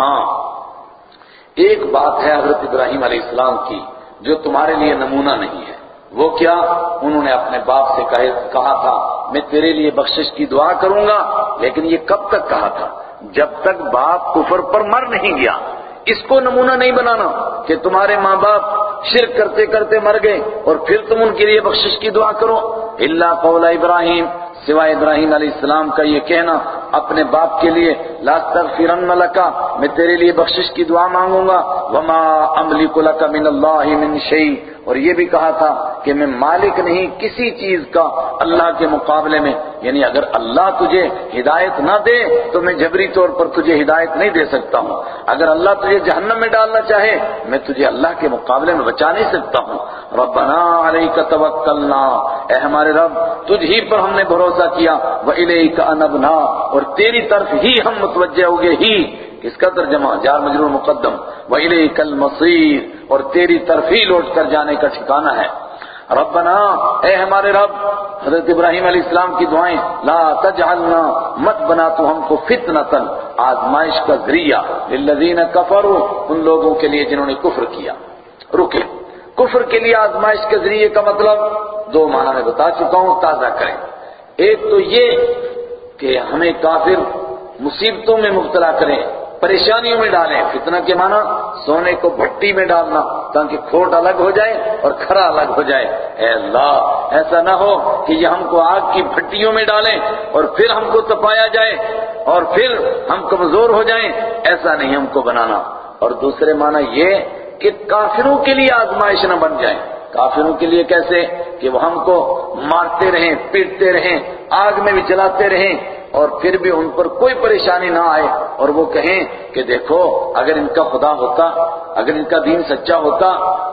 S1: ہاں ایک بات ہے حضرت ابراہیم علیہ السلام کی، جو تمہارے لیے نمونہ نہیں ہے۔ وہ کیا؟ انہوں نے اپنے باپ سے کہا تھا، میں تیرے لیے بخشش کی دعا کروں گا. لیکن یہ کب تک کہا تھا؟ جب تک باپ کفر پر مر نہیں گیا۔ اس کو نمونہ نہیں بنانا کہ تمہارے ماں باپ شرک کرتے کرتے مر گئے اور پھر تم ان کے لیے بخشش کی دعا کرو۔ اللہ قول ابراہیم، سوائے ابراہیم علیہ السلام کا یہ کہنا، اپنے باپ کے لیے، لا تغفرن لکا، میں تیرے لیے بخشش کی دعا مانگوں گا۔ وما املک لک من اللہ من شیء. اور یہ بھی کہا تھا کہ میں مالک نہیں، کسی چیز کا اللہ کے مقابلے میں۔ یعنی اگر اللہ تجھے ہدایت نہ دے، تو میں جبری طور پر تجھے ہدایت نہیں دے سکتا ہوں۔ اگر اللہ تجھے جہنم میں ڈالنا چاہے، میں تجھے اللہ کے مقابلے میں بچا نہیں سکتا ہوں۔ ربنا علیک توکلنا۔ اے ہمارے رب، تجھ ہی پر ہم نے بھروسہ کیا۔ وَإِلَيْكَ أَنَبْنَا اور تیری طرف ہی ہم متوجہ ہو گئے۔ ہی، کس کا ترجمہ؟ جار مجرور مقدم۔ وَإِلَيْكَ الْمَصِيرُ اور تیری طرف ہی لوٹ کر جانے کا ٹھکانہ ہے۔ ربنا، اے ہمارے رب، حضرت ابراہیم علیہ السلام کی دعائیں، لا تجعلنا مت بنا تو ہم کو فتنتن آزمائش کا ذریعہ۔ للذین کفروا، ان لوگوں کے لیے جنہوں نے کفر کیا۔ رکے۔ کفر کے لیے آزمائش کے ذریعے کا مطلب دو معنی میں بتا چکا ہوں، تازہ کریں۔ ایک تو یہ کہ ہمیں کافر مصیبتوں میں مبتلا کریں۔ پریشانیوں میں ڈالیں۔ فتنہ کے معنی سونے کو بھٹی میں ڈالنا، تاکہ کھوٹ الگ ہو جائے اور کھرا الگ ہو جائے۔ اے اللہ، ایسا نہ ہو کہ یہ ہم کو آگ کی بھٹیوں میں ڈالیں اور پھر ہم کو تپایا جائے اور پھر ہم کمزور ہو جائیں۔ ایسا نہیں ہم کو بنانا۔ اور دوسرے معنی یہ کہ کافروں کے لیے آزمائش نہ بن جائیں کافروں کے لیے کیسے؟ کہ وہ ہم کو مارتے رہیں، پیٹتے رہیں، آگ میں بھی جلاتے رہیں۔ اور پھر بھی ان پر کوئی پریشانی نہ آئے اور وہ کہیں کہ دیکھو، اگر ان کا خدا ہوتا، اگر ان کا دین سچا ہوتا،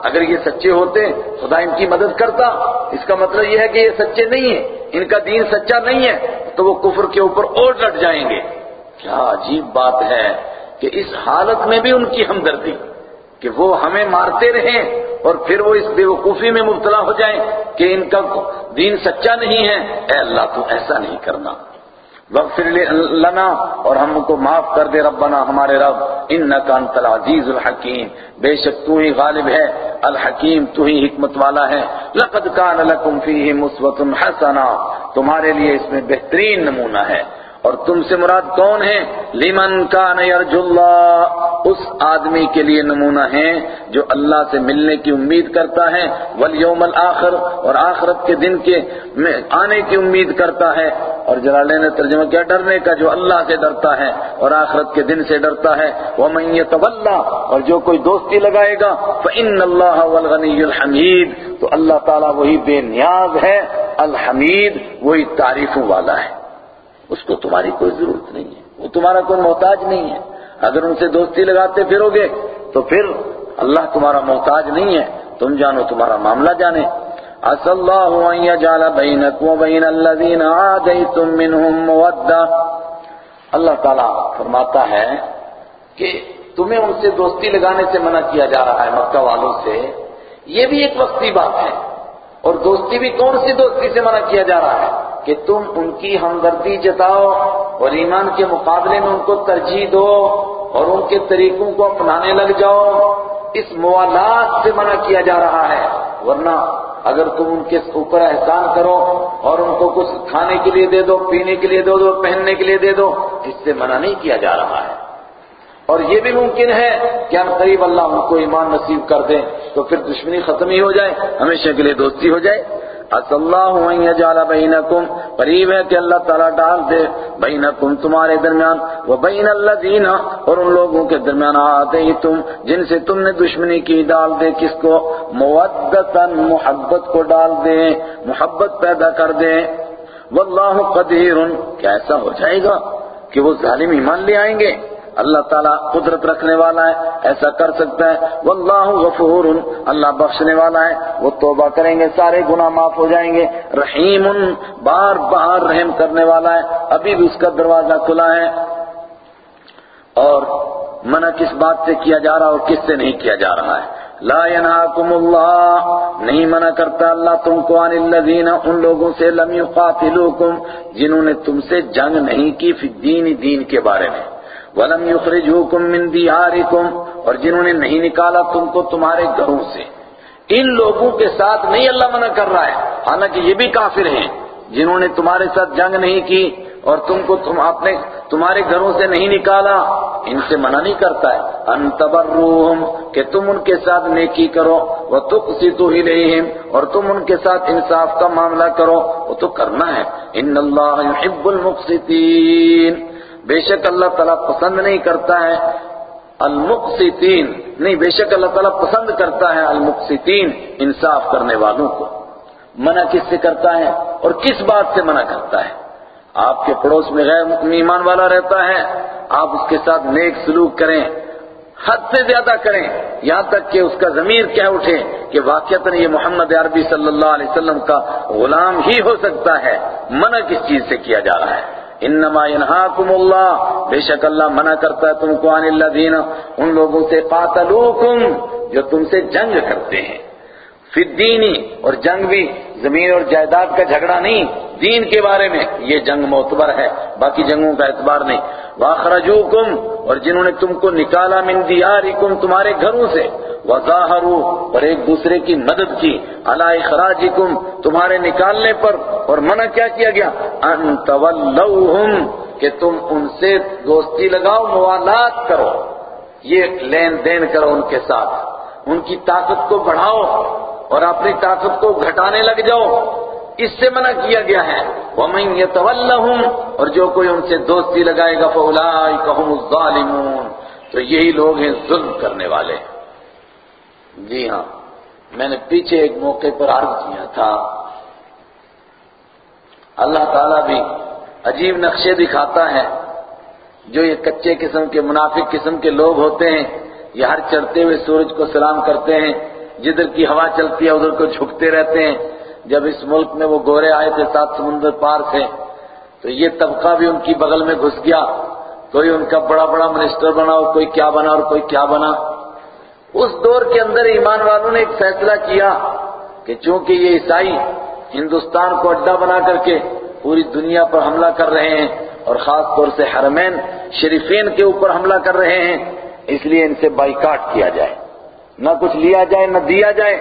S1: اگر یہ سچے ہوتے، خدا ان کی مدد کرتا۔ اس کا مطلب یہ ہے کہ یہ سچے نہیں ہیں۔ ان کا دین سچا نہیں ہے، تو وہ کفر کے اوپر اور لٹ جائیں گے۔ کیا عجیب بات ہے کہ اس حالت میں بھی ان کی ہمدردی، کہ وہ ہمیں مارتے رہیں اور پھر وہ اس بے وقوفی میں مبتلا ہو جائیں کہ ان کا دین سچا نہیں ہے۔ اے اللہ، تو ایسا نہیں کرنا۔ وغفر لنا اور ہم کو معاف کر دے ربنا ہمارے رب انکا انت العزیز الحکیم بے شک تو ہی غالب ہے، الحکیم تو ہی حکمت والا ہے۔ لقد کان لکم فیہم مسوۃ حسنہ تمہارے لیے اس میں بہترین نمونہ ہے۔ اور تم سے مراد کون ہے؟ لمن کان یرجو اللہ، اس آدمی کے لیے نمونہ ہے جو اللہ سے ملنے کی امید کرتا ہے، والیوم الاخر، اور آخرت کے دن کے آنے کی امید کرتا ہے۔ اور جلالے نے ترجمہ کیا ڈرنے کا، جو اللہ سے ڈرتا ہے اور آخرت کے دن سے ڈرتا ہے۔ وَمَن يَتَوَلَّا اور جو کوئی دوستی لگائے گا، فَإِنَّ اللَّهَ وَالْغَنِيُّ الْحَمِيدُ۔ تو اللہ تعالیٰ وہی بے نیاز ہے، الحمید وہی تعریفوں والا ہے۔ اس کو تمہاری کوئی ضرورت نہیں ہے۔ وہ تمہارا کوئی محتاج نہیں ہے۔ اگر ان سے دوستی لگاتے پھرو گے، تو پھر اللہ تمہارا محتاج نہیں ہے۔ تم جانو تمہارا معاملہ جانے۔ اص اللہ يجعل بينكم وبين الذين عاديتم منهم موده اللہ تعالیٰ فرماتا ہے کہ تمہیں ان سے دوستی لگانے سے منع کیا جا رہا ہے مکہ والوں سے۔ یہ بھی ایک وقتی بات ہے۔ اور دوستی بھی کون سی دوستی سے منع کیا جا رہا ہے؟ کہ تم ان کی ہمدردی جتاؤ اور ایمان کے مقابلے میں ان کو ترجیح دو اور ان کے طریقوں کو اپنانے لگ جاؤ۔ اس موالات سے منع کیا جا رہا ہے۔ ورنہ اگر تم ان کے اوپر احسان کرو اور ان کو کچھ کھانے کے لیے دے دو، پینے کے لیے دے دو، پہننے کے لیے دے دو، اس سے منع نہیں کیا جا رہا ہے۔ اور یہ بھی ممکن ہے کہ ہم قریب اللہ ان کو ایمان نصیب کر دیں تو پھر دشمنی ختم ہی ہو جائے، ہمیشہ کے لیے دوستی ہو جائے۔ اص اللہ یجعل بینکم قریب ہے کہ اللہ تعالیٰ ڈال دے بینکم تمہارے درمیان وہ بین الذین اور ان لوگوں کے درمیان آتے ہی تم جن سے تم نے دشمنی کی، ڈال دے کس کو؟ مودتا محبت کو ڈال دے، محبت پیدا کر دے۔ واللہ قدیر کیا ایسا ہو جائے گا کہ وہ ظالم ایمان لے آئیں گے؟ اللہ تعالیٰ قدرت رکھنے والا ہے، ایسا کر سکتا ہے۔ واللہ غفور، اللہ بخشنے والا ہے۔ وہ توبہ کریں گے، سارے گناہ معاف ہو جائیں گے۔ رحیم، بار بار رحم کرنے والا ہے۔ ابھی بھی اس کا دروازہ کھلا ہے۔ اور منع کس بات سے کیا جا رہا اور کس سے نہیں کیا جا رہا ہے۔ لا ينهاكم اللہ، نہیں منع کرتا اللہ تم کو عن الذین، ان لوگوں سے لم يقاتلوكم جنہوں نے تم سے جنگ نہیں کی فی الدین، دین کے بارے میں۔ وَلَمْ يُخْرِجُوكُمْ مِنْ دِيَارِكُمْ، اور جنہوں نے نہیں نکالا تم کو تمہارے گھروں سے۔ ان لوگوں کے ساتھ نہیں اللہ منع کر رہا ہے، حالانکہ یہ بھی کافر ہیں، جنہوں نے تمہارے ساتھ جنگ نہیں کی، اور تم کو تم اپنے تمہارے گھروں سے نہیں نکالا۔ ان سے منع نہیں کرتا ہے۔ ان تبروہم، کہ تم ان کے ساتھ نیکی کرو وہ تقسطوا الیہم، اور تم ان کے ساتھ انصاف کا معاملہ کرو۔ وہ تو کرنا ہے۔ ان اللہ يحب المقسطین۔ بے شک اللہ تعالیٰ پسند نہیں کرتا ہے المقسطین۔ نہیں، بے شک اللہ تعالیٰ پسند کرتا ہے المقسطین، انصاف کرنے والوں کو۔ منع کس سے کرتا ہے اور کس بات سے منع کرتا ہے؟ آپ کے پڑوس میں غیر ایمان والا رہتا ہے، آپ اس کے ساتھ نیک سلوک کریں، حد سے زیادہ کریں۔ یہاں تک کہ اس کا ضمیر کہہ اٹھے کہ واقعتاً یہ محمد عربی صلی اللہ علیہ وسلم کا غلام ہی ہو سکتا ہے۔ منع کس چیز سے کیا جا رہا ہے؟ انما ينهاكم اللہ، بے شک اللہ منع کرتا ہے تم کو عن ان لوگوں سے قاتلوکم، جو تم سے جنگ کرتے ہیں۔ فی الدین اور جنگ بھی، زمین اور جائیداد کا جھگڑا نہیں۔ دین کے بارے میں یہ جنگ معتبر ہے، باقی جنگوں کا اعتبار نہیں۔ واخرجوکم اور جنہوں نے تم کو نکالا من دیارکم تمہارے گھروں سے۔ وظاہروا، اور ایک دوسرے کی مدد کی۔ علی اخراجکم تمہارے نکالنے پر اور منع کیا کیا گیا؟ ان تولوہم کہ تم ان سے دوستی لگاؤ، موالات کرو۔ یہ لین دین کرو ان کے ساتھ۔ ان کی طاقت کو بڑھاؤ۔ اور اپنی طاقت کو گھٹانے لگ جاؤ۔ اس سے منع کیا گیا ہے۔ وَمَن يَتَوَلَّهُمْ، اور جو کوئی ان سے دوستی لگائے گا، فَأُولَئِكَ هُمُ الظَّالِمُونَ۔ تو یہی لوگ ہیں ظلم کرنے والے۔ جی ہاں میں نے پیچھے ایک موقع پر عرض کیا تھا۔ اللہ تعالیٰ بھی عجیب نقشے دکھاتا ہے۔ جو یہ کچے قسم کے منافق قسم کے لوگ ہوتے ہیں، یہ ہر چڑھتے ہوئے سورج کو سلام کرتے ہیں۔ جدھر کی ہوا چلتی ہے، ادھر کو جھکتے رہتے ہیں۔ جب اس ملک میں وہ گورے آئے تھے، سات سمندر پار سے تو یہ طبقہ بھی ان کی بغل میں گھس گیا۔ کوئی ان کا بڑا بڑا منسٹر بنا، اور کوئی کیا بنا، اور کوئی کیا بنا۔ اس دور کے اندر ایمان والوں نے ایک فیصلہ کیا کہ چونکہ یہ عیسائی ہندوستان کو اڈا بنا کر کے پوری دنیا پر حملہ کر رہے ہیں، اور خاص طور سے حرمین شریفین کے اوپر حملہ کر رہے ہیں، اس لیے ان سے بائیکاٹ کیا جائے۔ نہ کچھ لیا جائے، نہ دیا جائے،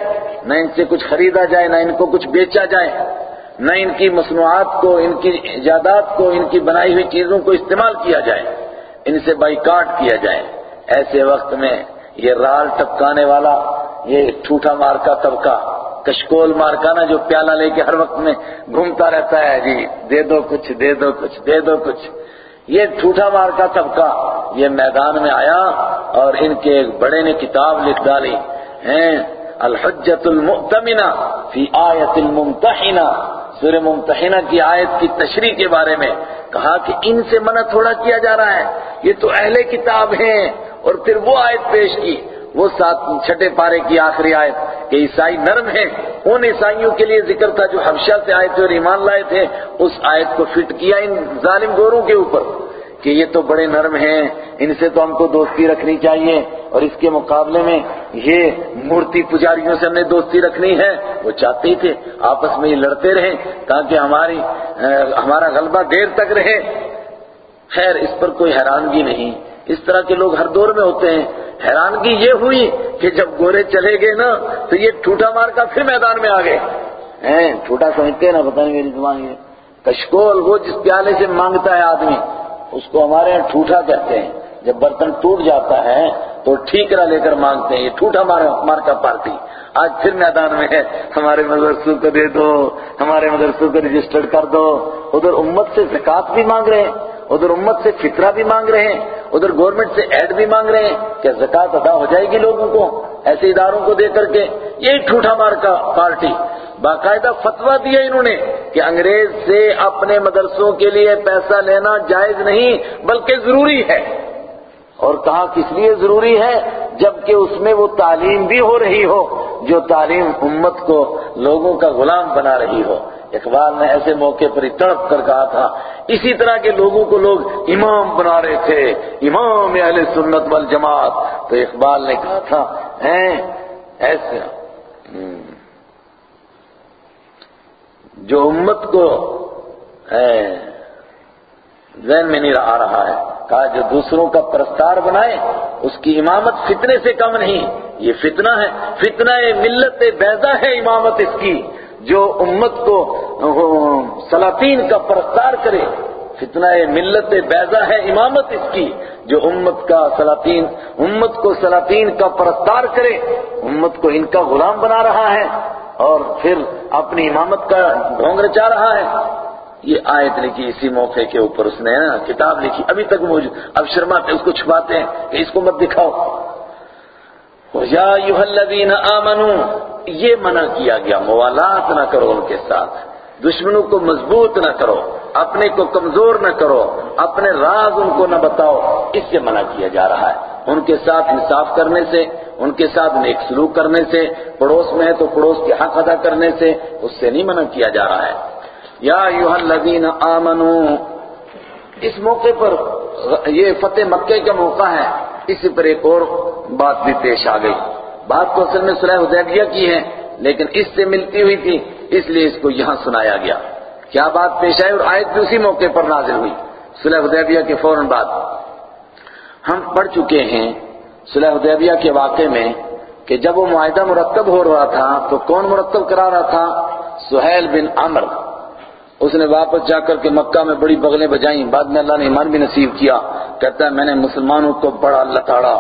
S1: نہ ان سے کچھ خریدا جائے، نہ ان کو کچھ بیچا جائے، نہ ان کی مصنوعات کو، ان کی ایجادات کو، ان کی بنائی ہوئی چیزوں کو استعمال کیا جائے، ان سے بائیکاٹ کیا جائے۔ ایسے وقت میں یہ رال ٹپکانے والا، یہ ٹھوٹا مار کا طبقہ، کشکول مار کا نا جو پیالہ لے کے ہر وقت میں گھومتا رہتا ہے جی دے دو کچھ، دے دو کچھ، دے دو کچھ۔ یہ ٹھوٹا مار کا طبقہ یہ میدان میں آیا اور ان کے ایک بڑے نے کتاب لکھ ڈالی۔ ہیں الحجت المؤتمنہ فی آیت الممتحنہ۔ سورہ ممتحنہ کی آیت کی تشریح کے بارے میں کہا کہ ان سے منع تھوڑا کیا جا رہا ہے۔ یہ تو اہل کتاب ہیں اور پھر وہ آیت پیش کی۔ وہ سات چھٹے پارے کی آخری آیت کہ عیسائی نرم ہیں، ان عیسائیوں کے لیے ذکر تھا جو حبشہ سے آئے تھے اور ایمان لائے تھے، اس آیت کو فٹ کیا ان ظالم گوروں کے اوپر کہ یہ تو بڑے نرم ہیں، ان سے تو ہم کو دوستی رکھنی چاہیے اور اس کے مقابلے میں یہ مورتی پجاریوں سے ہم نے دوستی رکھنی ہے۔ وہ چاہتے ہی تھے، آپس میں یہ لڑتے رہیں تاکہ ہماری ہمارا غلبہ دیر تک رہے۔ خیر، اس پر کوئی حیرانگی نہیں۔ اس طرح کے لوگ ہر دور میں ہوتے ہیں۔ حیرانگی یہ ہوئی کہ جب گورے چلے گئے نا، تو یہ ٹھوٹا مار کا پھر میدان میں آ گئے۔ ہیں، ٹھوٹا سمجھتے ہیں نا، پتہ نہیں میری زبان یہ۔ کشکول وہ جس پیالے سے مانگتا ہے آدمی، اس کو ہمارے یہاں ٹھوٹا کہتے ہیں۔ جب برتن ٹوٹ جاتا ہے، تو ٹھیکرا لے کر مانگتے ہیں۔ یہ ٹھوٹا مار کا پارٹی۔ آج پھر میدان میں ہے۔ ہمارے مدرسوں کو دے دو، ہمارے مدرسوں کو رجسٹرڈ کر دو۔ ادھر امت سے زکات بھی مانگ رہے ہیں۔ ادھر امت سے فطرہ بھی مانگ رہے ہیں، ادھر گورنمنٹ سے ایڈ بھی مانگ رہے ہیں۔ کہ زکات ادا ہو جائے گی لوگوں کو؟ ایسے اداروں کو دے کر کے یہی ٹھوٹا مار کا پارٹی۔ باقاعدہ فتوا دیا انہوں نے کہ انگریز سے اپنے مدرسوں کے لیے پیسہ لینا جائز نہیں، بلکہ ضروری ہے۔ اور کہا کس لیے ضروری ہے؟ جبکہ اس میں وہ تعلیم بھی ہو رہی ہو، جو تعلیم امت کو لوگوں کا غلام بنا رہی ہو۔ اقبال نے ایسے موقع پر تڑپ کر کہا تھا۔ اسی طرح کے لوگوں کو لوگ امام بنا رہے تھے۔ امام اہل سنت والجماعت۔ تو اقبال نے کہا تھا، ہیں ایسے جو امت کو ذہن میں نہیں آ رہا ہے، کہا جو دوسروں کا پرستار بنائے، اس کی امامت فتنے سے کم نہیں۔ یہ فتنہ ہے، فتنہ ملت بیضا ہے امامت اس کی۔ جو امت کو سلاطین کا پرستار کرے۔ فتنہ ملت بیضا ہے، امامت اس کی۔ جو امت کا سلاطین، امت کو سلاطین کا پرستار کرے، امت کو ان کا غلام بنا رہا ہے اور پھر اپنی امامت کا ڈھونگ رچا رہا ہے۔ یہ آیت لکھی اسی موقع کے اوپر اس نے ہاں، کتاب لکھی۔ ابھی تک موجود۔ اب شرماتے اس کو چھپاتے ہیں کہ اس کو مت دکھاؤ۔ یا الذین آمنو یہ منع کیا گیا، موالات نہ کرو ان کے ساتھ، دشمنوں کو مضبوط نہ کرو، اپنے کو کمزور نہ کرو، اپنے راز ان کو نہ بتاؤ، اس سے منع کیا جا رہا ہے۔ ان کے ساتھ انصاف کرنے سے، ان کے ساتھ نیک سلوک کرنے سے، پڑوس میں ہے تو پڑوس کے حق ادا کرنے سے، اس سے نہیں منع کیا جا رہا ہے۔ یا ایوہ الذین آمنو، اس موقع پر یہ فتح مکہ کا موقع ہے، اسی پر ایک اور بات بھی پیش آ گئی۔ بات تو اصل میں صلح حدیبیہ کی ہے، لیکن اس سے ملتی ہوئی تھی، اس لیے اس کو یہاں سنایا گیا۔ کیا بات پیش آئی اور آیت بھی اسی موقع پر نازل ہوئی؟ صلح حدیبیہ کے فوراً بعد۔ ہم پڑھ چکے ہیں صلح حدیبیہ کے واقعے میں کہ جب وہ معاہدہ مرتب ہو رہا تھا تو کون مرتب کرا رہا تھا؟ سہیل بن عمر۔ اس نے واپس جا کر کے مکہ میں بڑی بغلیں بجائیں۔ بعد میں اللہ نے ایمان بھی نصیب کیا۔ کہتا ہے، میں نے مسلمانوں کو بڑا لتاڑا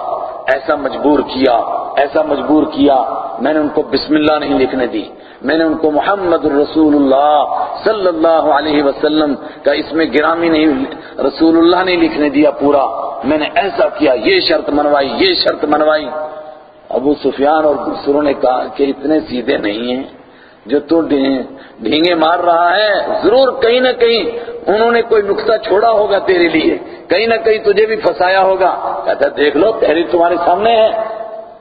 S1: ایسا مجبور کیا، ایسا مجبور کیا۔ میں نے ان کو بسم اللہ نہیں لکھنے دی۔ میں نے ان کو محمد الرسول اللہ صلی اللہ علیہ وسلم کا اس میں گرامی نہیں رسول اللہ نہیں لکھنے دیا پورا۔ میں نے ایسا کیا، یہ شرط منوائی، یہ شرط منوائی۔ ابو سفیان اور دوسروں نے کہا کہ اتنے سیدھے نہیں ہیں۔ جو تو ڈھینگے مار رہا ہے، ضرور کہیں نہ کہیں انہوں نے کوئی نقطہ چھوڑا ہوگا تیرے لیے۔ کہیں نہ کہیں تجھے بھی پھنسایا ہوگا۔ کہتا دیکھ لو، تحریر تمہارے سامنے ہے۔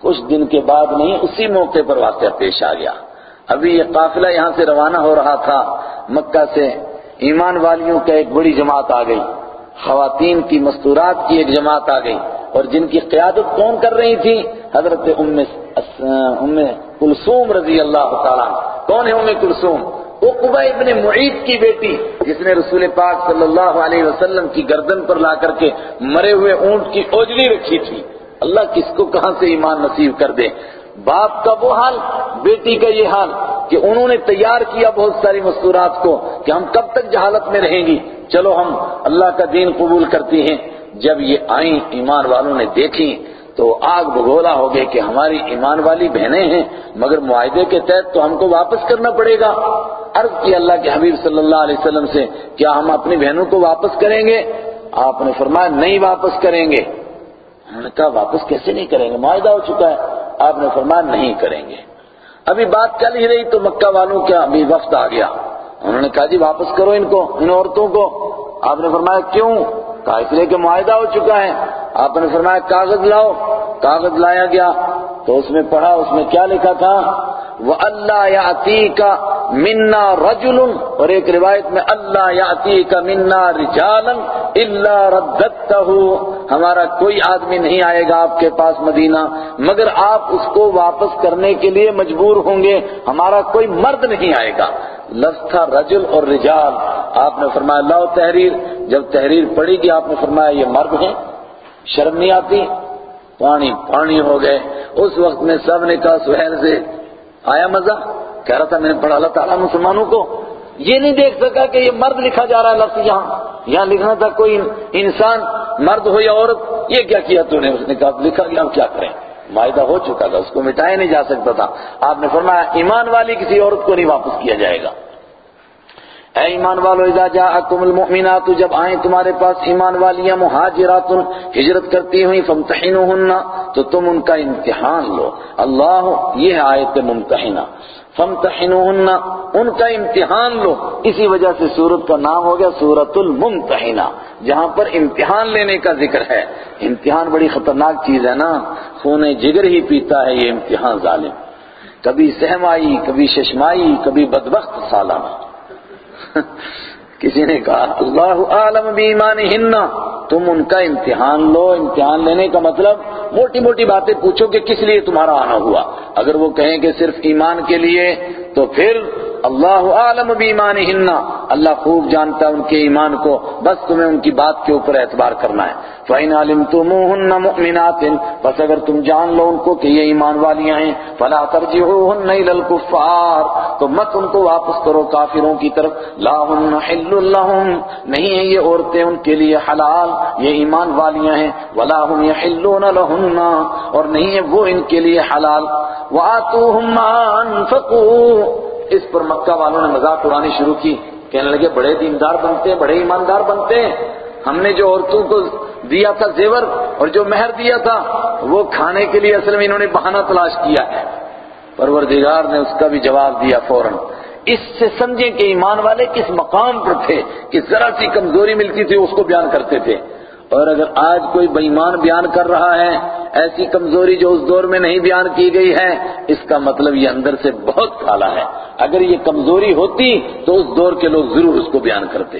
S1: کچھ دن کے بعد نہیں، اسی موقع پر واقعہ پیش آ گیا۔ ابھی یہ قافلہ یہاں سے روانہ ہو رہا تھا۔ مکہ سے ایمان والیوں کا ایک بڑی جماعت آ گئی۔ خواتین کی مستورات کی ایک جماعت آ گئی۔ اور جن کی قیادت کون کر رہی تھی؟ حضرت ام کلثوم رضی اللہ تعالیٰ کون ہے ام کلثوم؟ عقبہ ابن معید کی بیٹی، جس نے رسول پاک صلی اللہ علیہ وسلم کی گردن پر لا کر کے مرے ہوئے اونٹ کی اوجلی رکھی تھی۔ اللہ کس کو کہاں سے ایمان نصیب کر دے؟ باپ کا وہ حال، بیٹی کا یہ حال کہ انہوں نے تیار کیا بہت ساری مستورات کو کہ ہم کب تک جہالت میں رہیں گی؟ چلو ہم اللہ کا دین قبول کرتی ہیں۔ جب یہ آئیں ایمان والوں نے دیکھی تو آگ بگولا ہو گئے کہ ہماری ایمان والی بہنیں ہیں، مگر معاہدے کے تحت تو ہم کو واپس کرنا پڑے گا۔ عرض کی اللہ کے حبیب صلی اللہ علیہ وسلم سے، کیا ہم اپنی بہنوں کو واپس کریں گے؟ آپ نے فرمایا، نہیں واپس کریں گے۔ انہوں نے کہا، واپس کیسے نہیں کریں گے؟ معاہدہ ہو چکا ہے۔ آپ نے فرمایا، نہیں کریں گے۔ ابھی بات چل ہی رہی تو مکہ والوں کا ابھی وفد آ گیا۔ انہوں نے کہا جی واپس کرو ان کو، ان عورتوں کو۔ آپ نے فرمایا، کیوں؟ کہا اس لیے کہ معاہدہ ہو چکا ہے۔ آپ نے فرمایا کاغذ لاؤ۔ کاغذ لایا گیا۔ تو اس میں پڑھا، اس میں کیا لکھا تھا؟ وہ اللہ یا کا منا رجل۔ اور ایک روایت میں اللہ یا کا منا رجالن اللہ ردت ہمارا کوئی آدمی نہیں آئے گا آپ کے پاس مدینہ، مگر آپ اس کو واپس کرنے کے لیے مجبور ہوں گے۔ ہمارا کوئی مرد نہیں آئے گا۔ لفظ تھا رجل اور رجال۔ آپ نے فرمایا، لاؤ تحریر۔ جب تحریر پڑی گی آپ نے فرمایا، یہ مرد ہیں، شرم نہیں آتی۔ پانی پانی ہو گئے۔ اس وقت میں سب نے کہا، سہیل سے، آیا مزہ؟ کہہ رہا تھا، میں نے پڑھا، اللہ تعالیٰ مسلمانوں کو یہ نہیں دیکھ سکا کہ یہ مرد لکھا جا رہا ہے، لفظ یہاں۔ یہاں لکھنا تھا، کوئی انسان مرد ہو یا عورت، یہ کیا کیا تو نے؟ اس نے کہا، لکھا گیا، ہم کیا کریں؟ معاہدہ ہو چکا تھا، اس کو مٹایا نہیں جا سکتا تھا۔ آپ نے فرمایا، ایمان والی کسی عورت کو نہیں واپس کیا جائے گا۔ اے ایمان والو، اذا جاءکم المؤمنات، جب آئیں تمہارے پاس ایمان والیاں مہاجرات ہجرت کرتی ہوئی فامتحنوہن، تو تم ان کا امتحان لو۔ اللہ، یہ ہے آیت ممتحنہ۔ فامتحنوہن ان کا امتحان لو۔ اسی وجہ سے سورت کا نام ہو گیا سورت الممتحنہ جہاں پر امتحان لینے کا ذکر ہے۔ امتحان بڑی خطرناک چیز ہے نا۔ خون جگر ہی پیتا ہے یہ امتحان ظالم۔ کبھی سہمائی، کبھی ششمائی، کبھی بدبخت سالانہ۔ کسی نے کہا، اللہ عالم بیمان ہننا تم ان کا امتحان لو، امتحان لینے کا مطلب موٹی موٹی باتیں پوچھو کہ کس لیے تمہارا آنا ہوا۔ اگر وہ کہیں کہ صرف ایمان کے لیے، تو پھر اللہ عالم بیمان ہننا اللہ خوب جانتا ہے ان کے ایمان کو۔ بس تمہیں ان کی بات کے اوپر اعتبار کرنا ہے۔ فَإِنْ عَلِمْتُمُوهُنَّ مُؤْمِنَاتٍ۔ پس اگر تم جان لو ان کو کہ یہ ایمان والیاں ہیں۔ فَلَا تَرْجِعُوهُنَّ إِلَى الْكُفَّارِ۔ تو مت ان کو واپس کرو کافروں کی طرف۔ لَا هُنَّ حِلُّ لَهُمْ۔ نہیں ہیں یہ عورتیں ان کے لیے حلال۔ یہ ایمان والیاں ہیں۔ وَلَا هُمْ يَحِلُّونَ لَهُنَّ۔ اور نہیں ہے وہ ان کے لیے حلال۔ وَآتُوهُمْ مَا أَنفَقُوا۔ اس پر مکہ والوں نے مذاق اڑانی شروع کی، کہنے لگے، بڑے دیندار بنتے ہیں، بڑے ایماندار بنتے ہیں۔ ہم نے جو عورتوں کو دیا تھا زیور اور جو مہر دیا تھا، وہ کھانے کے لیے اصل میں انہوں نے بہانہ تلاش کیا ہے۔ پروردگار نے اس کا بھی جواب دیا فوراً۔ اس سے سمجھیں کہ ایمان والے کس مقام پر تھے کہ ذرا سی کمزوری ملتی تھی، اس کو بیان کرتے تھے۔ اور اگر آج کوئی بےمان بیان کر رہا ہے، ایسی کمزوری جو اس دور میں نہیں بیان کی گئی ہے، اس کا مطلب یہ اندر سے بہت کالا ہے۔ اگر یہ کمزوری ہوتی تو اس دور کے لوگ ضرور اس کو بیان کرتے۔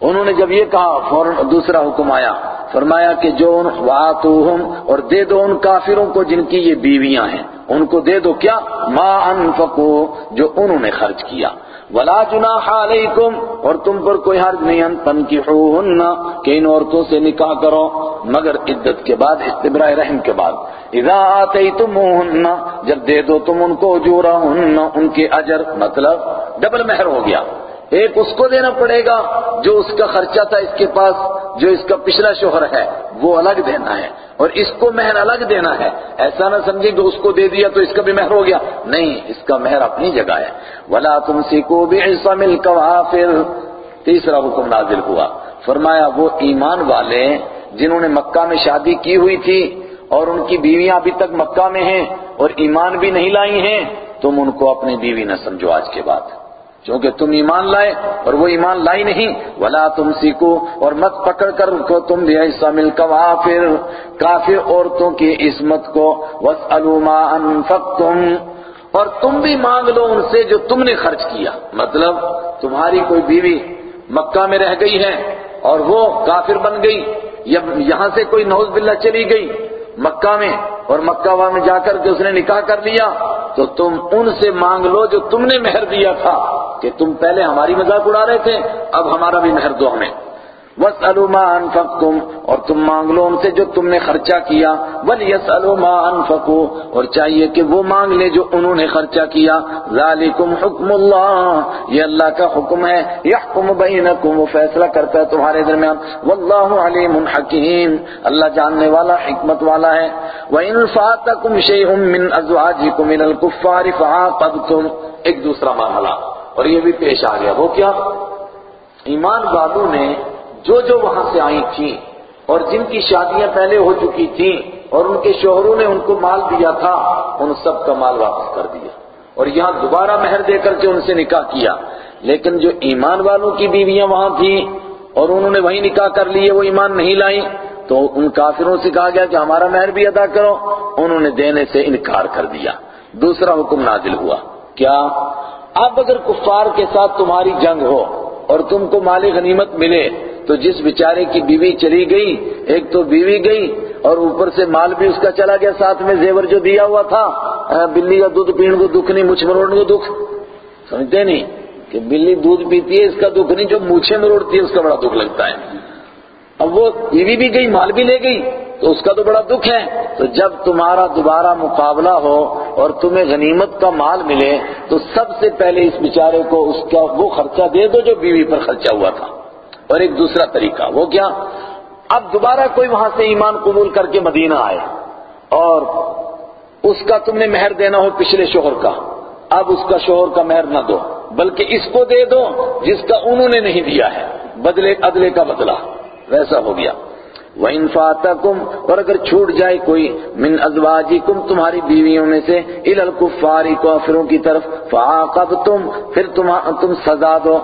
S1: انہوں نے جب یہ کہا، فوراً دوسرا حکم آیا، فرمایا کہ جو واتوہم اور دے دو ان کافروں کو جن کی یہ بیویاں ہیں۔ ان کو دے دو کیا؟ ما انفقو جو انہوں نے خرچ کیا۔ ولا جناح علیکم اور تم پر کوئی حرج نہیں ان تنکحوہن کہ ان عورتوں سے نکاح کرو۔ مگر عدت کے بعد، استبراء رحم کے بعد۔ اذا آتیتموہن جب دے دو تم ان کو اجورہن، ان کے اجر مطلب ڈبل مہر ہو گیا۔ ایک اس کو دینا پڑے گا جو اس کا خرچہ تھا اس کے پاس، جو اس کا پچھلا شوہر ہے، وہ الگ دینا ہے اور اس کو مہر الگ دینا ہے۔ ایسا نہ سمجھے کہ اس کو دے دیا تو اس کا بھی مہر ہو گیا۔ نہیں، اس کا مہر اپنی جگہ ہے۔ ولا تم سیکھو بھی ایسا مل تیسرا حکم نازل ہوا۔ فرمایا، وہ ایمان والے جنہوں نے مکہ میں شادی کی ہوئی تھی اور ان کی بیویاں ابھی تک مکہ میں ہیں اور ایمان بھی نہیں لائی ہیں، تم ان کو اپنی بیوی نہ سمجھو آج کے بعد۔ چونکہ تم ایمان لائے اور وہ ایمان لائی نہیں۔ ولا تم سیکھو اور مت پکڑ کر کو تم بھی ایسا مل کافر کافر عورتوں کی عصمت کو وَاسْأَلُوا مَا أَنفَقْتُمْ۔ اور تم بھی مانگ لو ان سے جو تم نے خرچ کیا۔ مطلب تمہاری کوئی بیوی مکہ میں رہ گئی ہے اور وہ کافر بن گئی، یا یہاں سے کوئی نوز باللہ چلی گئی مکہ میں اور مکہ وہاں میں جا کر کے اس نے نکاح کر لیا۔ تو تم ان سے مانگ لو جو تم نے مہر دیا تھا کہ تم پہلے ہماری مذاق اڑا رہے تھے، اب ہمارا بھی مہر دو ہمیں۔ وَاسْأَلُوا مَا أَنفَقْتُمْ اور تم مانگ لو ان سے جو تم نے خرچہ کیا۔ وَلْيَسْأَلُوا مَا أَنفَقُوا اور چاہیے کہ وہ مانگ لے جو انہوں نے خرچہ کیا۔ ذَلِكُمْ حُکْمُ اللَّهِ۔ یہ اللہ کا حکم ہے۔ يَحْكُمُ بَيْنَكُمْ وہ فیصلہ کرتا ہے تمہارے درمیان۔ وَاللَّهُ عَلِيمٌ حَكِيمٌ۔ اللہ جاننے والا، حکمت والا ہے۔ وَإِنْ فَاتَكُمْ شَيْءٌ مِّنْ أَزْوَاجِكُمْ مِنَ الْكُفَّارِ فَعَاقَبْتُمْ۔ ایک دوسرا مرحلہ۔ اور یہ بھی پیش آ گیا۔ وہ کیا؟ ایمان والوں نے جو جو وہاں سے آئی تھیں اور جن کی شادیاں پہلے ہو چکی تھیں اور ان کے شوہروں نے ان کو مال دیا تھا، ان سب کا مال واپس کر دیا اور یہاں دوبارہ مہر دے کر کے ان سے نکاح کیا۔ لیکن جو ایمان والوں کی بیویاں وہاں تھیں اور انہوں نے وہی نکاح کر لیے، وہ ایمان نہیں لائیں، تو ان کافروں سے کہا گیا کہ ہمارا مہر بھی ادا کرو۔ انہوں نے دینے سے انکار کر دیا۔ دوسرا حکم نازل ہوا۔ کیا اب اگر کفار کے ساتھ تمہاری جنگ ہو اور تم کو مال غنیمت ملے تو جس بیچارے کی بیوی چلی گئی، ایک تو بیوی گئی اور اوپر سے مال بھی اس کا چلا گیا، ساتھ میں زیور جو دیا ہوا تھا بلی کا دودھ پینے کو دکھ نہیں، مچھ مروڑنے کو دکھ۔ سمجھتے نہیں کہ بلی دودھ پیتی ہے، اس کا دکھ نہیں، جو مچھے مروڑتی ہے، اس کا بڑا دکھ لگتا ہے۔ اب وہ بیوی بھی گئی، مال بھی لے گئی، تو اس کا تو بڑا دکھ ہے۔ تو جب تمہارا دوبارہ مقابلہ ہو اور تمہیں غنیمت کا مال ملے، تو سب سے پہلے اس بیچارے کو اس کا وہ خرچہ دے دو جو بیوی پر خرچہ ہوا تھا۔ اور ایک دوسرا طریقہ وہ کیا؟ اب دوبارہ کوئی وہاں سے ایمان قبول کر کے مدینہ آئے اور اس کا تم نے مہر دینا ہو پچھلے شوہر کا، اب اس کا شوہر کا مہر نہ دو، بلکہ اس کو دے دو جس کا انہوں نے نہیں دیا ہے، بدلے ادلے کا بدلہ، ویسا ہو گیا۔ وَإِن فَاتَكُمْ اور اگر چھوٹ جائے کوئی، من ازواجکم تمہاری بیویوں میں سے الى الكفار، کافروں کی طرف، فعاقبتم، پھر تم سزا دو۔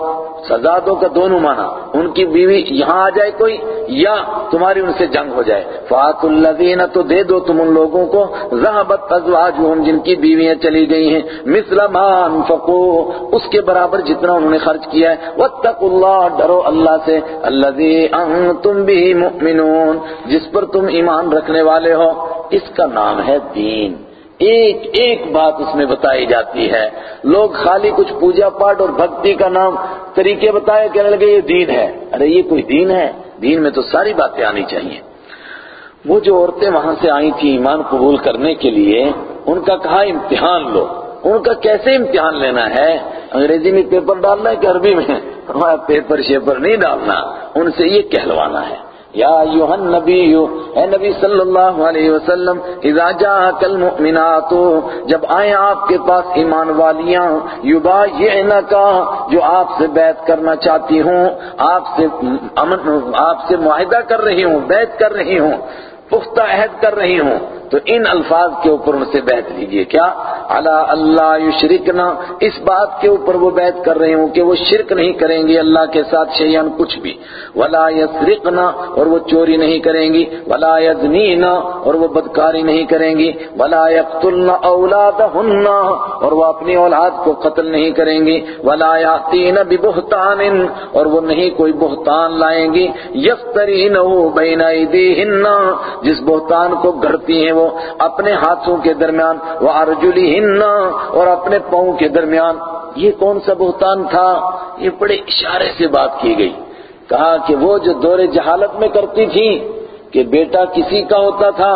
S1: سزا دو کا دونوں معنی۔ ان کی بیوی یہاں آ جائے کوئی، یا تمہاری ان سے جنگ ہو جائے۔ فات الذین تو دے دو تم ان لوگوں کو۔ ذهبت ازواجهم جن کی بیویاں چلی گئی ہیں۔ مثل ما انفقوا اس کے برابر جتنا انہوں نے خرچ کیا ہے۔ واتقوا اللہ ڈرو اللہ سے۔ الذی انتم به مؤمنون۔ جس پر تم ایمان رکھنے والے ہو، اس کا نام ہے دین۔ ایک ایک بات اس میں بتائی جاتی ہے۔ لوگ خالی کچھ پوجا پاٹ اور بھکتی کا نام طریقے بتائے کہنے لگے، یہ دین ہے۔ ارے، یہ کوئی دین ہے؟ دین میں تو ساری باتیں آنی چاہیے۔ وہ جو عورتیں وہاں سے آئی تھیں ایمان قبول کرنے کے لیے، ان کا کہا، امتحان لو۔ ان کا کیسے امتحان لینا ہے؟ انگریزی میں پیپر ڈالنا ہے کہ عربی میں؟ پیپر شیپر نہیں ڈالنا، ان سے یہ کہلوانا ہے۔ یا ایوہ النبی اے نبی صلی اللہ علیہ وسلم، اذا جاہک المؤمنات جب آئیں آپ کے پاس ایمان والیاں، یبایعنکا، جو آپ سے بیعت کرنا چاہتی ہوں، آپ سے آپ سے معاہدہ کر رہی ہوں، بیعت کر رہی ہوں، پختہ عہد کر رہی ہوں تو ان الفاظ کے اوپر ان سے بیعت لیجیے۔ کیا؟ علا اللہ یشرکنا اس بات کے اوپر وہ بیعت کر رہے ہوں کہ وہ شرک نہیں کریں گی اللہ کے ساتھ شیئن کچھ بھی۔ ولا یسرقنا اور وہ چوری نہیں کریں گی۔ ولا یزنینا اور وہ بدکاری نہیں کریں گی۔ ولا یقتلنا اولادہن اور وہ اپنی اولاد کو قتل نہیں کریں گی۔ ولا یاتین ببہتان اور وہ نہیں کوئی بہتان لائیں گی۔ یفترینہ بین ایدیہن جس بہتان کو گھڑتی ہیں وہ اپنے ہاتھوں کے درمیان وہ ارجلی اور اپنے پاؤں کے درمیان۔ یہ کون سا بہتان تھا؟ یہ بڑے اشارے سے بات کی گئی۔ کہا کہ وہ جو دور جہالت میں کرتی تھی، کہ بیٹا کسی کا ہوتا تھا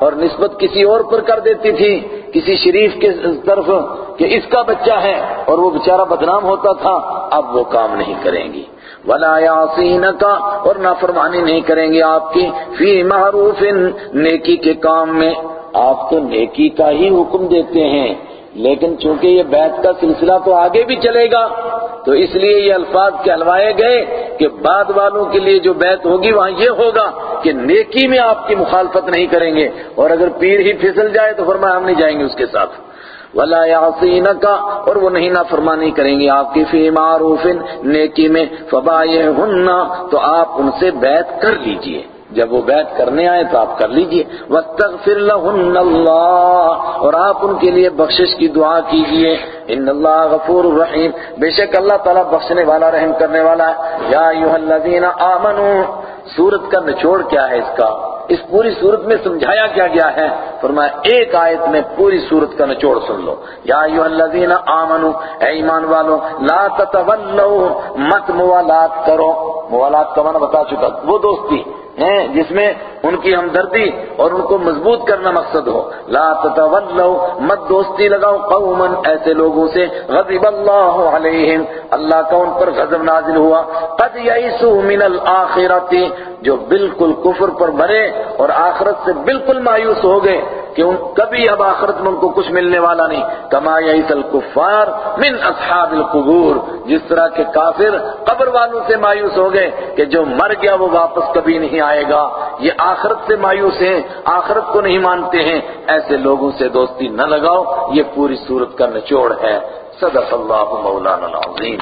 S1: اور نسبت کسی اور پر کر دیتی تھی، کسی شریف کے طرف، کہ اس کا بچہ ہے اور وہ بیچارہ بدنام ہوتا تھا، اب وہ کام نہیں کریں گی۔ ولا یاسین کا اور نافرمانی نہیں کریں گے آپ کی۔ فی معروف نیکی کے کام میں آپ تو نیکی کا ہی حکم دیتے ہیں۔ لیکن چونکہ یہ بیت کا سلسلہ تو آگے بھی چلے گا، تو اس لیے یہ الفاظ کہلوائے گئے کہ بعد والوں کے لیے جو بیت ہوگی، وہاں یہ ہوگا کہ نیکی میں آپ کی مخالفت نہیں کریں گے۔ اور اگر پیر ہی پھسل جائے تو فرمایا ہم نہیں جائیں گے اس کے ساتھ۔ ولا یاسین کا اور وہ نہیں نافرمانی کریں گے آپ کی فی معروف نیکی میں فبا تو آپ ان سے بیت کر لیجیے۔ جب وہ بیت کرنے آئے تو آپ کر لیجیے۔ وَاسْتَغْفِرْ لَهُنَّ اللَّهِ اور آپ ان کے لیے بخشش کی دعا کیجیے۔ ان اللہ غفور الرحیم بے شک اللہ تعالیٰ بخشنے والا، رحم کرنے والا ہے۔ یا ایوہ الذین آمنوا، سورت کا نچوڑ کیا ہے اس کا؟ اس پوری صورت میں سمجھایا کیا گیا ہے؟ فرمایا، ایک آیت میں پوری صورت کا نچوڑ سن لو۔ یا ایوہ الذین آمنوا، اے ایمان والو، لا تتولو مت موالات کرو۔ موالات کا معنی بتا چکا۔ وہ دوستی ہیں جس میں ان کی ہمدردی اور ان کو مضبوط کرنا مقصد ہو۔ لا تتولو مت دوستی لگاؤ قوما، ایسے لوگوں سے۔ غضب اللہ علیہم، اللہ کا ان پر غضب نازل ہوا۔ قد یئسوا من الآخرت جو بالکل کفر پر مرے اور آخرت سے بالکل مایوس ہو گئے۔ کہ ان کبھی اب آخرت میں ان کو کچھ ملنے والا نہیں۔ کما یئس الکفار من اصحاب القبور۔ جس طرح کے کافر قبر والوں سے مایوس ہو گئے کہ جو مر گیا وہ واپس کبھی نہیں آئے گا۔ یہ آخرت سے مایوس ہیں، آخرت کو نہیں مانتے ہیں۔ ایسے لوگوں سے دوستی نہ لگاؤ، یہ پوری صورت کا نچوڑ ہے۔ صدق اللہ مولانا العظیم۔